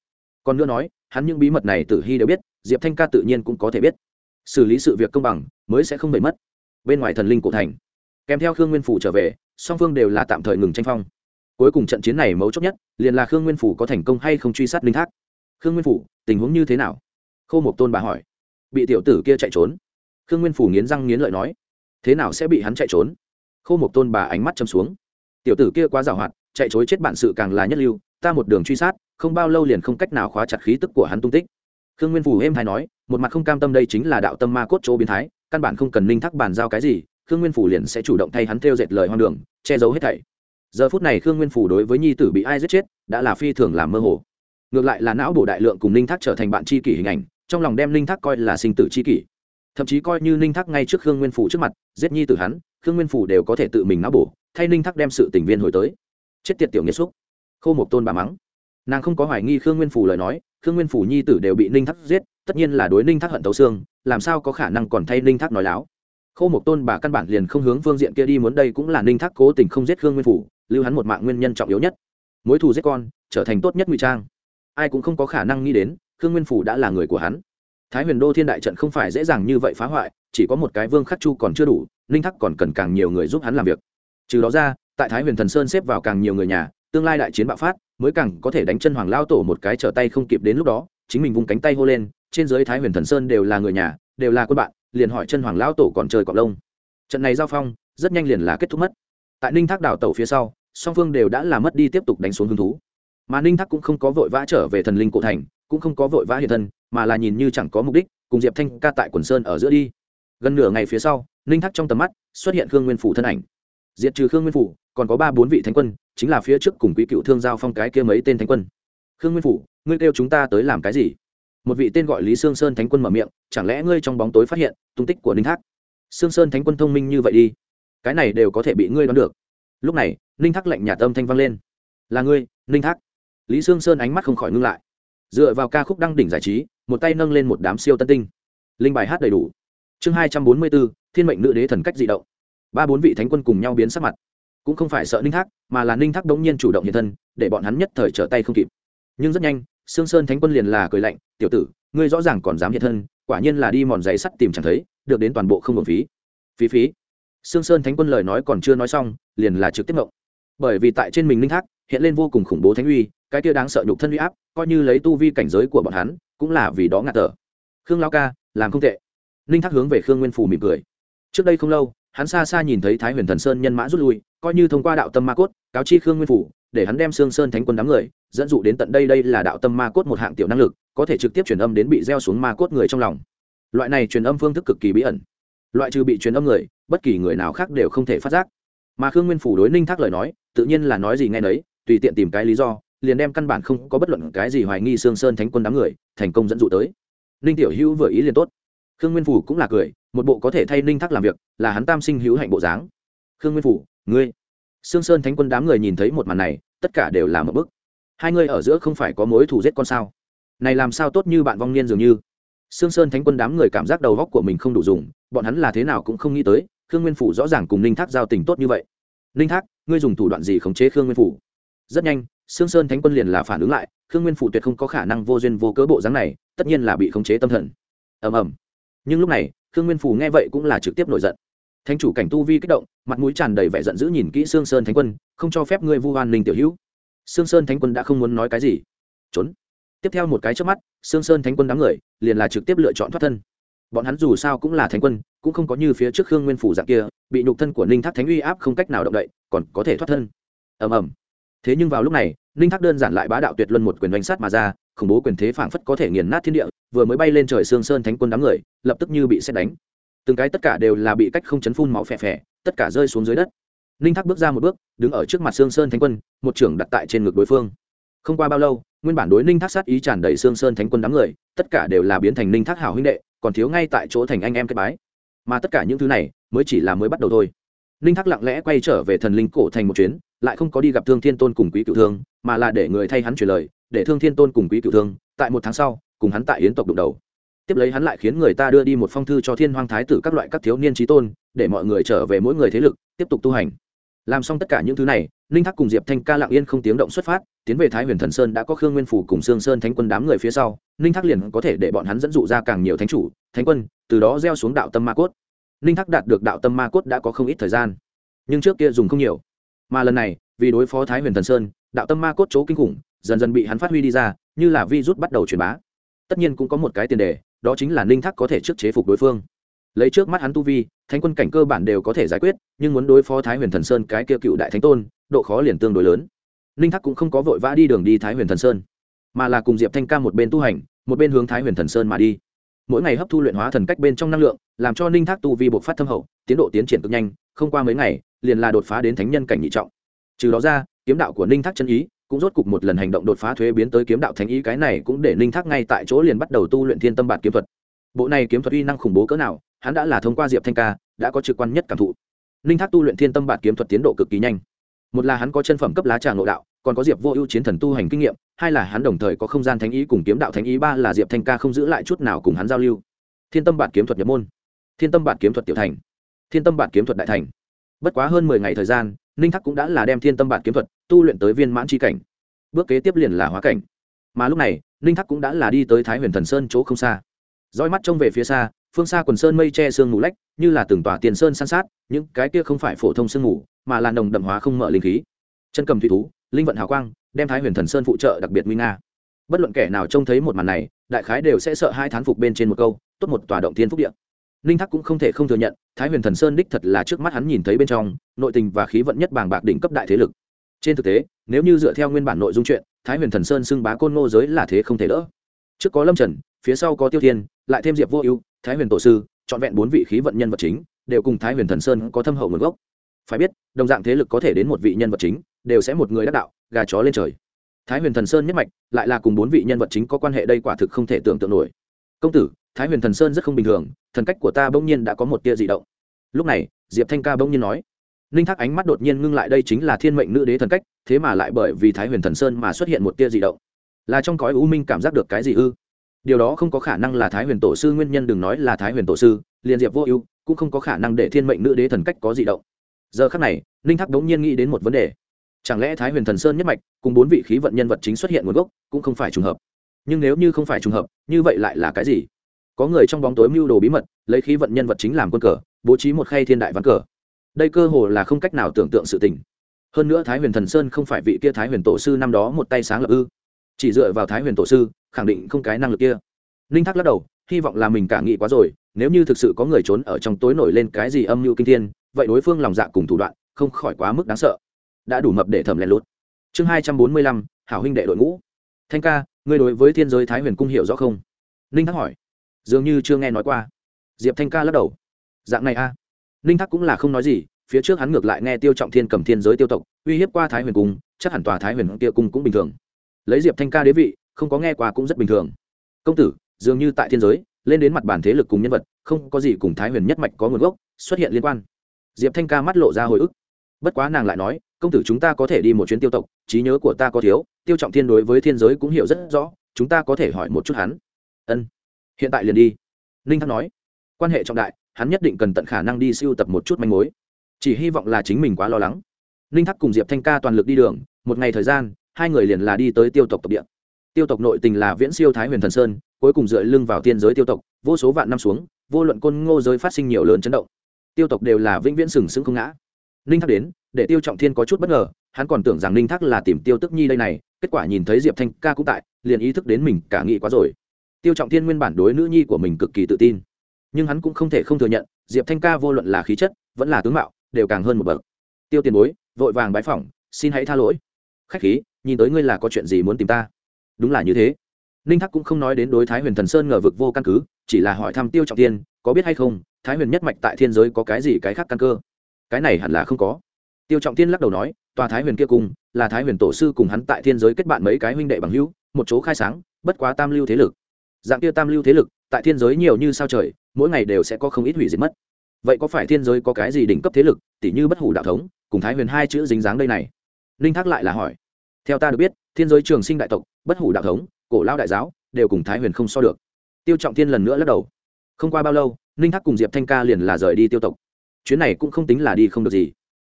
còn nữa nói, hắn những bí mật này tử hy đều biết, diệp thanh ca tự nhiên cũng có thể biết. Xử lý sự việc công bằng, mới sẽ không bị mất. Bên ngoài thần linh cổ thành. Kèm theo khương nguyên phủ trở về, song phương đều là tạm thời ngừng tranh phong. Cuối cùng trận chiến này mấu chốt nhất, liền là khương nguyên phủ có thành công hay không truy sát linh thác. Khương nguyên phủ, tình huống như thế nào? Khâu một tôn bà hỏi. Bị tiểu tử kia chạy trốn. Khương nguyên phủ nghiến răng nghiến lợi nói. Thế nào sẽ bị hắn chạy trốn? Khâu một tôn bà ánh mắt châm xuống. Tiểu tử kia quá giàu hoạt chạy trốn chết bản sự càng là nhất lưu, ta một đường truy sát không bao lâu liền không cách nào khóa chặt khí tức của hắn tung tích. Khương nguyên phủ êm hay nói, một mặt không cam tâm đây chính là đạo tâm ma cốt chỗ biến thái, căn bản không cần ninh thác bàn giao cái gì, khương nguyên phủ liền sẽ chủ động thay hắn theo dệt lời hoang đường, che giấu hết thảy. Giờ phút này khương nguyên phủ đối với nhi tử bị ai giết chết, đã là phi thường làm mơ hồ. Ngược lại là não bổ đại lượng cùng ninh thác trở thành bạn tri kỷ hình ảnh, trong lòng đem ninh thác coi là sinh tử tri kỷ. Thậm chí coi như ninh thác ngay trước khương nguyên phủ trước mặt, giết nhi tử hắn, khương nguyên phủ đều có thể tự mình não bổ, thay ninh thác đem sự tình viên hồi tới. Chết tiệt tiểu nghĩa xúc. Khô một tôn bà mắng nàng không có hoài nghi khương nguyên phủ lời nói, khương nguyên phủ nhi tử đều bị ninh thác giết, tất nhiên là đối ninh thác hận tấu xương, làm sao có khả năng còn thay ninh thác nói láo. Khô một tôn bà căn bản liền không hướng phương diện kia đi muốn đây cũng là ninh thác cố tình không giết khương nguyên phủ, lưu hắn một mạng nguyên nhân trọng yếu nhất. Mối thù giết con, trở thành tốt nhất ngụy trang. Ai cũng không có khả năng nghĩ đến, khương nguyên phủ đã là người của hắn. Thái huyền đô thiên đại trận không phải dễ dàng như vậy phá hoại, chỉ có một cái vương khắc chu còn chưa đủ, ninh thắc còn cần càng nhiều người giúp hắn làm việc. Trừ đó ra, tại thái huyền thần sơn xếp vào càng nhiều người nhà, tương lai đại chiến bạo phát mới càng có thể đánh chân hoàng lao tổ một cái trở tay không kịp đến lúc đó, chính mình vung cánh tay hô lên, trên dưới thái huyền thần sơn đều là người nhà, đều là quân bạn, liền hỏi chân hoàng lao tổ còn chơi cọc lông. Trận này giao phong, rất nhanh liền là kết thúc mất. Tại ninh thác đảo tàu phía sau, song phương đều đã làm mất đi tiếp tục đánh xuống hứng thú. Mà ninh thác cũng không có vội vã trở về thần linh cổ thành, cũng không có vội vã hiện thân, mà là nhìn như chẳng có mục đích, cùng diệp thanh ca tại quần sơn ở giữa đi. Gần nửa ngày phía sau, ninh thác trong tầm mắt xuất hiện khương nguyên phủ thân ảnh. Diệt trừ khương nguyên phủ, còn có ba bốn vị thánh quân chính là phía trước cùng quý cựu thương giao phong cái kia mấy tên thánh quân. Khương nguyên phủ, ngươi kêu chúng ta tới làm cái gì? Một vị tên gọi lý sương sơn thánh quân mở miệng, chẳng lẽ ngươi trong bóng tối phát hiện tung tích của ninh thác? Sương sơn thánh quân thông minh như vậy đi, cái này đều có thể bị ngươi đoán được. Lúc này, ninh thác lạnh nhà tâm thanh vang lên. Là ngươi, ninh thác. Lý sương sơn ánh mắt không khỏi ngưng lại. Dựa vào ca khúc đăng đỉnh giải trí, một tay nâng lên một đám siêu tân tinh. Linh bài hát đầy đủ. Chương hai trăm bốn mươi bốn, thiên mệnh nữ đế thần cách di động. Ba bốn vị thánh quân cùng nhau biến sắc mặt cũng không phải sợ ninh thác, mà là ninh thác đống nhiên chủ động hiện thân, để bọn hắn nhất thời trở tay không kịp. Nhưng rất nhanh, sương sơn thánh quân liền là cười lạnh, tiểu tử, ngươi rõ ràng còn dám hiện thân, quả nhiên là đi mòn giấy sắt tìm chẳng thấy, được đến toàn bộ không hưởng phí. Phí phí. Sương sơn thánh quân lời nói còn chưa nói xong, liền là trực tiếp mộng bởi vì tại trên mình ninh thác, hiện lên vô cùng khủng bố thánh uy, cái kia đáng sợ nhục thân uy áp, coi như lấy tu vi cảnh giới của bọn hắn, cũng là vì đó ngạt thở. Khương lao ca, làm không tệ. Ninh thác hướng về khương nguyên phù mỉm cười. Trước đây không lâu hắn xa xa nhìn thấy thái huyền thần sơn nhân mã rút lui, coi như thông qua đạo tâm ma cốt, cáo chi khương nguyên phủ, để hắn đem Sương sơn thánh quân đám người, dẫn dụ đến tận đây đây là đạo tâm ma cốt một hạng tiểu năng lực, có thể trực tiếp truyền âm đến bị gieo xuống ma cốt người trong lòng. Loại này truyền âm phương thức cực kỳ bí ẩn. Loại trừ bị truyền âm người, bất kỳ người nào khác đều không thể phát giác. Mà khương nguyên phủ đối ninh thác lời nói, tự nhiên là nói gì ngay nấy, tùy tiện tìm cái lý do, liền đem căn bản không có bất luận cái gì hoài nghi Sương sơn thánh quân đám người, thành công dẫn dụ tới. Ninh tiểu hữu vừa ý liền tốt. Khương nguyên phủ cũng là cười một bộ có thể thay ninh thác làm việc, là hắn tam sinh hữu hạnh bộ dáng. Khương nguyên phủ, ngươi. Sương sơn thánh quân đám người nhìn thấy một màn này, tất cả đều là một bức. Hai người ở giữa không phải có mối thù giết con sao? Này làm sao tốt như bạn vong niên dường như? Sương sơn thánh quân đám người cảm giác đầu góc của mình không đủ dùng, bọn hắn là thế nào cũng không nghĩ tới, khương nguyên phủ rõ ràng cùng ninh thác giao tình tốt như vậy. Ninh thác, ngươi dùng thủ đoạn gì khống chế khương nguyên phủ? Rất nhanh, sương sơn thánh quân liền là phản ứng lại, khương nguyên phủ tuyệt không có khả năng vô duyên vô cớ bộ dáng này, tất nhiên là bị khống chế tâm thần. Ầm ầm. Nhưng lúc này khương nguyên phủ nghe vậy cũng là trực tiếp nổi giận. Thánh chủ cảnh tu vi kích động, mặt mũi tràn đầy vẻ giận dữ nhìn kỹ sương sơn thánh quân, không cho phép ngươi vu hoan ninh tiểu hữu. Sương sơn thánh quân đã không muốn nói cái gì. Trốn. Tiếp theo một cái trước mắt, sương sơn thánh quân đám người liền là trực tiếp lựa chọn thoát thân. Bọn hắn dù sao cũng là thánh quân, cũng không có như phía trước khương nguyên phủ dạng kia, bị nhục thân của ninh thác thánh uy áp không cách nào động đậy, còn có thể thoát thân. Ầm ầm thế nhưng vào lúc này, ninh thác đơn giản lại bá đạo tuyệt luân một quyền đánh sát mà ra, khủng bố quyền thế phảng phất có thể nghiền nát thiên địa, vừa mới bay lên trời sương sơn thánh quân đám người, lập tức như bị xét đánh. Từng cái tất cả đều là bị cách không chấn phun máu phè phè, tất cả rơi xuống dưới đất. Ninh thác bước ra một bước, đứng ở trước mặt sương sơn thánh quân, một trưởng đặt tại trên ngực đối phương. Không qua bao lâu, nguyên bản đối ninh thác sát ý tràn đầy sương sơn thánh quân đám người, tất cả đều là biến thành ninh thác hảo huynh đệ, còn thiếu ngay tại chỗ thành anh em kết bái. Mà tất cả những thứ này, mới chỉ là mới bắt đầu thôi. Ninh thác lặng lẽ quay trở về thần linh cổ thành một chuyến lại không có đi gặp thương thiên tôn cùng quý cựu thương, mà là để người thay hắn truyền lời, để thương thiên tôn cùng quý cựu thương, tại một tháng sau, cùng hắn tại yến tộc đụng đầu. Tiếp lấy hắn lại khiến người ta đưa đi một phong thư cho thiên Hoang thái tử các loại các thiếu niên trí tôn, để mọi người trở về mỗi người thế lực, tiếp tục tu hành. Làm xong tất cả những thứ này, ninh thác cùng diệp thanh ca lặng yên không tiếng động xuất phát, tiến về thái huyền thần sơn đã có khương nguyên phủ cùng sương sơn thánh quân đám người phía sau, ninh thác liền có thể để bọn hắn dẫn dụ ra càng nhiều thánh chủ, thánh quân, từ đó gieo xuống đạo tâm ma cốt. Ninh thác đạt được đạo tâm ma cốt đã có không ít thời gian, nhưng trước kia dùng không nhiều mà lần này, vì đối phó thái huyền thần sơn, đạo tâm ma cốt chỗ kinh khủng, dần dần bị hắn phát huy đi ra, như là vi rút bắt đầu truyền bá. Tất nhiên cũng có một cái tiền đề, đó chính là ninh thác có thể trước chế phục đối phương. Lấy trước mắt hắn tu vi, thánh quân cảnh cơ bản đều có thể giải quyết, nhưng muốn đối phó thái huyền thần sơn cái kia cựu đại thánh tôn, độ khó liền tương đối lớn. Ninh thác cũng không có vội vã đi đường đi thái huyền thần sơn, mà là cùng diệp thanh ca một bên tu hành, một bên hướng thái huyền thần sơn mà đi. Mỗi ngày hấp thu luyện hóa thần cách bên trong năng lượng, làm cho ninh thác tu vi bộc phát thâm hậu, tiến độ tiến triển cực nhanh không qua mấy ngày, liền là đột phá đến thánh nhân cảnh nhị trọng. Trừ đó ra, kiếm đạo của ninh thác chân ý cũng rốt cục một lần hành động đột phá thuế biến tới kiếm đạo thánh ý, cái này cũng để ninh thác ngay tại chỗ liền bắt đầu tu luyện thiên tâm bản kiếm thuật. Bộ này kiếm thuật uy năng khủng bố cỡ nào, hắn đã là thông qua diệp thanh ca, đã có trực quan nhất cảm thụ. Ninh thác tu luyện thiên tâm bản kiếm thuật tiến độ cực kỳ nhanh. Một là hắn có chân phẩm cấp lá trà ngộ đạo, còn có diệp vô ưu chiến thần tu hành kinh nghiệm, hai là hắn đồng thời có không gian thánh ý cùng kiếm đạo thánh ý, ba là diệp thanh ca không giữ lại chút nào cùng hắn giao lưu. Thiên tâm bản kiếm thuật nhập môn. Thiên tâm bản kiếm thuật tiểu thành thiên tâm bản kiếm thuật đại thành. Bất quá hơn mười ngày thời gian, ninh thắc cũng đã là đem thiên tâm bản kiếm thuật tu luyện tới viên mãn tri cảnh. Bước kế tiếp liền là hóa cảnh. Mà lúc này, ninh thắc cũng đã là đi tới thái huyền thần sơn chỗ không xa. Roi mắt trông về phía xa, phương xa quần sơn mây che sương mù lách, như là từng tòa tiền sơn san sát, những cái kia không phải phổ thông sương mù, mà là nồng đậm hóa không mở linh khí. Chân cầm thủy thú, linh vận hào quang, đem thái huyền thần sơn phụ trợ đặc biệt nguy nga. Bất luận kẻ nào trông thấy một màn này, đại khái đều sẽ sợ hai thán phục bên trên một câu, tốt một tòa động thiên phúc điện ninh thắc cũng không thể không thừa nhận, thái huyền thần sơn đích thật là trước mắt hắn nhìn thấy bên trong, nội tình và khí vận nhất bàng bạc đỉnh cấp đại thế lực. Trên thực tế, nếu như dựa theo nguyên bản nội dung chuyện, thái huyền thần sơn xưng bá côn ngô giới là thế không thể đỡ. Trước có lâm trần, phía sau có tiêu thiên, lại thêm diệp vô ưu, thái huyền tổ sư, trọn vẹn bốn vị khí vận nhân vật chính, đều cùng thái huyền thần sơn có thâm hậu nguồn gốc. Phải biết, đồng dạng thế lực có thể đến một vị nhân vật chính, đều sẽ một người đắc đạo, gà chó lên trời. Thái huyền thần sơn nhất mạch, lại là cùng bốn vị nhân vật chính có quan hệ đây quả thực không thể tưởng tượng nổi. Công tử thái huyền thần sơn rất không bình thường, thần cách của ta bỗng nhiên đã có một tia dị động. Lúc này, diệp thanh ca bỗng nhiên nói, ninh thác ánh mắt đột nhiên ngưng lại đây chính là thiên mệnh nữ đế thần cách, thế mà lại bởi vì thái huyền thần sơn mà xuất hiện một tia dị động. Là trong cõi u minh cảm giác được cái gì ư? Điều đó không có khả năng là thái huyền tổ sư, nguyên nhân đừng nói là thái huyền tổ sư, liền diệp vô ưu cũng không có khả năng để thiên mệnh nữ đế thần cách có dị động. Giờ khắc này, ninh thác đống nhiên nghĩ đến một vấn đề. Chẳng lẽ thái huyền thần sơn nhất mạch cùng bốn vị khí vận nhân vật chính xuất hiện nguồn gốc cũng không phải trùng hợp? Nhưng nếu như không phải trùng hợp, như vậy lại là cái gì? Có người trong bóng tối mưu đồ bí mật, lấy khí vận nhân vật chính làm quân cờ, bố trí một khay thiên đại ván cờ. Đây cơ hồ là không cách nào tưởng tượng sự tình. Hơn nữa thái huyền thần sơn không phải vị kia thái huyền tổ sư năm đó một tay sáng lập ư. Chỉ dựa vào thái huyền tổ sư, khẳng định không cái năng lực kia. Ninh thác lắc đầu, hy vọng là mình cả nghĩ quá rồi, nếu như thực sự có người trốn ở trong tối nổi lên cái gì âm mưu kinh thiên, vậy đối phương lòng dạ cùng thủ đoạn, không khỏi quá mức đáng sợ. Đã đủ mập để thẩm lén lút. Chương hai trăm bốn mươi lăm, hảo huynh đệ đội ngũ. Thanh ca, ngươi đối với thiên giới thái huyền cung hiểu rõ không? Ninh thác hỏi dường như chưa nghe nói qua. Diệp thanh ca lắc đầu. Dạng này a. À. ninh thác cũng là không nói gì, phía trước hắn ngược lại nghe tiêu trọng thiên cầm thiên giới tiêu tộc, uy hiếp qua thái huyền cung, chắc hẳn tòa thái huyền kia cung cũng bình thường. Lấy diệp thanh ca đế vị, không có nghe qua cũng rất bình thường. Công tử, dường như tại thiên giới, lên đến mặt bản thế lực cùng nhân vật, không có gì cùng thái huyền nhất mạch có nguồn gốc, xuất hiện liên quan. Diệp thanh ca mắt lộ ra hồi ức. Bất quá nàng lại nói, công tử chúng ta có thể đi một chuyến tiêu tộc, trí nhớ của ta có thiếu, tiêu trọng thiên đối với thiên giới cũng hiểu rất rõ, chúng ta có thể hỏi một chút hắn. Ân hiện tại liền đi. Ninh thăng nói. Quan hệ trọng đại, hắn nhất định cần tận khả năng đi siêu tập một chút manh mối. Chỉ hy vọng là chính mình quá lo lắng. Ninh thắc cùng diệp thanh ca toàn lực đi đường, một ngày thời gian, hai người liền là đi tới tiêu tộc tộc địa. Tiêu tộc nội tình là viễn siêu thái huyền thần sơn, cuối cùng dựa lưng vào tiên giới tiêu tộc, vô số vạn năm xuống, vô luận côn ngô giới phát sinh nhiều lớn chấn động. Tiêu tộc đều là vĩnh viễn sừng sững không ngã. Ninh thắc đến, để tiêu trọng thiên có chút bất ngờ, hắn còn tưởng rằng ninh thắc là tìm tiêu tức nhi đây này, kết quả nhìn thấy diệp thanh ca cũng tại, liền ý thức đến mình cả nghĩ quá rồi tiêu trọng thiên nguyên bản đối nữ nhi của mình cực kỳ tự tin. Nhưng hắn cũng không thể không thừa nhận, diệp thanh ca vô luận là khí chất, vẫn là tướng mạo, đều càng hơn một bậc. Tiêu tiền bối, vội vàng bái phỏng, xin hãy tha lỗi. Khách khí, nhìn tới ngươi là có chuyện gì muốn tìm ta? Đúng là như thế. Ninh thắc cũng không nói đến đối thái huyền thần sơn ngờ vực vô căn cứ, chỉ là hỏi thăm tiêu trọng tiên có biết hay không, thái huyền nhất mạch tại thiên giới có cái gì cái khác căn cơ? Cái này hẳn là không có. Tiêu trọng tiên lắc đầu nói, tòa thái huyền kia cùng, là thái huyền tổ sư cùng hắn tại thiên giới kết bạn mấy cái huynh đệ bằng hữu, một chỗ khai sáng, bất quá tam lưu thế lực dạng kia tam lưu thế lực, tại thiên giới nhiều như sao trời, mỗi ngày đều sẽ có không ít hủy diệt mất. Vậy có phải thiên giới có cái gì đỉnh cấp thế lực tỷ như bất hủ đạo thống, cùng thái huyền hai chữ dính dáng đây này? Ninh thác lại là hỏi. Theo ta được biết, thiên giới trường sinh đại tộc, bất hủ đạo thống, cổ lao đại giáo, đều cùng thái huyền không so được. Tiêu trọng thiên lần nữa lắc đầu. Không qua bao lâu, ninh thác cùng diệp thanh ca liền là rời đi tiêu tộc. Chuyến này cũng không tính là đi không được gì.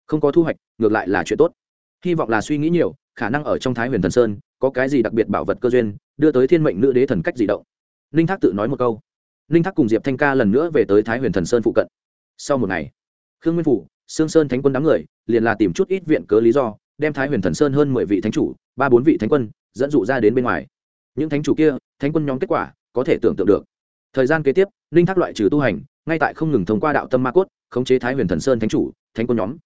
Không có thu hoạch, ngược lại là chuyện tốt. Hy vọng là suy nghĩ nhiều, khả năng ở trong thái huyền thần sơn, có cái gì đặc biệt bảo vật cơ duyên, đưa tới thiên mệnh nữ đế thần cách di động ninh thác tự nói một câu. Ninh thác cùng diệp thanh ca lần nữa về tới thái huyền thần sơn phụ cận. Sau một ngày, khương nguyên phủ, sương sơn thánh quân đám người, liền là tìm chút ít viện cớ lý do, đem thái huyền thần sơn hơn mười vị thánh chủ, ba bốn vị thánh quân, dẫn dụ ra đến bên ngoài. Những thánh chủ kia, thánh quân nhóm kết quả, có thể tưởng tượng được. Thời gian kế tiếp, ninh thác loại trừ tu hành, ngay tại không ngừng thông qua đạo tâm ma cốt, khống chế thái huyền thần sơn thánh chủ, thánh quân nhóm.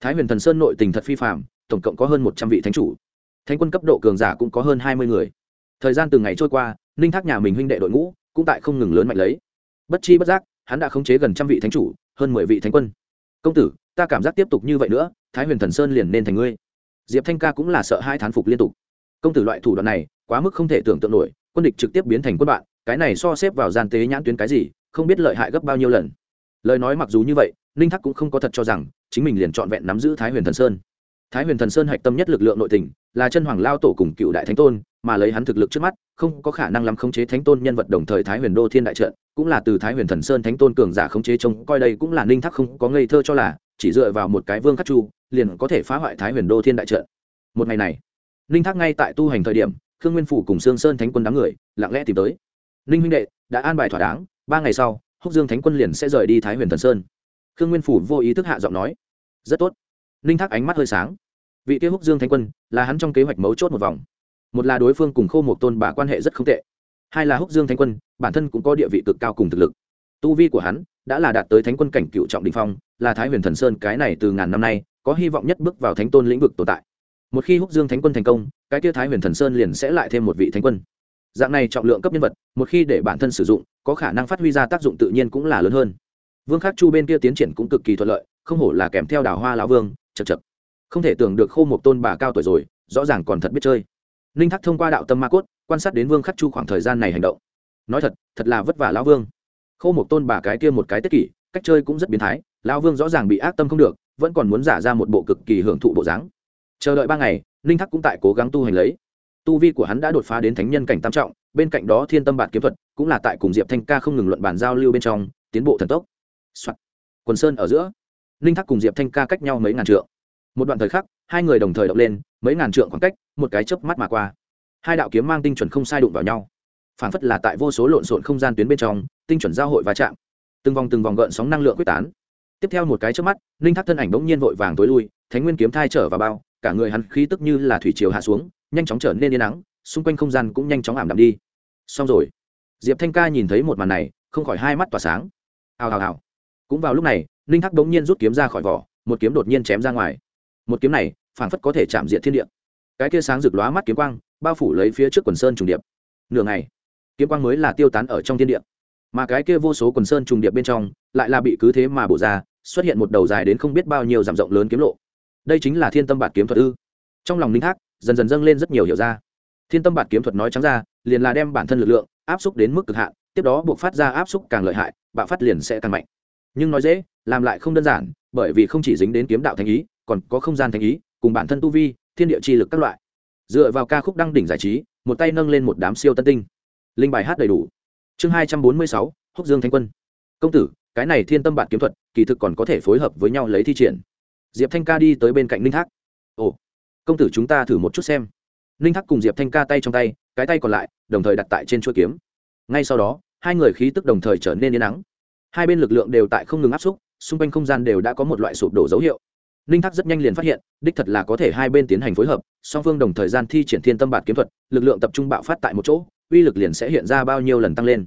Thái huyền thần sơn nội tình thật phi phạm tổng cộng có hơn một trăm vị thánh chủ. Thánh quân cấp độ cường giả cũng có hơn hai mươi người. Thời gian từng ngày trôi qua ninh thác nhà mình huynh đệ đội ngũ cũng tại không ngừng lớn mạnh lấy. Bất chi bất giác, hắn đã khống chế gần trăm vị thánh chủ, hơn mười vị thánh quân. Công tử, ta cảm giác tiếp tục như vậy nữa, thái huyền thần sơn liền nên thành ngươi. Diệp thanh ca cũng là sợ hai thán phục liên tục. Công tử loại thủ đoạn này, quá mức không thể tưởng tượng nổi, quân địch trực tiếp biến thành quân bạn, cái này so xếp vào gian tế nhãn tuyến cái gì, không biết lợi hại gấp bao nhiêu lần. Lời nói mặc dù như vậy, ninh thắc cũng không có thật cho rằng chính mình liền trọn vẹn nắm giữ thái huyền thần sơn. Thái huyền thần sơn hạch tâm nhất lực lượng nội tình, là chân hoàng lao tổ cùng cựu đại thánh tôn, mà lấy hắn thực lực trước mắt không có khả năng làm khống chế thánh tôn nhân vật đồng thời thái huyền đô thiên đại trận, cũng là từ thái huyền thần sơn thánh tôn cường giả khống chế trông coi đây cũng là ninh thắc không có ngây thơ cho là, chỉ dựa vào một cái vương khắc chu, liền có thể phá hoại thái huyền đô thiên đại trận. Một ngày này, ninh thác ngay tại tu hành thời điểm, khương nguyên phủ cùng sương sơn thánh quân đám người, lặng lẽ tìm tới. Ninh huynh đệ, đã an bài thỏa đáng, ba ngày sau, húc dương thánh quân liền sẽ rời đi thái huyền thần sơn. Khương nguyên phủ vô ý thức hạ giọng nói, rất tốt. Ninh thác ánh mắt hơi sáng. Vị kia húc dương thánh quân, là hắn trong kế hoạch mấu chốt một vòng một là đối phương cùng khô một tôn bà quan hệ rất không tệ, hai là húc dương thánh quân, bản thân cũng có địa vị cực cao cùng thực lực. Tu vi của hắn đã là đạt tới thánh quân cảnh cựu trọng đình phong, là thái huyền thần sơn cái này từ ngàn năm nay có hy vọng nhất bước vào thánh tôn lĩnh vực tồn tại. Một khi húc dương thánh quân thành công, cái kia thái huyền thần sơn liền sẽ lại thêm một vị thánh quân. Dạng này trọng lượng cấp nhân vật, một khi để bản thân sử dụng, có khả năng phát huy ra tác dụng tự nhiên cũng là lớn hơn. Vương khắc chu bên kia tiến triển cũng cực kỳ thuận lợi, không hổ là kèm theo đào hoa lão vương, chật chật. Không thể tưởng được khô một tôn bà cao tuổi rồi, rõ ràng còn thật biết chơi ninh Thác thông qua đạo tâm ma cốt, quan sát đến vương khắc chu khoảng thời gian này hành động. Nói thật thật là vất vả lão vương. Khô một tôn bà cái kia một cái tất kỷ, cách chơi cũng rất biến thái, lão vương rõ ràng bị ác tâm không được, vẫn còn muốn giả ra một bộ cực kỳ hưởng thụ bộ dáng. Chờ đợi ba ngày, ninh thắc cũng tại cố gắng tu hành lấy. Tu vi của hắn đã đột phá đến thánh nhân cảnh tam trọng, bên cạnh đó thiên tâm bản kiếm thuật, cũng là tại cùng diệp thanh ca không ngừng luận bàn giao lưu bên trong, tiến bộ thần tốc、Soạn. quần sơn ở giữa. Ninh thắc cùng diệp thanh ca cách nhau mấy ngàn trượng. Một đoạn thời khắc, hai người đồng thời động lên mấy ngàn trượng khoảng cách, một cái chớp mắt mà qua. Hai đạo kiếm mang tinh chuẩn không sai đụng vào nhau. Phản phất là tại vô số lộn xộn không gian tuyến bên trong, tinh chuẩn giao hội va chạm. Từng vòng từng vòng gợn sóng năng lượng quyết tán. Tiếp theo một cái chớp mắt, ninh thác thân ảnh bỗng nhiên vội vàng tối lui, thánh nguyên kiếm thai trở vào bao, cả người hắn khí tức như là thủy chiều hạ xuống, nhanh chóng trở nên yên nắng, xung quanh không gian cũng nhanh chóng ảm đạm đi. Xong rồi. Diệp thanh ca nhìn thấy một màn này, không khỏi hai mắt tỏa sáng. Hào hào hào. Cũng vào lúc này, ninh thác bỗng nhiên rút kiếm ra khỏi vỏ, một kiếm đột nhiên chém ra ngoài. Một kiếm này phảng phất có thể chạm diện thiên địa. Cái kia sáng rực lóa mắt kiếm quang, bao phủ lấy phía trước quần sơn trùng điệp. Nửa ngày, kiếm quang mới là tiêu tán ở trong thiên địa. Mà cái kia vô số quần sơn trùng điệp bên trong, lại là bị cứ thế mà bổ ra, xuất hiện một đầu dài đến không biết bao nhiêu dặm rộng lớn kiếm lộ. Đây chính là thiên tâm bạt kiếm thuật ư? Trong lòng ninh thác, dần dần dâng lên rất nhiều hiểu ra. Thiên tâm bạt kiếm thuật nói trắng ra, liền là đem bản thân lực lượng áp xúc đến mức cực hạn, tiếp đó buộc phát ra áp xúc càng lợi hại, bạo phát liền sẽ càng mạnh. Nhưng nói dễ, làm lại không đơn giản, bởi vì không chỉ dính đến kiếm đạo thành ý, còn có không gian thành ý cùng bản thân tu vi, thiên địa chi lực các loại. Dựa vào ca khúc đăng đỉnh giải trí, một tay nâng lên một đám siêu tân tinh. Linh bài hát đầy đủ. Chương hai trăm bốn mươi sáu, húc dương thanh quân. Công tử, cái này thiên tâm bản kiếm thuật, kỳ thực còn có thể phối hợp với nhau lấy thi triển. Diệp thanh ca đi tới bên cạnh ninh thác. Ồ, công tử chúng ta thử một chút xem. Ninh thác cùng diệp thanh ca tay trong tay, cái tay còn lại, đồng thời đặt tại trên chuỗi kiếm. Ngay sau đó, hai người khí tức đồng thời trở nên yên nắng hai bên lực lượng đều tại không ngừng áp xúc, xung quanh không gian đều đã có một loại sụp đổ dấu hiệu ninh thác rất nhanh liền phát hiện, đích thật là có thể hai bên tiến hành phối hợp, song phương đồng thời gian thi triển thiên tâm bản kiếm thuật, lực lượng tập trung bạo phát tại một chỗ, uy lực liền sẽ hiện ra bao nhiêu lần tăng lên.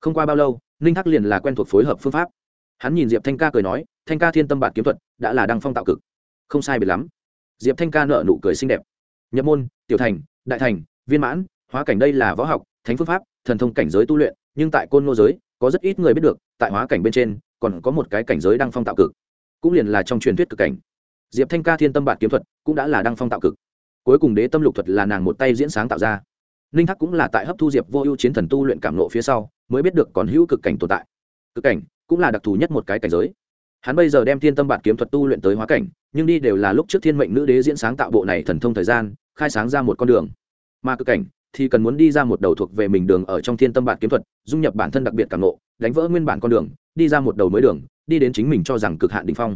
Không qua bao lâu, ninh thác liền là quen thuộc phối hợp phương pháp. Hắn nhìn diệp thanh ca cười nói, thanh ca thiên tâm bản kiếm thuật đã là đăng phong tạo cực. Không sai biệt lắm. Diệp thanh ca nợ nụ cười xinh đẹp. Nhập môn, tiểu thành, đại thành, viên mãn, hóa cảnh đây là võ học, thánh phương pháp, thần thông cảnh giới tu luyện, nhưng tại côn ngô giới, có rất ít người biết được, tại hóa cảnh bên trên, còn có một cái cảnh giới đăng phong tạo cực, cũng liền là trong truyền thuyết cực cảnh diệp thanh ca thiên tâm bản kiếm thuật cũng đã là đăng phong tạo cực. Cuối cùng đế tâm lục thuật là nàng một tay diễn sáng tạo ra. Ninh thắc cũng là tại hấp thu diệp vô ưu chiến thần tu luyện cảm nộ phía sau, mới biết được còn hữu cực cảnh tồn tại. Cực cảnh cũng là đặc thù nhất một cái cảnh giới. Hắn bây giờ đem thiên tâm bản kiếm thuật tu luyện tới hóa cảnh, nhưng đi đều là lúc trước thiên mệnh nữ đế diễn sáng tạo bộ này thần thông thời gian, khai sáng ra một con đường. Mà cực cảnh thì cần muốn đi ra một đầu thuộc về mình đường ở trong thiên tâm bản kiếm thuật, dung nhập bản thân đặc biệt cảm nộ đánh vỡ nguyên bản con đường, đi ra một đầu mới đường, đi đến chính mình cho rằng cực hạn đ ỉ n h phong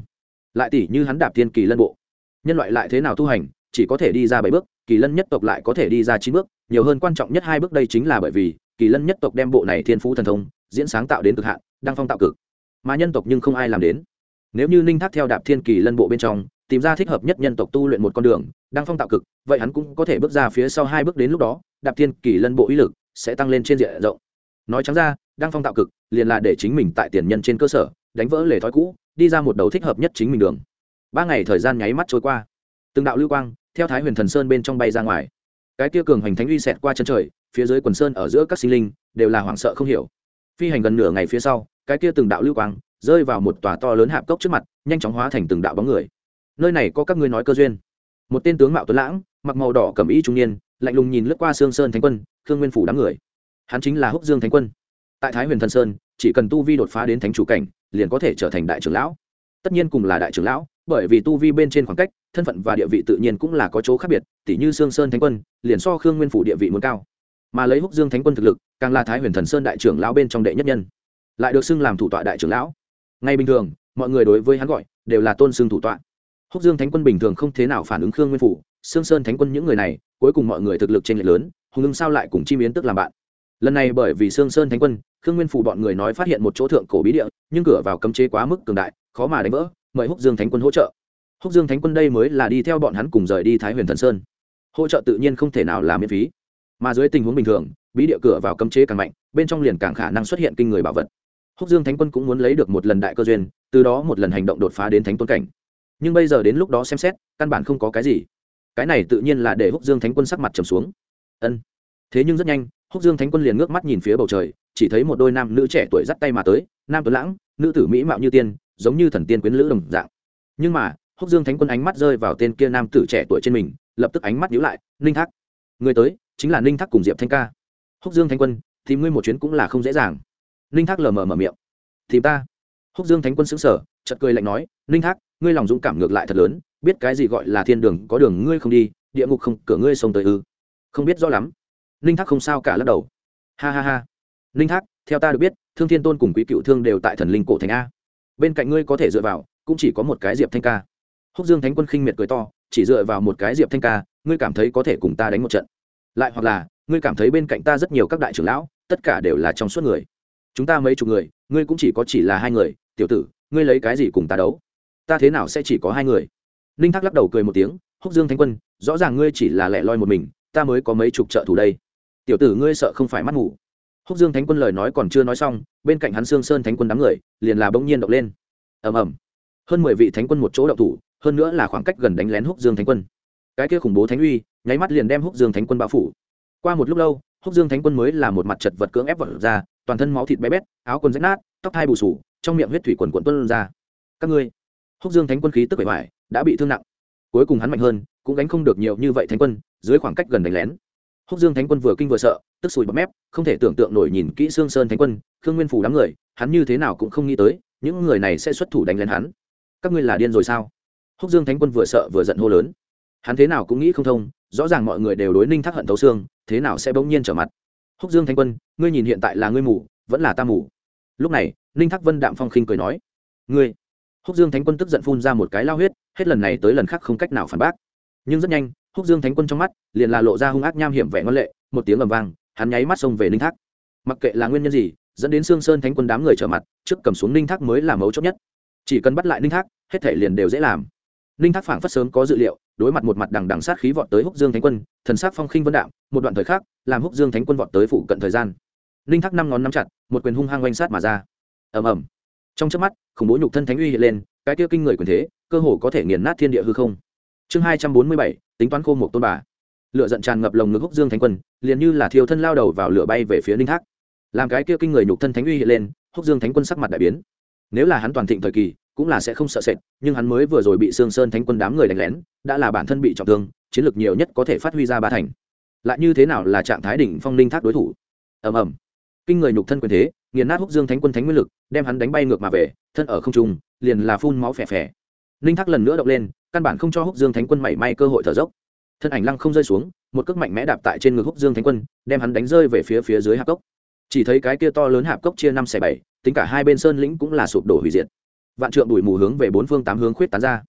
lại tỷ như hắn đạp thiên kỳ lân bộ. Nhân loại lại thế nào tu hành, chỉ có thể đi ra bảy bước, kỳ lân nhất tộc lại có thể đi ra chín bước, nhiều hơn quan trọng nhất hai bước đây chính là bởi vì, kỳ lân nhất tộc đem bộ này thiên phú thần thông, diễn sáng tạo đến cực hạn, đang phong tạo cực. Mà nhân tộc nhưng không ai làm đến. Nếu như ninh thác theo đạp thiên kỳ lân bộ bên trong, tìm ra thích hợp nhất nhân tộc tu luyện một con đường, đang phong tạo cực, vậy hắn cũng có thể bước ra phía sau hai bước đến lúc đó, đạp thiên kỳ lân bộ uy lực sẽ tăng lên trên diện rộng. Nói trắng ra, đang phong tạo cực, liền là để chính mình tại tiền nhân trên cơ sở, đánh vỡ lề thói cũ đi ra một đầu thích hợp nhất chính mình đường. Ba ngày thời gian nháy mắt trôi qua. Từng đạo lưu quang, theo thái huyền thần sơn bên trong bay ra ngoài. Cái kia cường hoành thánh uy xẹt qua chân trời, phía dưới quần sơn ở giữa các sinh linh, đều là hoảng sợ không hiểu. Phi hành gần nửa ngày phía sau, cái kia từng đạo lưu quang, rơi vào một tòa to lớn hạp cốc trước mặt, nhanh chóng hóa thành từng đạo bóng người. Nơi này có các ngươi nói cơ duyên. Một tên tướng mạo tuấn lãng, mặc màu đỏ cầm ý trung niên, lạnh lùng nhìn lướt qua sương sơn thánh quân, khương nguyên phủ đám người. Hắn chính là húc dương thánh quân. Tại thái huyền thần sơn, chỉ cần tu vi đột phá đến thánh chủ cảnh liền có thể trở thành đại trưởng lão. Tất nhiên cùng là đại trưởng lão, bởi vì tu vi bên trên khoảng cách, thân phận và địa vị tự nhiên cũng là có chỗ khác biệt tỷ như sương sơn thánh quân, liền so khương nguyên phủ địa vị muốn cao. Mà lấy húc dương thánh quân thực lực, càng là thái huyền thần sơn đại trưởng lão bên trong đệ nhất nhân. Lại được xưng làm thủ tọa đại trưởng lão. Ngay bình thường, mọi người đối với hắn gọi, đều là tôn xưng thủ tọa. Húc dương thánh quân bình thường không thế nào phản ứng khương nguyên phủ, sương sơn thánh quân những người này, cuối cùng mọi người thực lực trên lệch lớn, hùng ưng sao lại cùng chi miến tức làm bạn. Lần này bởi vì sương sơn thánh quân khương nguyên phủ bọn người nói phát hiện một chỗ thượng cổ bí địa, nhưng cửa vào cấm chế quá mức cường đại, khó mà đánh vỡ, mời húc dương thánh quân hỗ trợ. Húc dương thánh quân đây mới là đi theo bọn hắn cùng rời đi thái huyền thần sơn. Hỗ trợ tự nhiên không thể nào làm miễn phí. Mà dưới tình huống bình thường, bí địa cửa vào cấm chế càng mạnh, bên trong liền càng khả năng xuất hiện kinh người bảo vật. Húc dương thánh quân cũng muốn lấy được một lần đại cơ duyên, từ đó một lần hành động đột phá đến thánh tôn cảnh. Nhưng bây giờ đến lúc đó xem xét, căn bản không có cái gì. Cái này tự nhiên là để húc dương thánh quân sắc mặt trầm xuống. Ân. Thế nhưng rất nhanh, húc dương thánh quân liền ngước mắt nhìn phía bầu trời chỉ thấy một đôi nam nữ trẻ tuổi dắt tay mà tới, nam tuấn lãng, nữ tử mỹ mạo như tiên, giống như thần tiên quyến lữ đồng dạng. Nhưng mà, húc dương thánh quân ánh mắt rơi vào tên kia nam tử trẻ tuổi trên mình, lập tức ánh mắt nhíu lại, ninh thác, người tới, chính là ninh thác cùng diệp thanh ca. Húc dương thánh quân, tìm ngươi một chuyến cũng là không dễ dàng. Ninh thác lờ mờ mở miệng. Tìm ta? Húc dương thánh quân xứng sở chợt cười lạnh nói, ninh thác, ngươi lòng dũng cảm ngược lại thật lớn, biết cái gì gọi là thiên đường, có đường ngươi không đi, địa ngục không, cửa ngươi xông tới ư? Không biết rõ lắm. Ninh thác không sao cả lắc đầu. Ha ha ha. Linh thác, theo ta được biết, thương thiên tôn cùng quý cựu thương đều tại thần linh cổ thành a. Bên cạnh ngươi có thể dựa vào, cũng chỉ có một cái diệp thanh ca. Húc dương thánh quân khinh miệt cười to, chỉ dựa vào một cái diệp thanh ca, ngươi cảm thấy có thể cùng ta đánh một trận. Lại hoặc là, ngươi cảm thấy bên cạnh ta rất nhiều các đại trưởng lão, tất cả đều là trong suốt người. Chúng ta mấy chục người, ngươi cũng chỉ có chỉ là hai người, tiểu tử, ngươi lấy cái gì cùng ta đấu? Ta thế nào sẽ chỉ có hai người? Ninh thác lắc đầu cười một tiếng, húc dương thánh quân, rõ ràng ngươi chỉ là lẻ loi một mình, ta mới có mấy chục trợ thủ đây. Tiểu tử ngươi sợ không phải mắt ngủ húc dương thánh quân lời nói còn chưa nói xong, bên cạnh hắn sương sơn thánh quân đám người liền là bỗng nhiên động lên. Ầm ầm. Hơn mười vị thánh quân một chỗ động thủ, hơn nữa là khoảng cách gần đánh lén húc dương thánh quân. Cái kia khủng bố thánh uy, nháy mắt liền đem húc dương thánh quân bao phủ. Qua một lúc lâu, húc dương thánh quân mới là một mặt chật vật cưỡng ép vật ra, toàn thân máu thịt bé bét, áo quần rách nát, tóc thai bù sù, trong miệng huyết thủy quần quận tuân ra. Các ngươi, húc dương thánh quân khí tức bể hoài đã bị thương nặng. Cuối cùng hắn mạnh hơn, cũng gánh không được nhiều như vậy thánh quân, dưới khoảng cách gần đánh lén húc dương thánh quân vừa kinh vừa sợ, tức sùi bọt mép, không thể tưởng tượng nổi nhìn kỹ xương sơn thánh quân, khương nguyên phủ đám người, hắn như thế nào cũng không nghĩ tới, những người này sẽ xuất thủ đánh lên hắn. Các ngươi là điên rồi sao? Húc dương thánh quân vừa sợ vừa giận hô lớn. Hắn thế nào cũng nghĩ không thông, rõ ràng mọi người đều đối ninh thác hận thấu xương, thế nào sẽ bỗng nhiên trở mặt? Húc dương thánh quân, ngươi nhìn hiện tại là ngươi mù, vẫn là ta mù. Lúc này, ninh thác vân đạm phong khinh cười nói, ngươi. Húc dương thánh quân tức giận phun ra một cái lao huyết, hết lần này tới lần khác không cách nào phản bác. Nhưng rất nhanh húc dương thánh quân trong mắt liền là lộ ra hung ác nham hiểm vẻ ngân lệ, một tiếng ầm vang, hắn nháy mắt xông về ninh thác. Mặc kệ là nguyên nhân gì, dẫn đến sương sơn thánh quân đám người trở mặt, trước cầm xuống ninh thác mới là mấu chốt nhất. Chỉ cần bắt lại ninh thác, hết thể liền đều dễ làm. Ninh thác phảng phất sớm có dự liệu, đối mặt một mặt đằng đằng sát khí vọt tới húc dương thánh quân, thần sắc phong khinh vân đạm, một đoạn thời khắc, làm húc dương thánh quân vọt tới phụ cận thời gian. Ninh thác năm ngón nắm chặt, một quyền hung hăng oanh sát mà ra. Ầm ầm. Trong chớp mắt, khủng bố nhục thân thánh uy hiện lên, cái kia kinh người quyền thế, cơ hồ có thể nghiền nát thiên địa hư không chương hai trăm bốn mươi bảy, tính toán khô một tôn bà. Lửa giận tràn ngập lồng ngực húc dương thánh quân, liền như là thiêu thân lao đầu vào lửa bay về phía ninh thác. Làm cái kia kinh người nhục thân thánh uy hiện lên, húc dương thánh quân sắc mặt đại biến. Nếu là hắn toàn thịnh thời kỳ, cũng là sẽ không sợ sệt, nhưng hắn mới vừa rồi bị sương sơn thánh quân đám người đánh lén, đã là bản thân bị trọng thương, chiến lược nhiều nhất có thể phát huy ra ba thành. Lại như thế nào là trạng thái đỉnh phong ninh thác đối thủ? Ầm ầm. Kinh người nhục thân quyền thế, nghiền nát húc dương thánh quân thánh nguyên lực, đem hắn đánh bay ngược mà về, thân ở không trung, liền là phun máu phè phè ninh thác lần nữa động lên, căn bản không cho húc dương thánh quân mảy may cơ hội thở dốc. Thân ảnh lăng không rơi xuống, một cước mạnh mẽ đạp tại trên ngực húc dương thánh quân, đem hắn đánh rơi về phía phía dưới hạp cốc. Chỉ thấy cái kia to lớn hạp cốc chia năm xẻ bảy, tính cả hai bên sơn lĩnh cũng là sụp đổ hủy diệt. Vạn trượng đuổi mù hướng về bốn phương tám hướng khuyết tán ra.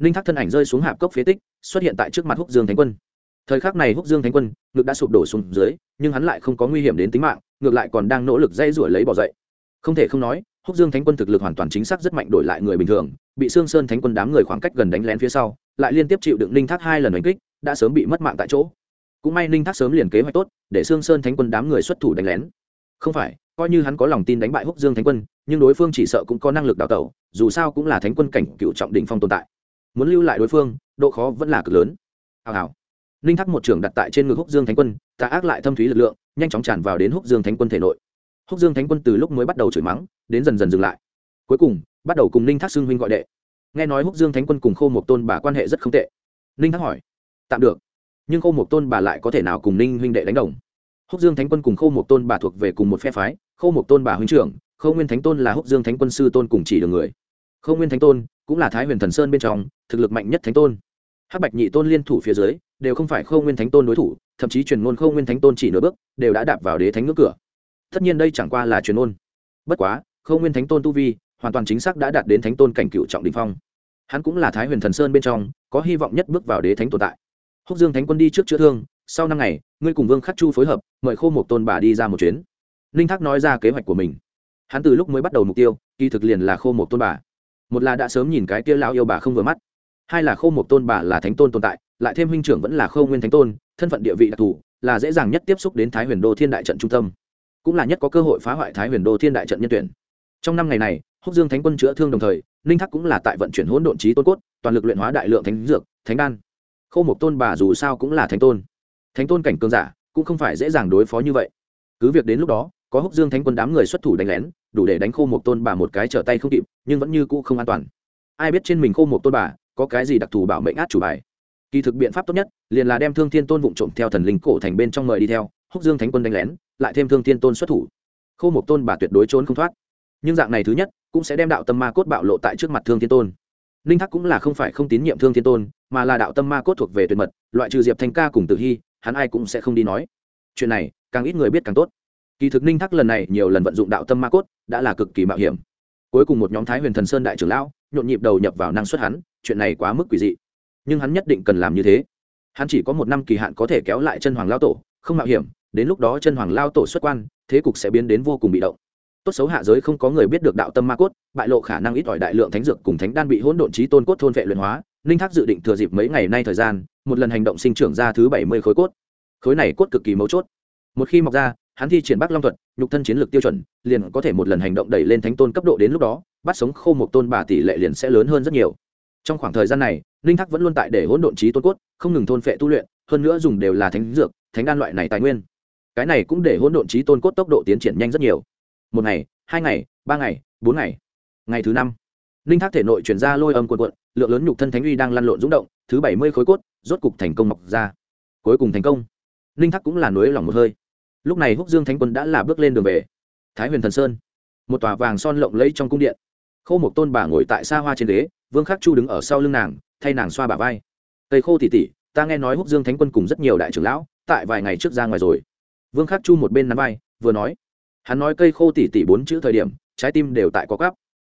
Ninh thác thân ảnh rơi xuống hạp cốc phế tích, xuất hiện tại trước mặt húc dương thánh quân. Thời khắc này húc dương thánh quân, ngực đã sụp đổ xuống dưới, nhưng hắn lại không có nguy hiểm đến tính mạng, ngược lại còn đang nỗ lực dây rủi lấy bỏ dậy. Không thể không nói húc dương thánh quân thực lực hoàn toàn chính xác rất mạnh đổi lại người bình thường, bị sương sơn thánh quân đám người khoảng cách gần đánh lén phía sau, lại liên tiếp chịu đựng ninh thác hai lần đánh kích, đã sớm bị mất mạng tại chỗ. Cũng may ninh thác sớm liền kế hoạch tốt, để sương sơn thánh quân đám người xuất thủ đánh lén. Không phải, coi như hắn có lòng tin đánh bại húc dương thánh quân, nhưng đối phương chỉ sợ cũng có năng lực đào tẩu, dù sao cũng là thánh quân cảnh cựu trọng đỉnh phong tồn tại. Muốn lưu lại đối phương, độ khó vẫn là cực lớn. Hào hào. Ninh thác một trưởng đặt tại trên ngực húc dương thánh quân ta ác lại thâm thúy lực lượng, nhanh chóng tràn vào đến húc dương thánh quân thể nội húc dương thánh quân từ lúc mới bắt đầu chửi mắng, đến dần dần dừng lại. Cuối cùng, bắt đầu cùng ninh thác xưng huynh gọi đệ. Nghe nói húc dương thánh quân cùng khô một tôn bà quan hệ rất không tệ. Ninh thác hỏi, tạm được, nhưng khô một tôn bà lại có thể nào cùng ninh huynh đệ đánh đồng? Húc dương thánh quân cùng khô một tôn bà thuộc về cùng một phe phái, khô một tôn bà huynh trưởng khô nguyên thánh tôn là húc dương thánh quân sư tôn cùng chỉ đường người. Khô nguyên thánh tôn cũng là thái huyền thần sơn bên trong, thực lực mạnh nhất thánh tôn. Hắc bạch nhị tôn liên thủ phía dưới, đều không phải khô nguyên thánh tôn đối thủ, thậm chí truyền ngôn khô nguyên thánh tôn chỉ nửa bước, đều đã đạp vào đế thánh ngưỡng cửa tất nhiên đây chẳng qua là truyền ngôn bất quá khô nguyên thánh tôn tu vi, hoàn toàn chính xác đã đạt đến thánh tôn cảnh cựu trọng đình phong. Hắn cũng là thái huyền thần sơn bên trong, có hy vọng nhất bước vào đế thánh tồn tại. Húc dương thánh quân đi trước chữa thương, sau năm ngày, ngươi cùng vương khắc chu phối hợp, mời khô một tôn bà đi ra một chuyến. Ninh thác nói ra kế hoạch của mình. Hắn từ lúc mới bắt đầu mục tiêu, kỳ thực liền là khô một tôn bà. Một là đã sớm nhìn cái kia lão yêu bà không vừa mắt. Hai là khô một tôn bà là thánh tôn tồn tại, lại thêm huynh trưởng vẫn là khô nguyên thánh tôn, thân phận địa vị đặc thù, là dễ dàng nhất tiếp xúc đến thái huyền đô thiên đại trận trung tâm cũng là nhất có cơ hội phá hoại thái huyền đô thiên đại trận nhân tuyển. Trong năm ngày này, húc dương thánh quân chữa thương đồng thời, ninh thác cũng là tại vận chuyển hỗn độn trí tôn cốt, toàn lực luyện hóa đại lượng thánh dược, thánh đan. Khô một tôn bà dù sao cũng là thánh tôn. Thánh tôn cảnh cương giả, cũng không phải dễ dàng đối phó như vậy. Cứ việc đến lúc đó, có húc dương thánh quân đám người xuất thủ đánh lén, đủ để đánh khô một tôn bà một cái trở tay không kịp, nhưng vẫn như cũ không an toàn. Ai biết trên mình khô một tôn bà, có cái gì đặc thù bảo mệnh át chủ bài? Kỳ thực biện pháp tốt nhất, liền là đem thương thiên tôn vụng trộm theo thần linh cổ thành bên trong mời đi theo, húc dương thánh quân đánh lén lại thêm thương thiên tôn xuất thủ. Khô một tôn bà tuyệt đối trốn không thoát. Nhưng dạng này thứ nhất, cũng sẽ đem đạo tâm ma cốt bạo lộ tại trước mặt thương thiên tôn. Ninh thác cũng là không phải không tín nhiệm thương thiên tôn, mà là đạo tâm ma cốt thuộc về tuyệt mật, loại trừ diệp thanh ca cùng tử hy, hắn ai cũng sẽ không đi nói. Chuyện này, càng ít người biết càng tốt. Kỳ thực ninh thác lần này nhiều lần vận dụng đạo tâm ma cốt, đã là cực kỳ mạo hiểm. Cuối cùng một nhóm thái huyền thần sơn đại trưởng lão, nhộn nhịp đầu nhập vào năng suất hắn, chuyện này quá mức quỷ dị. Nhưng hắn nhất định cần làm như thế. Hắn chỉ có một năm kỳ hạn có thể kéo lại chân hoàng lao tổ, không mạo hiểm đến lúc đó chân hoàng lao tổ xuất quan, thế cục sẽ biến đến vô cùng bị động. Tốt xấu hạ giới không có người biết được đạo tâm ma cốt, bại lộ khả năng ít ỏi đại lượng thánh dược cùng thánh đan bị hỗn độn trí tôn cốt thôn vệ luyện hóa, ninh thác dự định thừa dịp mấy ngày nay thời gian, một lần hành động sinh trưởng ra thứ bảy mươi khối cốt. Khối này cốt cực kỳ mấu chốt. Một khi mọc ra, hắn thi triển bắc long thuật, nhục thân chiến lược tiêu chuẩn, liền có thể một lần hành động đẩy lên thánh tôn cấp độ đến lúc đó, bắt sống khô một tôn bà tỷ lệ liền sẽ lớn hơn rất nhiều. Trong khoảng thời gian này, ninh thác vẫn luôn tại để hỗn độn trí tôn cốt, không ngừng thôn phệ tu luyện, hơn nữa dùng đều là thánh dược, thánh đan loại này tài nguyên cái này cũng để hỗn độn trí tôn cốt tốc độ tiến triển nhanh rất nhiều. Một ngày, hai ngày, ba ngày, bốn ngày. Ngày thứ năm, linh thác thể nội chuyển ra lôi âm cuộn cuộn, lượng lớn nhục thân thánh uy đang lăn lộn rúng động, thứ bảy mươi khối cốt, rốt cục thành công mọc ra. Cuối cùng thành công. Linh thác cũng là nối lòng một hơi. Lúc này húc dương thánh quân đã là bước lên đường về. Thái huyền thần sơn. Một tòa vàng son lộng lẫy trong cung điện. Khâu một tôn bà ngồi tại xa hoa trên ghế, vương khắc chu đứng ở sau lưng nàng, thay nàng xoa bà vai. Cây khô tỉ tỉ ta nghe nói húc dương thánh quân cùng rất nhiều đại trưởng lão, tại vài ngày trước ra ngoài rồi vương khắc chu một bên nắm vai, vừa nói, hắn nói cây khô tỉ tỉ bốn chữ thời điểm, trái tim đều tại có cắp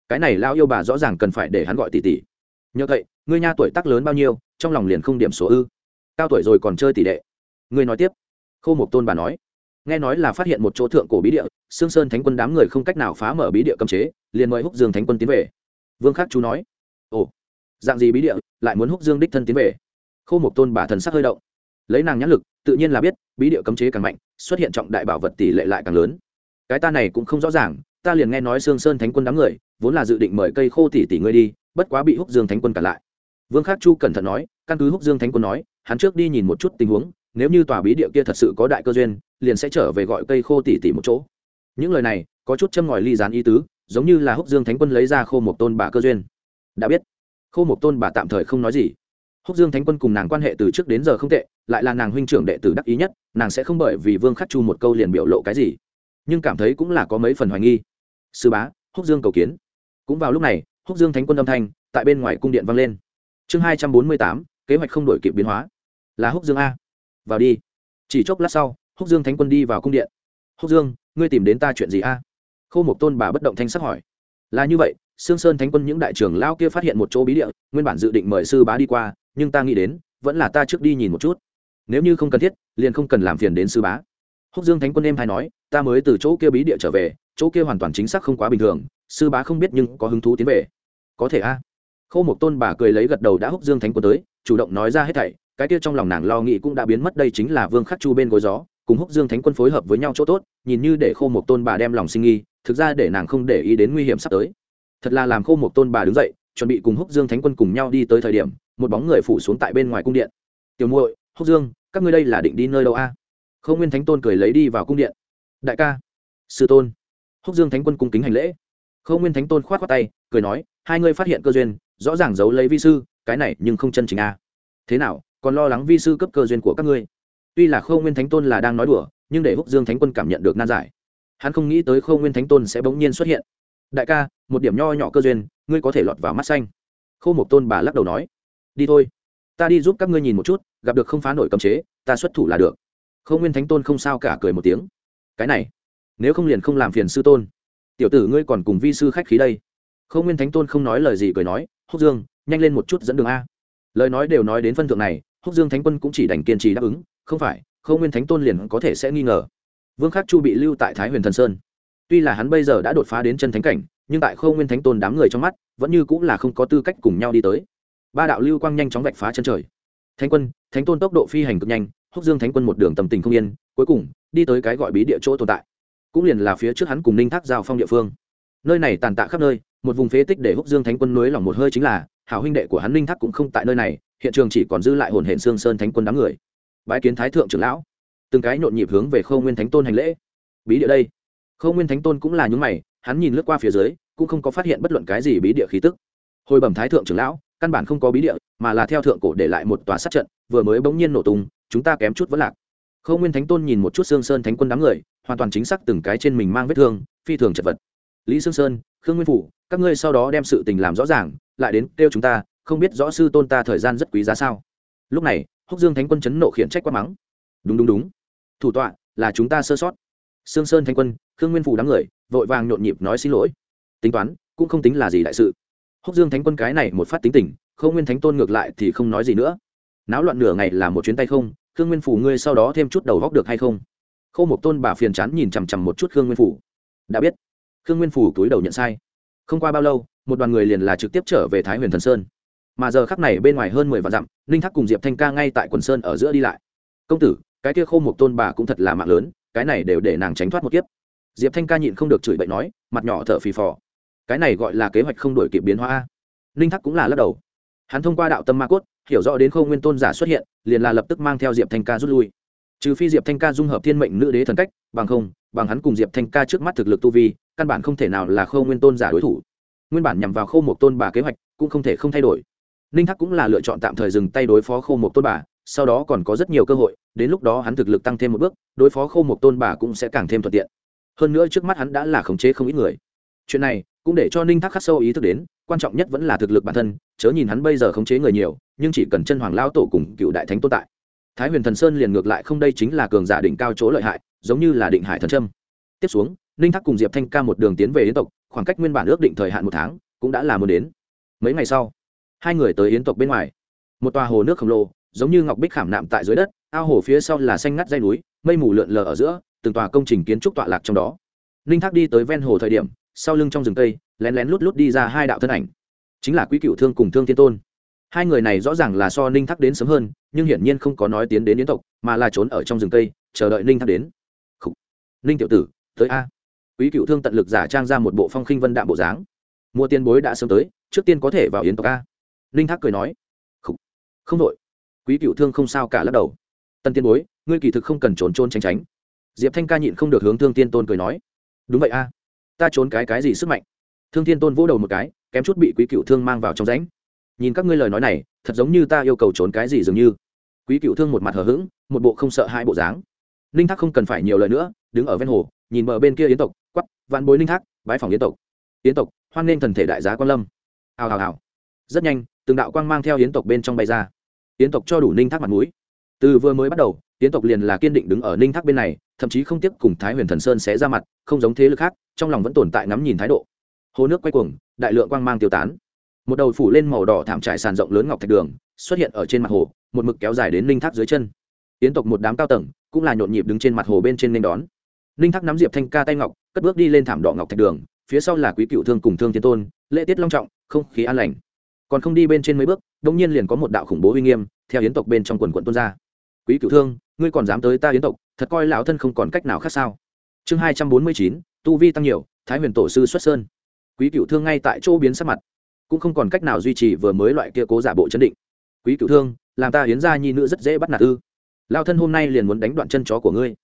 cái này lao yêu bà rõ ràng cần phải để hắn gọi tỉ tỉ. Nhờ vậy, ngươi nha tuổi tác lớn bao nhiêu, trong lòng liền không điểm số ư. Cao tuổi rồi còn chơi tỷ đệ. Ngươi nói tiếp. Khô một tôn bà nói, nghe nói là phát hiện một chỗ thượng cổ bí địa, sương sơn thánh quân đám người không cách nào phá mở bí địa cấm chế, liền mời húc dương thánh quân tiến về. Vương khắc chú nói, ồ, dạng gì bí địa, lại muốn húc dương đích thân tiến về? Khô một tôn bà thần sắc hơi động, lấy nàng nhãn lực, tự nhiên là biết, bí địa cấm chế càng mạnh xuất hiện trọng đại bảo vật tỷ lệ lại càng lớn. Cái ta này cũng không rõ ràng, ta liền nghe nói sương sơn thánh quân đám người, vốn là dự định mời cây khô tỷ tỷ ngươi đi, bất quá bị húc dương thánh quân cản lại. Vương khắc chu cẩn thận nói, căn cứ húc dương thánh quân nói, hắn trước đi nhìn một chút tình huống, nếu như tòa bí địa kia thật sự có đại cơ duyên, liền sẽ trở về gọi cây khô tỷ tỷ một chỗ. Những lời này, có chút châm ngòi ly dán ý tứ, giống như là húc dương thánh quân lấy ra khô một tôn bà cơ duyên. Đã biết. Khô một tôn bà tạm thời không nói gì húc dương thánh quân cùng nàng quan hệ từ trước đến giờ không tệ, lại là nàng huynh trưởng đệ tử đắc ý nhất, nàng sẽ không bởi vì vương khắc chu một câu liền biểu lộ cái gì. Nhưng cảm thấy cũng là có mấy phần hoài nghi. Sư bá, húc dương cầu kiến. Cũng vào lúc này, húc dương thánh quân âm thanh tại bên ngoài cung điện vang lên. Chương hai trăm bốn mươi tám, kế hoạch không đổi kịp biến hóa. Là húc dương a. Vào đi. Chỉ chốc lát sau, húc dương thánh quân đi vào cung điện. Húc dương, ngươi tìm đến ta chuyện gì a? Khâu một tôn bà bất động thanh sắc hỏi. Là như vậy, sương sơn thánh quân những đại trưởng lao kia phát hiện một chỗ bí địa, nguyên bản dự định mời sư bá đi qua nhưng ta nghĩ đến, vẫn là ta trước đi nhìn một chút. Nếu như không cần thiết, liền không cần làm phiền đến sư bá. Húc dương thánh quân em hay nói, ta mới từ chỗ kia bí địa trở về, chỗ kia hoàn toàn chính xác không quá bình thường, sư bá không biết nhưng có hứng thú tiến về. Có thể a. À. khâu một tôn bà cười lấy gật đầu đã húc dương thánh quân tới, chủ động nói ra hết thảy, cái kia trong lòng nàng lo nghĩ cũng đã biến mất, đây chính là vương khắc chu bên gối gió, cùng húc dương thánh quân phối hợp với nhau chỗ tốt, nhìn như để khô một tôn bà đem lòng sinh nghi, thực ra để nàng không để ý đến nguy hiểm sắp tới. Thật là làm khô một tôn bà đứng dậy, chuẩn bị cùng húc dương thánh quân cùng nhau đi tới thời điểm một bóng người phủ xuống tại bên ngoài cung điện. Tiểu muội, húc dương, các ngươi đây là định đi nơi đâu a? À? nguyên thánh tôn cười lấy đi vào cung điện. Đại ca, sư tôn. Húc dương thánh quân cung kính hành lễ. Không nguyên thánh tôn khoát khoát tay, cười nói, hai ngươi phát hiện cơ duyên, rõ ràng giấu lấy vi sư, cái này nhưng không chân chính a. Thế nào, còn lo lắng vi sư cấp cơ duyên của các ngươi? Tuy là khâu nguyên thánh tôn là đang nói đùa, nhưng để húc dương thánh quân cảm nhận được nan giải. Hắn không nghĩ tới khâu nguyên thánh tôn sẽ bỗng nhiên xuất hiện. Đại ca, một điểm nho nhỏ cơ duyên, ngươi có thể lọt vào mắt xanh. Khâu một tôn bà lắc đầu nói đi thôi. Ta đi giúp các ngươi nhìn một chút, gặp được không phá nổi cầm chế, ta xuất thủ là được. Không nguyên thánh tôn không sao cả cười một tiếng. Cái này, nếu không liền không làm phiền sư tôn. Tiểu tử ngươi còn cùng vi sư khách khí đây. Không nguyên thánh tôn không nói lời gì cười nói, húc dương, nhanh lên một chút dẫn đường a. Lời nói đều nói đến phân thượng này, húc dương thánh quân cũng chỉ đành kiên trì đáp ứng, không phải không nguyên thánh tôn liền có thể sẽ nghi ngờ. Vương khắc chu bị lưu tại thái huyền thần sơn. Tuy là hắn bây giờ đã đột phá đến chân thánh cảnh, nhưng tại khâu nguyên thánh tôn đám người trong mắt, vẫn như cũng là không có tư cách cùng nhau đi tới ba đạo lưu quang nhanh chóng vạch phá chân trời. Thánh quân, thánh tôn tốc độ phi hành cực nhanh, húc dương thánh quân một đường tầm tình không yên, cuối cùng đi tới cái gọi bí địa chỗ tồn tại. Cũng liền là phía trước hắn cùng ninh thác giao phong địa phương. Nơi này tàn tạ khắp nơi, một vùng phế tích để húc dương thánh quân nối lòng một hơi chính là, hảo huynh đệ của hắn ninh thác cũng không tại nơi này, hiện trường chỉ còn dư lại hồn hển xương sơn thánh quân đám người. Bãi kiến thái thượng trưởng lão. Từng cái nhộn nhịp hướng về khâu nguyên thánh tôn hành lễ. Bí địa đây. Khâu nguyên thánh tôn cũng là những mày, hắn nhìn lướt qua phía dưới, cũng không có phát hiện bất luận cái gì bí địa khí tức. Hồi bẩm thái thượng trưởng lão căn bản không có bí địa, mà là theo thượng cổ để lại một tòa sát trận, vừa mới bỗng nhiên nổ tung, chúng ta kém chút vẫn lạc. Khâu nguyên thánh tôn nhìn một chút Sương sơn thánh quân đám người, hoàn toàn chính xác từng cái trên mình mang vết thương, phi thường chật vật. Lý sương sơn, khương nguyên phủ, các ngươi sau đó đem sự tình làm rõ ràng, lại đến kêu chúng ta, không biết rõ sư tôn ta thời gian rất quý giá sao? Lúc này, húc dương thánh quân chấn nộ khiển trách quát mắng. Đúng đúng đúng. Thủ tọa, là chúng ta sơ sót. Sương sơn thánh quân, khương nguyên phủ đám người, vội vàng nhộn nhịp nói xin lỗi. Tính toán, cũng không tính là gì đại sự húc dương thánh quân cái này một phát tính tình, khâu nguyên thánh tôn ngược lại thì không nói gì nữa. Náo loạn nửa ngày là một chuyến tay không, khương nguyên phủ ngươi sau đó thêm chút đầu góc được hay không? Khâu một tôn bà phiền chán nhìn chằm chằm một chút khương nguyên phủ. Đã biết. Khương nguyên phủ túi đầu nhận sai. Không qua bao lâu, một đoàn người liền là trực tiếp trở về thái huyền thần sơn. Mà giờ khắc này bên ngoài hơn mười vạn dặm, ninh thác cùng diệp thanh ca ngay tại quần sơn ở giữa đi lại. Công tử, cái kia khô một tôn bà cũng thật là mạng lớn, cái này đều để nàng tránh thoát một kiếp. Diệp thanh ca nhịn không được chửi bậy nói, mặt nhỏ thở phì phò cái này gọi là kế hoạch không đổi kịp biến hóa ninh thác cũng là lắc đầu. Hắn thông qua đạo tâm ma cốt, hiểu rõ đến khâu nguyên tôn giả xuất hiện, liền là lập tức mang theo diệp thanh ca rút lui. Trừ phi diệp thanh ca dung hợp thiên mệnh nữ đế thần cách, bằng không, bằng hắn cùng diệp thanh ca trước mắt thực lực tu vi, căn bản không thể nào là khâu nguyên tôn giả đối thủ. Nguyên bản nhằm vào khâu một tôn bà kế hoạch cũng không thể không thay đổi. Ninh thác cũng là lựa chọn tạm thời dừng tay đối phó khâu một tôn bà, sau đó còn có rất nhiều cơ hội, đến lúc đó hắn thực lực tăng thêm một bước, đối phó khâu một tôn bà cũng sẽ càng thêm thuận tiện. Hơn nữa trước mắt hắn đã là khống chế không ít người. Chuyện này cũng để cho ninh thác khắc sâu ý thức đến, quan trọng nhất vẫn là thực lực bản thân, chớ nhìn hắn bây giờ khống chế người nhiều, nhưng chỉ cần chân hoàng lao tổ cùng cựu đại thánh tồn tại. Thái huyền thần sơn liền ngược lại không đây chính là cường giả đỉnh cao chỗ lợi hại, giống như là định hải thần trâm tiếp xuống, ninh thác cùng diệp thanh ca một đường tiến về yến tộc, khoảng cách nguyên bản ước định thời hạn một tháng, cũng đã là muốn đến. Mấy ngày sau, hai người tới yến tộc bên ngoài. Một tòa hồ nước khổng lồ, giống như ngọc bích khảm nạm tại dưới đất, ao hồ phía sau là xanh ngắt dây núi, mây mù lượn lờ ở giữa, từng tòa công trình kiến trúc tọa lạc trong đó. Ninh thác đi tới ven hồ thời điểm sau lưng trong rừng cây, lén lén lút lút đi ra hai đạo thân ảnh. Chính là quý cựu thương cùng thương thiên tôn. Hai người này rõ ràng là so ninh thắc đến sớm hơn, nhưng hiển nhiên không có nói tiến đến yến tộc, mà là trốn ở trong rừng cây, chờ đợi ninh thắc đến. Khủ. ninh tiểu tử, tới a. Quý cựu thương tận lực giả trang ra một bộ phong khinh vân đạm bộ dáng. Mua tiền bối đã sớm tới, trước tiên có thể vào yến tộc a. Ninh thắc cười nói. Khủ. không đội quý cựu thương không sao cả lắc đầu. Tân tiên bối, ngươi kỳ thực không cần trốn trôn tránh tránh. Diệp thanh ca nhịn không được hướng thương tiên tôn cười nói. Đúng vậy a ta trốn cái cái gì sức mạnh? Thương thiên tôn vỗ đầu một cái, kém chút bị quý cựu thương mang vào trong rãnh. Nhìn các ngươi lời nói này, thật giống như ta yêu cầu trốn cái gì dường như. Quý cựu thương một mặt hờ hững, một bộ không sợ hai bộ dáng. Ninh thác không cần phải nhiều lời nữa, đứng ở ven hồ, nhìn bờ bên kia yến tộc quắp vạn bối ninh thác, bái phòng yến tộc. Yến tộc, hoan nghênh thần thể đại giá quan lâm. Hào hào hào. Rất nhanh, từng đạo quang mang theo yến tộc bên trong bay ra. Yến tộc cho đủ ninh thác mặt mũi. Từ vừa mới bắt đầu, yến tộc liền là kiên định đứng ở ninh thác bên này, thậm chí không tiếc cùng thái huyền thần sơn sẽ ra mặt, không giống thế lực khác trong lòng vẫn tồn tại ngắm nhìn thái độ. Hồ nước quay cuồng, đại lượng quang mang tiêu tán. Một đầu phủ lên màu đỏ thảm trải sàn rộng lớn ngọc thạch đường, xuất hiện ở trên mặt hồ, một mực kéo dài đến ninh thác dưới chân. Yến tộc một đám cao tầng cũng là nhộn nhịp đứng trên mặt hồ bên trên nên đón. Ninh thác nắm diệp thanh ca tay ngọc, cất bước đi lên thảm đỏ ngọc thạch đường, phía sau là quý cựu thương cùng thương thiên tôn, lễ tiết long trọng, không khí an lành. Còn không đi bên trên mấy bước đông nhiên liền có một đạo khủng bố uy nghiêm, theo yến tộc bên trong quần quận tuôn ra. Quý cựu thương, ngươi còn dám tới ta yến tộc, thật coi lão thân không còn cách nào khác sao? Chương hai trăm bốn mươi chín tu vi tăng nhiều, thái huyền tổ sư xuất sơn. Quý cựu thương ngay tại chỗ biến sắc mặt, cũng không còn cách nào duy trì vừa mới loại kia cố giả bộ chấn định. Quý cựu thương, làm ta hiến ra nhi nữ rất dễ bắt nạt ư? Lao thân hôm nay liền muốn đánh đoạn chân chó của ngươi.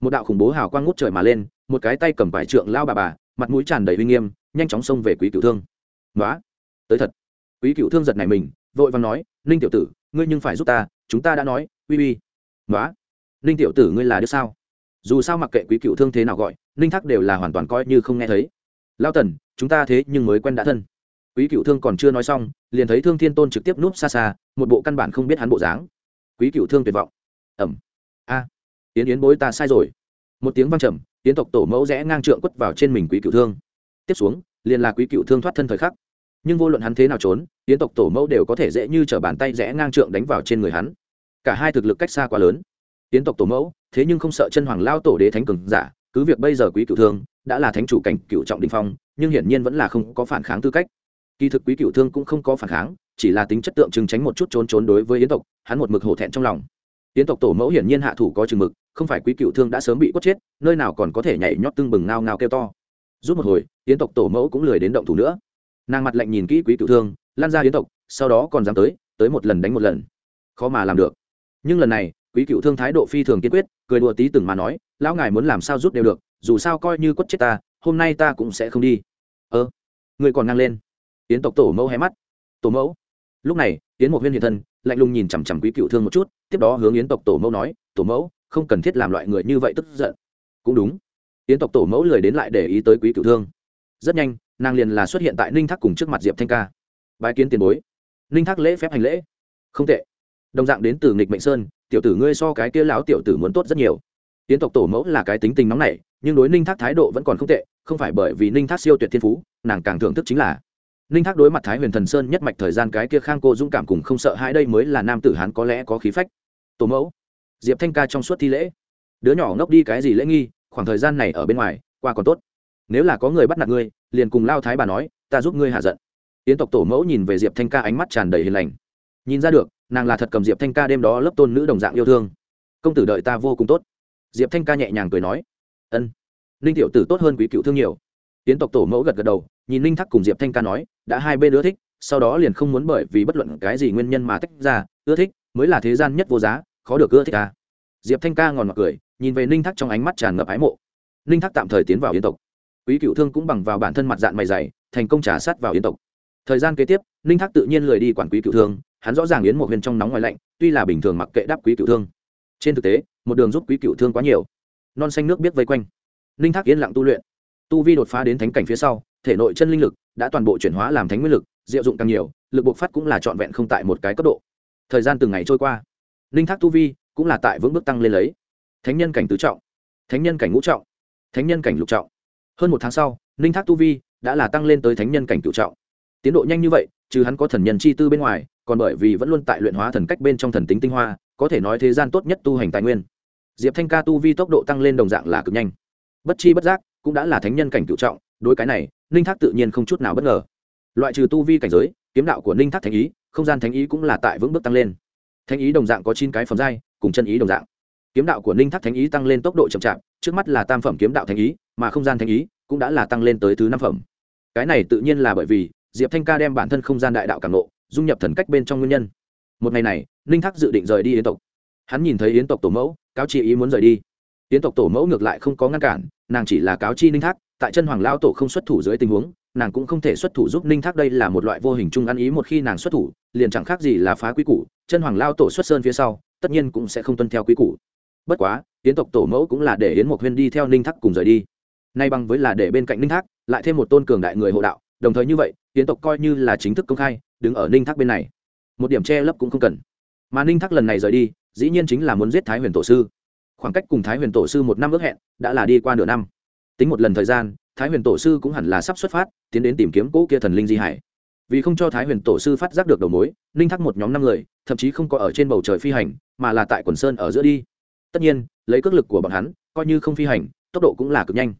Một đạo khủng bố hào quang ngút trời mà lên, một cái tay cầm vải trượng lao bà bà, mặt mũi tràn đầy uy nghiêm, nhanh chóng xông về quý cựu thương. Nói tới thật. Quý cựu thương giật này mình, vội vàng nói, ninh tiểu tử, ngươi nhưng phải giúp ta, chúng ta đã nói, uy uy. Nói ninh tiểu tử ngươi là đứa sao? Dù sao mặc kệ quý cựu thương thế nào gọi ninh thác đều là hoàn toàn coi như không nghe thấy. Lao tần, chúng ta thế nhưng mới quen đã thân. Quý cựu thương còn chưa nói xong, liền thấy thương thiên tôn trực tiếp núp xa xa, một bộ căn bản không biết hắn bộ dáng. Quý cựu thương tuyệt vọng. Ẩm. A. Yến yến bối ta sai rồi. Một tiếng văng trầm, yến tộc tổ mẫu rẽ ngang trượng quất vào trên mình quý cựu thương. Tiếp xuống, liền là quý cựu thương thoát thân thời khắc. Nhưng vô luận hắn thế nào trốn, yến tộc tổ mẫu đều có thể dễ như t r ở bàn tay rẽ ngang trượng đánh vào trên người hắn. Cả hai thực lực cách xa quá lớn. Yến tộc tổ mẫu, thế nhưng không sợ chân hoàng lao tổ đế thánh cường giả cứ việc bây giờ quý cựu thương đã là thánh chủ cảnh cựu trọng đình phong, nhưng hiển nhiên vẫn là không có phản kháng tư cách. Kỳ thực quý cựu thương cũng không có phản kháng, chỉ là tính chất tượng trưng tránh một chút trốn trốn đối với yến tộc, hắn một mực hổ thẹn trong lòng. Yến tộc tổ mẫu hiển nhiên hạ thủ có chừng mực, không phải quý cựu thương đã sớm bị quất chết, nơi nào còn có thể nhảy nhót tưng bừng ngao ngao kêu to. Rút một hồi, yến tộc tổ mẫu cũng lười đến động thủ nữa. Nàng mặt lạnh nhìn kỹ quý cựu thương, lan ra yến tộc, sau đó còn dám tới tới một lần đánh một lần. Khó mà làm được. Nhưng lần này quý cựu thương thái độ phi thường kiên quyết, cười đùa tí từng mà nói, lão ngài muốn làm sao rút đều được, dù sao coi như quất chết ta, hôm nay ta cũng sẽ không đi. Ơ, người còn ngang lên. Yến tộc tổ mẫu hé mắt. Tổ mẫu? Lúc này, yến một viên hiện thân, lạnh lùng nhìn chằm chằm quý cựu thương một chút, tiếp đó hướng yến tộc tổ mẫu nói, tổ mẫu, không cần thiết làm loại người như vậy tức giận. Cũng đúng. Yến tộc tổ mẫu lười đến lại để ý tới quý cựu thương. Rất nhanh, nàng liền là xuất hiện tại ninh thác cùng trước mặt diệp thanh ca. Bái kiến tiền bối. Ninh thác lễ phép hành lễ. Không tệ. Đồng dạng đến từ nghịch mệnh sơn tiểu tử ngươi so cái kia lão tiểu tử muốn tốt rất nhiều. Yến tộc tổ mẫu là cái tính tình nóng nảy, nhưng đối ninh thác thái độ vẫn còn không tệ, không phải bởi vì ninh thác siêu tuyệt thiên phú, nàng càng thưởng thức chính là ninh thác đối mặt thái huyền thần sơn nhất mạch thời gian cái kia khang cô dũng cảm cùng không sợ hai đây mới là nam tử hán có lẽ có khí phách. Tổ mẫu, diệp thanh ca trong suốt thi lễ. Đứa nhỏ ngốc đi cái gì lễ nghi, khoảng thời gian này ở bên ngoài, qua còn tốt. Nếu là có người bắt nạt ngươi, liền cùng lao thái bà nói, ta giúp ngươi hạ giận. Yến tộc tổ mẫu nhìn về diệp thanh ca ánh mắt tràn đầy hiền lành. Nhìn ra được nàng là thật cầm diệp thanh ca đêm đó lớp tôn nữ đồng dạng yêu thương. Công tử đợi ta vô cùng tốt. Diệp thanh ca nhẹ nhàng cười nói. Ân. Ninh tiểu tử tốt hơn quý cựu thương nhiều. Tiến tộc tổ mẫu gật gật đầu, nhìn ninh thắc cùng diệp thanh ca nói, đã hai bên ưa thích, sau đó liền không muốn bởi vì bất luận cái gì nguyên nhân mà tách ra, ưa thích mới là thế gian nhất vô giá, khó được ưa thích ca diệp thanh ca ngòn mặc cười, nhìn về ninh thắc trong ánh mắt tràn ngập ái mộ. Ninh thắc tạm thời tiến vào yến tộc. Quý cựu thương cũng bằng vào bản thân mặt dạng mày dày, thành công trả sát vào yến tộc. Thời gian kế tiếp, ninh thắc tự nhiên lười đi quản quý cựu thương hắn rõ ràng yến một huyền trong nóng ngoài lạnh, tuy là bình thường mặc kệ đáp quý cựu thương. Trên thực tế, một đường giúp quý cựu thương quá nhiều. Non xanh nước biết vây quanh. Ninh thác yên lặng tu luyện. Tu vi đột phá đến thánh cảnh phía sau, thể nội chân linh lực đã toàn bộ chuyển hóa làm thánh nguyên lực, diệu dụng càng nhiều, lực bộc phát cũng là trọn vẹn không tại một cái cấp độ. Thời gian từng ngày trôi qua. Ninh thác tu vi cũng là tại vững bước tăng lên lấy. Thánh nhân cảnh tứ trọng, thánh nhân cảnh ngũ trọng, thánh nhân cảnh lục trọng. Hơn một tháng sau, ninh thác tu vi đã là tăng lên tới thánh nhân cảnh cựu trọng. Tiến độ nhanh như vậy chứ hắn có thần nhân chi tư bên ngoài còn bởi vì vẫn luôn tại luyện hóa thần cách bên trong thần tính tinh hoa, có thể nói thế gian tốt nhất tu hành tài nguyên. Diệp thanh ca tu vi tốc độ tăng lên đồng dạng là cực nhanh. Bất chi bất giác, cũng đã là thánh nhân cảnh cựu trọng, đối cái này, ninh thác tự nhiên không chút nào bất ngờ. Loại trừ tu vi cảnh giới, kiếm đạo của ninh thác thánh ý, không gian thánh ý cũng là tại vững bước tăng lên. Thánh ý đồng dạng có chín cái phẩm giai, cùng chân ý đồng dạng. Kiếm đạo của ninh thác thánh ý tăng lên tốc độ chậm chạp, trước mắt là tam phẩm kiếm đạo thánh ý, mà không gian thánh ý cũng đã là tăng lên tới thứ năm phẩm. Cái này tự nhiên là bởi vì diệp thanh ca đem bản thân không gian đại đạo càng nộ dung nhập thần cách bên trong nguyên nhân. Một ngày này, ninh thác dự định rời đi yến tộc. Hắn nhìn thấy yến tộc tổ mẫu, cáo chi ý muốn rời đi. Yến tộc tổ mẫu ngược lại không có ngăn cản, nàng chỉ là cáo chi ninh thác, tại chân hoàng lao tổ không xuất thủ dưới tình huống, nàng cũng không thể xuất thủ giúp ninh thác đây là một loại vô hình chung ăn ý một khi nàng xuất thủ, liền chẳng khác gì là phá quý củ, chân hoàng lao tổ xuất sơn phía sau, tất nhiên cũng sẽ không tuân theo quý củ. Bất quá, yến tộc tổ mẫu cũng là để yến một huyên đi theo ninh thác cùng rời đi. Nay bằng với là để bên cạnh ninh thác, lại thêm một tôn cường đại người hộ đạo, đồng thời như vậy, yến tộc coi như là chính thức công khai đứng ở ninh thác bên này. Một điểm che lấp cũng không cần. Mà ninh thác lần này rời đi, dĩ nhiên chính là muốn giết thái huyền tổ sư. Khoảng cách cùng thái huyền tổ sư một năm ước hẹn, đã là đi qua nửa năm. Tính một lần thời gian, thái huyền tổ sư cũng hẳn là sắp xuất phát, tiến đến tìm kiếm cỗ kia thần linh di hải. Vì không cho thái huyền tổ sư phát giác được đầu mối, ninh thác một nhóm năm người, thậm chí không có ở trên bầu trời phi hành, mà là tại quần sơn ở giữa đi. Tất nhiên, lấy cước lực của bọn hắn, coi như không phi hành, tốc độ cũng là cực nhanh.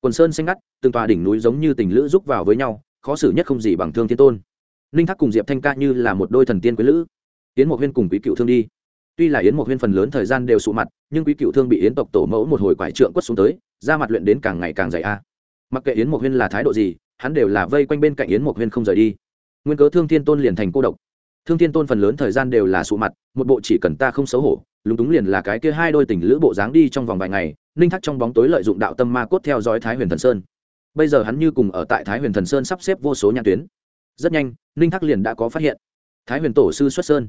Quần sơn xanh ngắt, từng tòa đỉnh núi giống như tình lữ rúc vào với nhau, khó xử nhất không gì bằng thương thiên tôn ninh thác cùng diệp thanh ca như là một đôi thần tiên quý lữ. Yến Mộc huyên cùng quý cựu thương đi. Tuy là yến Mộc huyên phần lớn thời gian đều sụ mặt, nhưng quý cựu thương bị yến tộc tổ mẫu một hồi quải trượng quất xuống tới ra mặt luyện đến càng ngày càng dày a. Mặc kệ yến Mộc huyên là thái độ gì, hắn đều là vây quanh bên cạnh yến Mộc huyên không rời đi. Nguyên cớ thương thiên tôn liền thành cô độc. Thương thiên tôn phần lớn thời gian đều là sụ mặt, một bộ chỉ cần ta không xấu hổ, lúng túng liền là cái kia hai đôi tình lữ bộ dáng đi trong vòng vài ngày, ninh thắc trong bóng tối lợi dụng đạo tâm ma cốt theo dõi thái huyền thần sơn. Bây giờ hắn như cùng ở tại thái huyền thần sơn sắp xếp vô số nhãn tuyến rất nhanh, ninh thắc liền đã có phát hiện. Thái huyền tổ sư xuất sơn.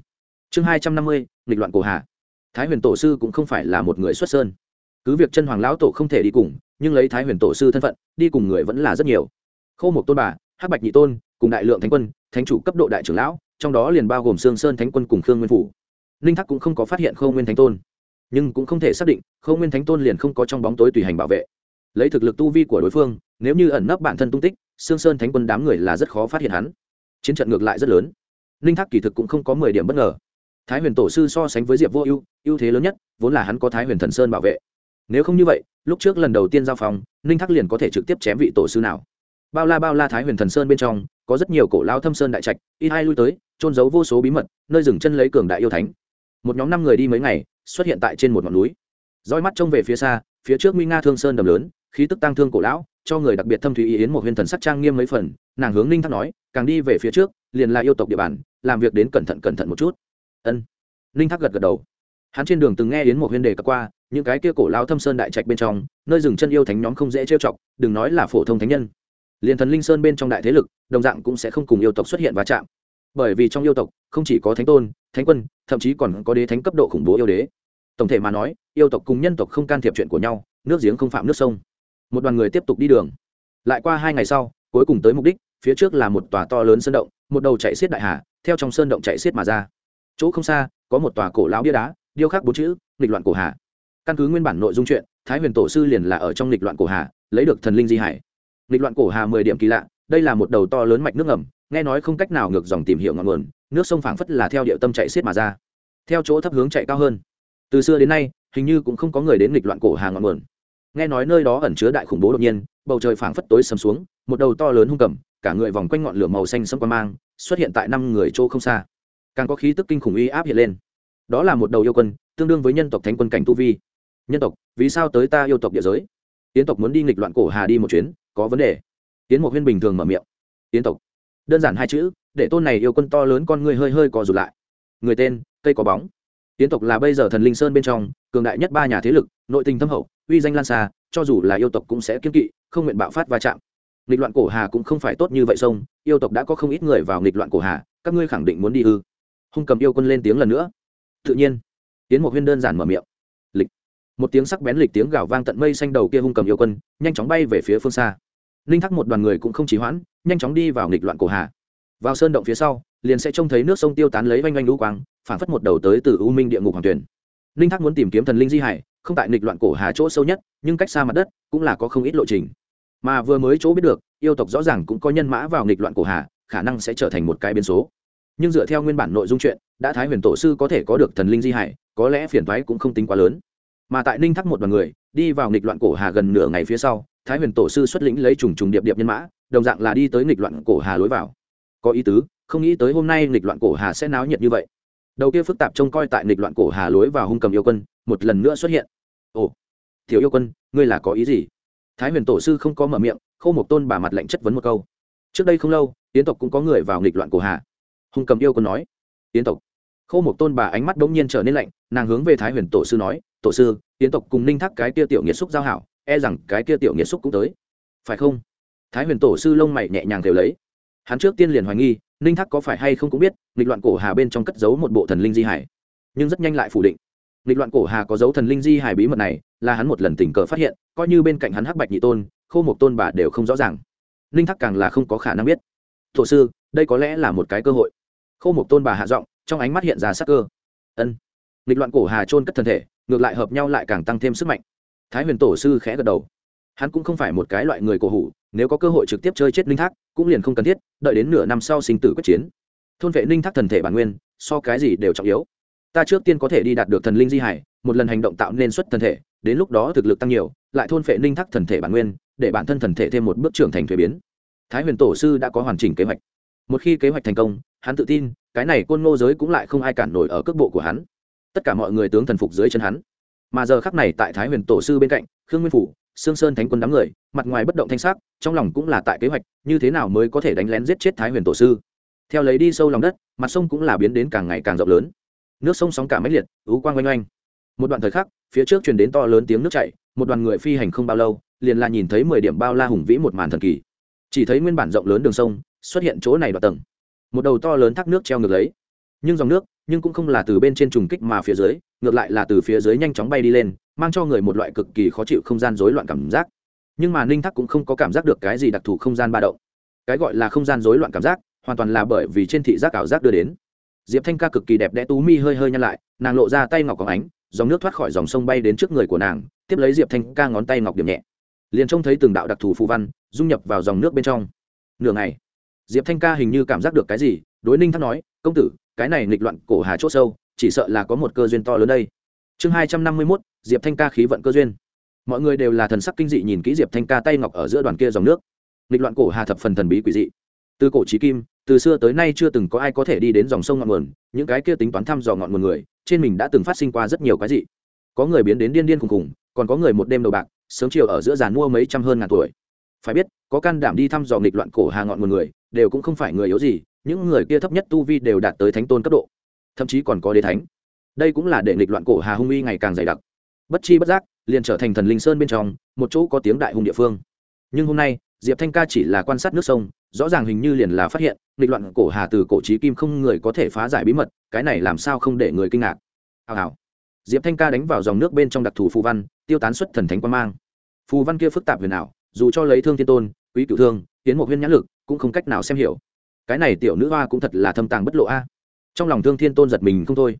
Chương hai trăm năm mươi, nghịch loạn cổ hà. Thái huyền tổ sư cũng không phải là một người xuất sơn. Cứ việc chân hoàng lão tổ không thể đi cùng, nhưng lấy thái huyền tổ sư thân phận, đi cùng người vẫn là rất nhiều. Khâu một tôn bà, hắc bạch nhị tôn, cùng đại lượng thánh quân, thánh chủ cấp độ đại trưởng lão, trong đó liền bao gồm sương sơn thánh quân cùng khương nguyên phủ. Ninh thắc cũng không có phát hiện khâu nguyên thánh tôn, nhưng cũng không thể xác định khâu nguyên thánh tôn liền không có trong bóng tối tùy hành bảo vệ. Lấy thực lực tu vi của đối phương, nếu như ẩn nấp bản thân tung tích sương sơn thánh quân đám người là rất khó phát hiện hắn. Chiến trận ngược lại rất lớn. Ninh thác kỳ thực cũng không có mười điểm bất ngờ. Thái huyền tổ sư so sánh với diệp vô ưu ưu thế lớn nhất vốn là hắn có thái huyền thần sơn bảo vệ. Nếu không như vậy, lúc trước lần đầu tiên giao phòng, ninh thác liền có thể trực tiếp chém vị tổ sư nào. Bao la bao la thái huyền thần sơn bên trong, có rất nhiều cổ lao thâm sơn đại trạch, y hai lui tới trôn giấu vô số bí mật, nơi dừng chân lấy cường đại yêu thánh. Một nhóm năm người đi mấy ngày, xuất hiện tại trên một ngọn núi. Roi mắt trông về phía xa, phía trước nguy nga thương sơn đầm lớn khí tức tăng thương cổ lão, cho người đặc biệt thâm thủy ý yến một huyền thần sắc trang nghiêm mấy phần, nàng hướng ninh thác nói, càng đi về phía trước, liền là yêu tộc địa bàn, làm việc đến cẩn thận cẩn thận một chút. Ân. Ninh thác gật gật đầu. Hắn trên đường từng nghe yến một huyền đề cập qua, những cái kia cổ lao thâm sơn đại trạch bên trong, nơi dừng chân yêu thánh nhóm không dễ trêu chọc, đừng nói là phổ thông thánh nhân. Liền thần linh sơn bên trong đại thế lực, đồng dạng cũng sẽ không cùng yêu tộc xuất hiện va chạm. Bởi vì trong yêu tộc, không chỉ có thánh tôn, thánh quân, thậm chí còn có đế thánh cấp độ khủng bố yêu đế. Tổng thể mà nói, yêu tộc cùng nhân tộc không can thiệp chuyện của nhau, nước giếng không phạm nước sông một đoàn người tiếp tục đi đường. Lại qua hai ngày sau, cuối cùng tới mục đích, phía trước là một tòa to lớn sơn động, một đầu chạy xiết đại hà, theo trong sơn động chạy xiết mà ra. Chỗ không xa, có một tòa cổ lão bia đá, điêu khắc bốn chữ, nghịch loạn cổ hà. Căn cứ nguyên bản nội dung chuyện, thái huyền tổ sư liền là ở trong nghịch loạn cổ hà, lấy được thần linh di hải. Nghịch loạn cổ hà mười điểm kỳ lạ, đây là một đầu to lớn mạch nước ngầm, nghe nói không cách nào ngược dòng tìm hiểu ngọn nguồn, nước sông phảng phất là theo địa tâm chạy xiết mà ra. Theo chỗ thấp hướng chạy cao hơn. Từ xưa đến nay, hình như cũng không có người đến nghịch loạn cổ hà ngọn nguồn nghe nói nơi đó ẩn chứa đại khủng bố đột nhiên, bầu trời phảng phất tối sầm xuống, một đầu to lớn hung cầm, cả người vòng quanh ngọn lửa màu xanh sẫm quan mang, xuất hiện tại năm người chỗ không xa. Càng có khí tức kinh khủng uy áp hiện lên. Đó là một đầu yêu quân, tương đương với nhân tộc thánh quân cảnh tu vi. Nhân tộc, vì sao tới ta yêu tộc địa giới? Tiến tộc muốn đi nghịch loạn cổ hà đi một chuyến, có vấn đề. Tiến một huyên bình thường mở miệng. Tiến tộc, đơn giản hai chữ, để tôn này yêu quân to lớn con người hơi hơi cò rụt lại. Người tên, cây có bóng tiến tộc là bây giờ thần linh sơn bên trong, cường đại nhất ba nhà thế lực, nội tình thâm hậu, uy danh lan xa, cho dù là yêu tộc cũng sẽ kiên kỵ, không nguyện bạo phát va chạm. Nghịch loạn cổ hà cũng không phải tốt như vậy sông, yêu tộc đã có không ít người vào nghịch loạn cổ hà, các ngươi khẳng định muốn đi ư? Hung cầm yêu quân lên tiếng lần nữa. Tự nhiên. Tiến một huyên đơn giản mở miệng. Lịch. Một tiếng sắc bén lịch tiếng gào vang tận mây xanh đầu kia hung cầm yêu quân, nhanh chóng bay về phía phương xa. Ninh thắc một đoàn người cũng không chỉ hoãn, nhanh chóng đi vào nghịch loạn cổ hà. Vào sơn động phía sau, liền sẽ trông thấy nước sông tiêu tán lấy vanh vanh lũ quang phản phất một đầu tới từ u minh địa ngục hoàng tuyển. Ninh Thác muốn tìm kiếm thần linh di hải, không tại Nịch loạn cổ hà chỗ sâu nhất, nhưng cách xa mặt đất cũng là có không ít lộ trình. Mà vừa mới chỗ biết được, yêu tộc rõ ràng cũng có nhân mã vào Nịch loạn cổ hà, khả năng sẽ trở thành một cái biến số. Nhưng dựa theo nguyên bản nội dung chuyện, đã thái huyền tổ sư có thể có được thần linh di hải, có lẽ phiền thoái cũng không tính quá lớn. Mà tại ninh Thác một đoàn người, đi vào nghịch loạn cổ hà gần nửa ngày phía sau, thái huyền tổ sư xuất lĩnh lấy trùng trùng điệp điệp nhân mã, đồng dạng là đi tới nghịch loạn cổ hà lối vào. Có ý tứ, không nghĩ tới hôm nay nghịch loạn cổ hà sẽ náo nhiệt như vậy đầu kia phức tạp trông coi tại nghịch loạn cổ hà lối vào hung cầm yêu quân, một lần nữa xuất hiện. Ồ thiếu yêu quân, ngươi là có ý gì? Thái huyền tổ sư không có mở miệng, khâu một tôn bà mặt lệnh chất vấn một câu. Trước đây không lâu tiến tộc cũng có người vào nghịch loạn cổ hà. Hung cầm yêu quân nói. Tiến tộc. Khâu một tôn bà ánh mắt bỗng nhiên trở nên lạnh, nàng hướng về thái huyền tổ sư nói, tổ sư tiến tộc cùng ninh thác cái kia tiểu nghiệt xúc giao hảo e rằng cái kia tiểu nghiệt xúc cũng tới. Phải không? Thái huyền tổ sư lông mày nhẹ nhàng đều lấy hắn trước tiên liền hoài nghi, ninh thác có phải hay không cũng biết, nghịch loạn cổ hà bên trong cất giấu một bộ thần linh di hải. Nhưng rất nhanh lại phủ định. Nghịch loạn cổ hà có dấu thần linh di hải bí mật này, là hắn một lần tình cờ phát hiện, coi như bên cạnh hắn hắc bạch nhị tôn, khô một tôn bà đều không rõ ràng. Ninh thắc càng là không có khả năng biết. Thổ sư, đây có lẽ là một cái cơ hội. Khô một tôn bà hạ giọng, trong ánh mắt hiện ra sắc cơ. Ân. Nghịch loạn cổ hà trôn cất thân thể, ngược lại hợp nhau lại càng tăng thêm sức mạnh. Thái huyền tổ sư khẽ gật đầu. Hắn cũng không phải một cái loại người cổ hủ nếu có cơ hội trực tiếp chơi chết linh thác, cũng liền không cần thiết, đợi đến nửa năm sau sinh tử quyết chiến. Thôn vệ linh thác thần thể bản nguyên, so cái gì đều trọng yếu. Ta trước tiên có thể đi đạt được thần linh di hải, một lần hành động tạo nên xuất thần thể, đến lúc đó thực lực tăng nhiều, lại thôn vệ linh thác thần thể bản nguyên, để bản thân thần thể thêm một bước trưởng thành thuế biến. Thái huyền tổ sư đã có hoàn chỉnh kế hoạch. Một khi kế hoạch thành công, hắn tự tin, cái này côn ngô giới cũng lại không ai cản nổi ở cước bộ của hắn. Tất cả mọi người tướng thần phục dưới chân hắn. Mà giờ khắc này tại thái huyền tổ sư bên cạnh, khương nguyên phủ sương sơn thánh quân đám người, mặt ngoài bất động thanh sắc, trong lòng cũng là tại kế hoạch, như thế nào mới có thể đánh lén giết chết thái huyền tổ sư. Theo lấy đi sâu lòng đất, mặt sông cũng là biến đến càng ngày càng rộng lớn. Nước sông sóng cả máy liệt, ú quang oanh oanh. Một đoạn thời khắc, phía trước truyền đến to lớn tiếng nước chảy, một đoàn người phi hành không bao lâu, liền là nhìn thấy mười điểm bao la hùng vĩ một màn thần kỳ. Chỉ thấy nguyên bản rộng lớn đường sông, xuất hiện chỗ này đoạn tầng. Một đầu to lớn thác nước treo ngược lấy. Nhưng dòng nước, nhưng cũng không là từ bên trên trùng kích mà phía dưới, ngược lại là từ phía dưới nhanh chóng bay đi lên mang cho người một loại cực kỳ khó chịu không gian rối loạn cảm giác. Nhưng mà ninh thắc cũng không có cảm giác được cái gì đặc thù không gian ba động. Cái gọi là không gian rối loạn cảm giác, hoàn toàn là bởi vì trên thị giác ảo giác đưa đến. Diệp thanh ca cực kỳ đẹp đẽ tú mi hơi hơi nhăn lại, nàng lộ ra tay ngọc có ánh, dòng nước thoát khỏi dòng sông bay đến trước người của nàng, tiếp lấy diệp thanh ca ngón tay ngọc điểm nhẹ. Liền trông thấy từng đạo đặc thù phù văn, dung nhập vào dòng nước bên trong. Nửa ngày, diệp thanh ca hình như cảm giác được cái gì, đối ninh thắc nói, công tử, cái này nghịch loạn cổ hà c h ỗ sâu, chỉ sợ là có một cơ duyên to lớn đây. Chương hai trăm năm mươi mốt diệp thanh ca khí vận cơ duyên. Mọi người đều là thần sắc kinh dị nhìn kỹ diệp thanh ca tay ngọc ở giữa đoàn kia dòng nước. Nghịch loạn cổ hà thập phần thần bí quỷ dị. Từ cổ trí kim, từ xưa tới nay chưa từng có ai có thể đi đến dòng sông ngọn nguồn, những cái kia tính toán thăm dò ngọn nguồn người, trên mình đã từng phát sinh qua rất nhiều cái dị. Có người biến đến điên điên khùng khùng, còn có người một đêm đầu bạc, sớm chiều ở giữa giàn mua mấy trăm hơn ngàn tuổi. Phải biết, có can đảm đi thăm dò nghịch loạn cổ hà ngọn nguồn người, đều cũng không phải người yếu gì, những người kia thấp nhất tu vi đều đạt tới thánh tôn cấp độ. Thậm chí còn có đế thánh. Đây cũng là để nghịch loạn cổ hà hung uy ngày càng dày đặc bất chi bất giác, liền trở thành thần linh sơn bên trong, một chỗ có tiếng đại hùng địa phương. Nhưng hôm nay, diệp thanh ca chỉ là quan sát nước sông, rõ ràng hình như liền là phát hiện, nghịch loạn cổ hà từ cổ trí kim không người có thể phá giải bí mật, cái này làm sao không để người kinh ngạc. Hào hào. Diệp thanh ca đánh vào dòng nước bên trong đặc thù phù văn, tiêu tán xuất thần thánh quan mang. Phù văn kia phức tạp huyền ảo, dù cho lấy thương thiên tôn, quý cựu thương, tiến một huyên nhãn lực, cũng không cách nào xem hiểu. Cái này tiểu nữ hoa cũng thật là thâm tàng bất lộ a. Trong lòng thương thiên tôn giật mình không thôi.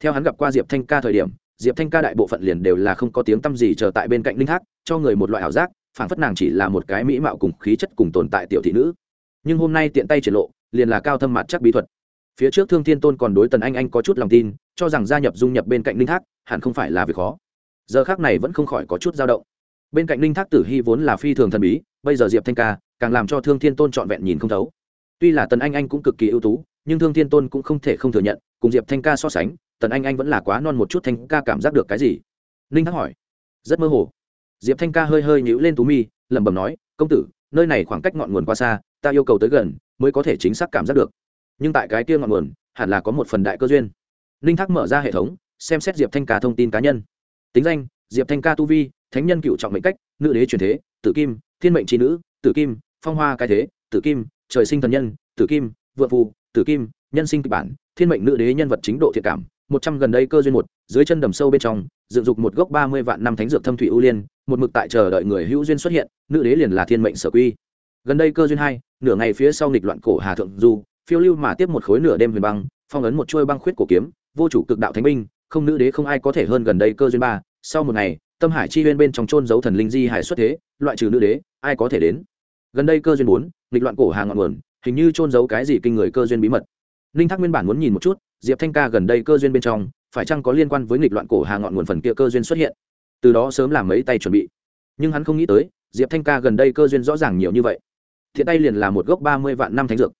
Theo hắn gặp qua diệp thanh ca thời điểm diệp thanh ca đại bộ phận liền đều là không có tiếng t â m gì chờ tại bên cạnh linh thác cho người một loại ảo giác phản phất nàng chỉ là một cái mỹ mạo cùng khí chất cùng tồn tại tiểu thị nữ. Nhưng hôm nay tiện tay triển lộ, liền là cao thâm mặt chắc bí thuật. Phía trước thương thiên tôn còn đối tần anh anh có chút lòng tin, cho rằng gia nhập dung nhập bên cạnh linh thác hẳn không phải là việc khó. Giờ khác này vẫn không khỏi có chút dao động. Bên cạnh linh thác tử hy vốn là phi thường thần bí, bây giờ diệp thanh ca càng làm cho thương thiên tôn trọn vẹn nhìn không thấu. Tuy là tần anh anh cũng cực kỳ ưu tú, nhưng thương thiên tôn cũng không thể không thừa nhận, cùng diệp thanh ca so sánh tần anh anh vẫn là quá non một chút thanh ca cảm giác được cái gì? Ninh thắc hỏi. Rất mơ hồ. Diệp thanh ca hơi hơi nhíu lên tú mi, lẩm bẩm nói, công tử, nơi này khoảng cách ngọn nguồn quá xa, ta yêu cầu tới gần mới có thể chính xác cảm giác được. Nhưng tại cái kia ngọn nguồn, hẳn là có một phần đại cơ duyên. Ninh thắc mở ra hệ thống, xem xét diệp thanh ca thông tin cá nhân. Tính danh, diệp thanh ca tu vi, thánh nhân cựu trọng mệnh cách, nữ đế truyền thế, tử kim, thiên mệnh tri nữ, tử kim, phong hoa cái thế, tử kim, trời sinh thần nhân, tử kim, vượng phù tử kim, nhân sinh kịch bản, thiên mệnh nữ đế nhân vật chính độ thiệt cảm một trăm gần đây cơ duyên một, dưới chân đầm sâu bên trong, dựng dục một gốc ba mươi vạn năm thánh dược thâm thủy ưu liên, một mực tại chờ đợi người hữu duyên xuất hiện, nữ đế liền là thiên mệnh sở quy. Gần đây cơ duyên hai, nửa ngày phía sau nghịch loạn cổ hà thượng du, phiêu lưu mà tiếp một khối nửa đêm huyền băng, phong ấn một chuôi băng khuyết cổ kiếm, vô chủ cực đạo thánh binh, không nữ đế không ai có thể hơn gần đây cơ duyên ba. Sau một ngày, tâm hải chi huyên bên trong trôn giấu thần linh di hải xuất thế, loại trừ nữ đế, ai có thể đến? Gần đây cơ duyên bốn, nghịch loạn cổ hà ngọn nguồn, hình như trôn giấu cái gì kinh người cơ duyên bí mật. Ninh thác nguyên bản muốn nhìn một chút diệp thanh ca gần đây cơ duyên bên trong, phải chăng có liên quan với nghịch loạn cổ hà ngọn nguồn phần kia cơ duyên xuất hiện? Từ đó sớm làm mấy tay chuẩn bị. Nhưng hắn không nghĩ tới, diệp thanh ca gần đây cơ duyên rõ ràng nhiều như vậy. Thiện tay liền là một gốc ba mươi vạn năm thánh dược.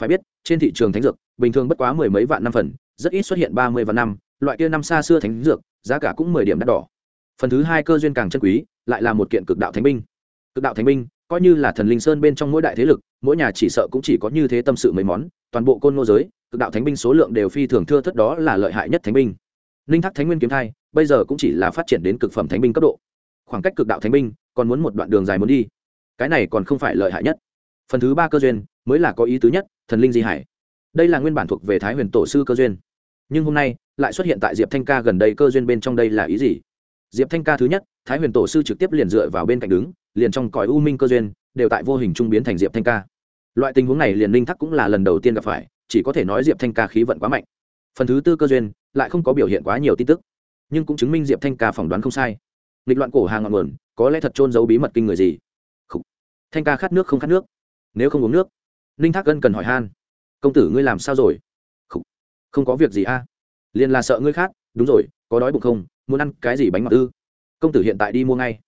Phải biết, trên thị trường thánh dược, bình thường bất quá mười mấy vạn năm phần, rất ít xuất hiện ba mươi vạn năm, loại kia năm xa xưa thánh dược, giá cả cũng mười điểm đắt đỏ. Phần thứ hai cơ duyên càng chân quý, lại là một kiện cực đạo thánh binh. Cực đạo thánh binh, coi như là thần linh sơn bên trong mỗi đại thế lực, mỗi nhà chỉ sợ cũng chỉ có như thế tâm sự mấy món, toàn bộ côn ngô giới cực đạo thánh binh số lượng đều phi thường thưa thất đó là lợi hại nhất thánh binh. Linh thác thánh nguyên kiếm thai, bây giờ cũng chỉ là phát triển đến cực phẩm thánh binh cấp độ. Khoảng cách cực đạo thánh binh, còn muốn một đoạn đường dài muốn đi. Cái này còn không phải lợi hại nhất. Phần thứ ba cơ duyên, mới là có ý tứ nhất, thần linh di hải. Đây là nguyên bản thuộc về thái huyền tổ sư cơ duyên. Nhưng hôm nay, lại xuất hiện tại diệp thanh ca gần đây cơ duyên bên trong đây là ý gì? Diệp thanh ca thứ nhất, thái huyền tổ sư trực tiếp liền dựa vào bên cạnh đứng, liền trong cõi u minh cơ duyên, đều tại vô hình trung biến thành diệp thanh ca. Loại tình huống này liền ninh thắc cũng là lần đầu tiên gặp phải chỉ có thể nói diệp thanh ca khí vận quá mạnh. Phần thứ tư cơ duyên, lại không có biểu hiện quá nhiều tin tức. Nhưng cũng chứng minh diệp thanh ca phỏng đoán không sai. Nghịch loạn cổ hàng ngọn nguồn, có lẽ thật trôn giấu bí mật kinh người gì? Khủ. thanh ca khát nước không khát nước. Nếu không uống nước, ninh thác gân cần hỏi han. Công tử ngươi làm sao rồi? Khủ. không có việc gì a. Liền là sợ ngươi khác đúng rồi, có đói bụng không? Muốn ăn cái gì bánh ngọt ư? Công tử hiện tại đi mua ngay.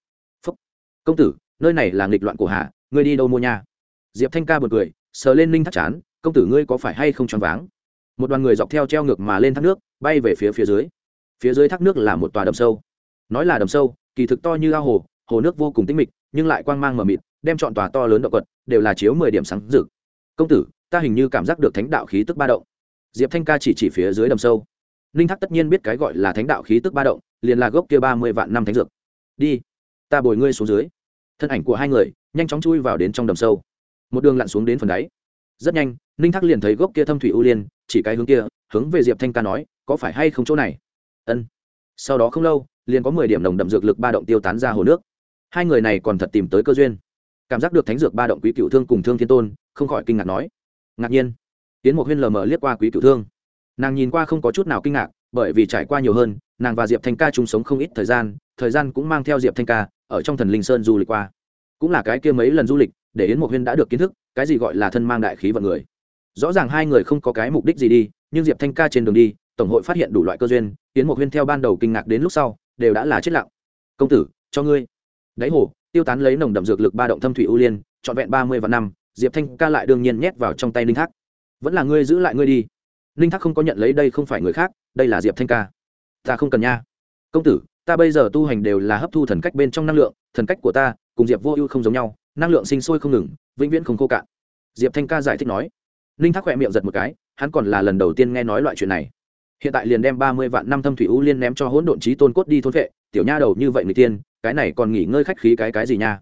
Phúc. công tử, nơi này là nghịch loạn cổ hạ ngươi đi đâu mua nhà diệp thanh ca bật cười, sờ lên ninh thác chán công tử ngươi có phải hay không choáng váng? Một đoàn người dọc theo treo ngược mà lên thác nước, bay về phía phía dưới. Phía dưới thác nước là một tòa đầm sâu. Nói là đầm sâu, kỳ thực to như ao hồ hồ nước vô cùng tĩnh mịch, nhưng lại quang mang mờ mịt, đem chọn tòa to lớn động quật đều là chiếu mười điểm sáng rực. Công tử, ta hình như cảm giác được thánh đạo khí tức ba động. Diệp thanh ca chỉ chỉ phía dưới đầm sâu. Ninh thác tất nhiên biết cái gọi là thánh đạo khí tức ba động, liền là gốc kia ba mươi vạn năm thánh dược. Đi, ta bồi ngươi xuống dưới. Thân ảnh của hai người nhanh chóng chui vào đến trong đầm sâu. Một đường lặn xuống đến phần đáy rất nhanh, ninh thác liền thấy gốc kia thâm thủy ưu liên, chỉ cái hướng kia, hướng về diệp thanh ca nói, có phải hay không chỗ này? Ân. Sau đó không lâu, liền có mười điểm đồng đậm dược lực ba động tiêu tán ra hồ nước. Hai người này còn thật tìm tới cơ duyên. Cảm giác được thánh dược ba động quý cựu thương cùng thương thiên tôn, không khỏi kinh ngạc nói. Ngạc nhiên. Tiến một huyên lờ mờ liếc qua quý cựu thương. Nàng nhìn qua không có chút nào kinh ngạc, bởi vì trải qua nhiều hơn, nàng và diệp thanh ca chung sống không ít thời gian thời gian cũng mang theo diệp thanh ca, ở trong thần linh sơn du lịch qua. Cũng là cái kia mấy lần du lịch, để yến một huyên đã được kiến thức cái gì gọi là thân mang đại khí vận người? Rõ ràng hai người không có cái mục đích gì đi, nhưng diệp thanh ca trên đường đi, tổng hội phát hiện đủ loại cơ duyên tiến một huyên theo ban đầu kinh ngạc đến lúc sau, đều đã là chết lặng. Công tử, cho ngươi. Đáy hồ, tiêu tán lấy nồng đậm dược lực ba động thâm thủy ưu liên, trọn vẹn ba mươi vạn năm, diệp thanh ca lại đương nhiên nhét vào trong tay ninh thác. Vẫn là ngươi giữ lại ngươi đi. Ninh thác không có nhận lấy đây không phải người khác, đây là diệp thanh ca. Ta không cần nha. Công tử, ta bây giờ tu hành đều là hấp thu thần cách bên trong năng lượng, thần cách của ta cùng diệp vô ưu không giống nhau năng lượng sinh sôi không ngừng, vĩnh viễn không khô cạn. Diệp thanh ca giải thích nói. Ninh thác khỏe miệng giật một cái, hắn còn là lần đầu tiên nghe nói loại chuyện này. Hiện tại liền đem ba mươi vạn năm thâm thủy ưu liên ném cho hỗn độn trí tôn cốt đi thôn vệ, tiểu nha đầu như vậy người tiên, cái này còn nghỉ ngơi khách khí cái cái gì nha?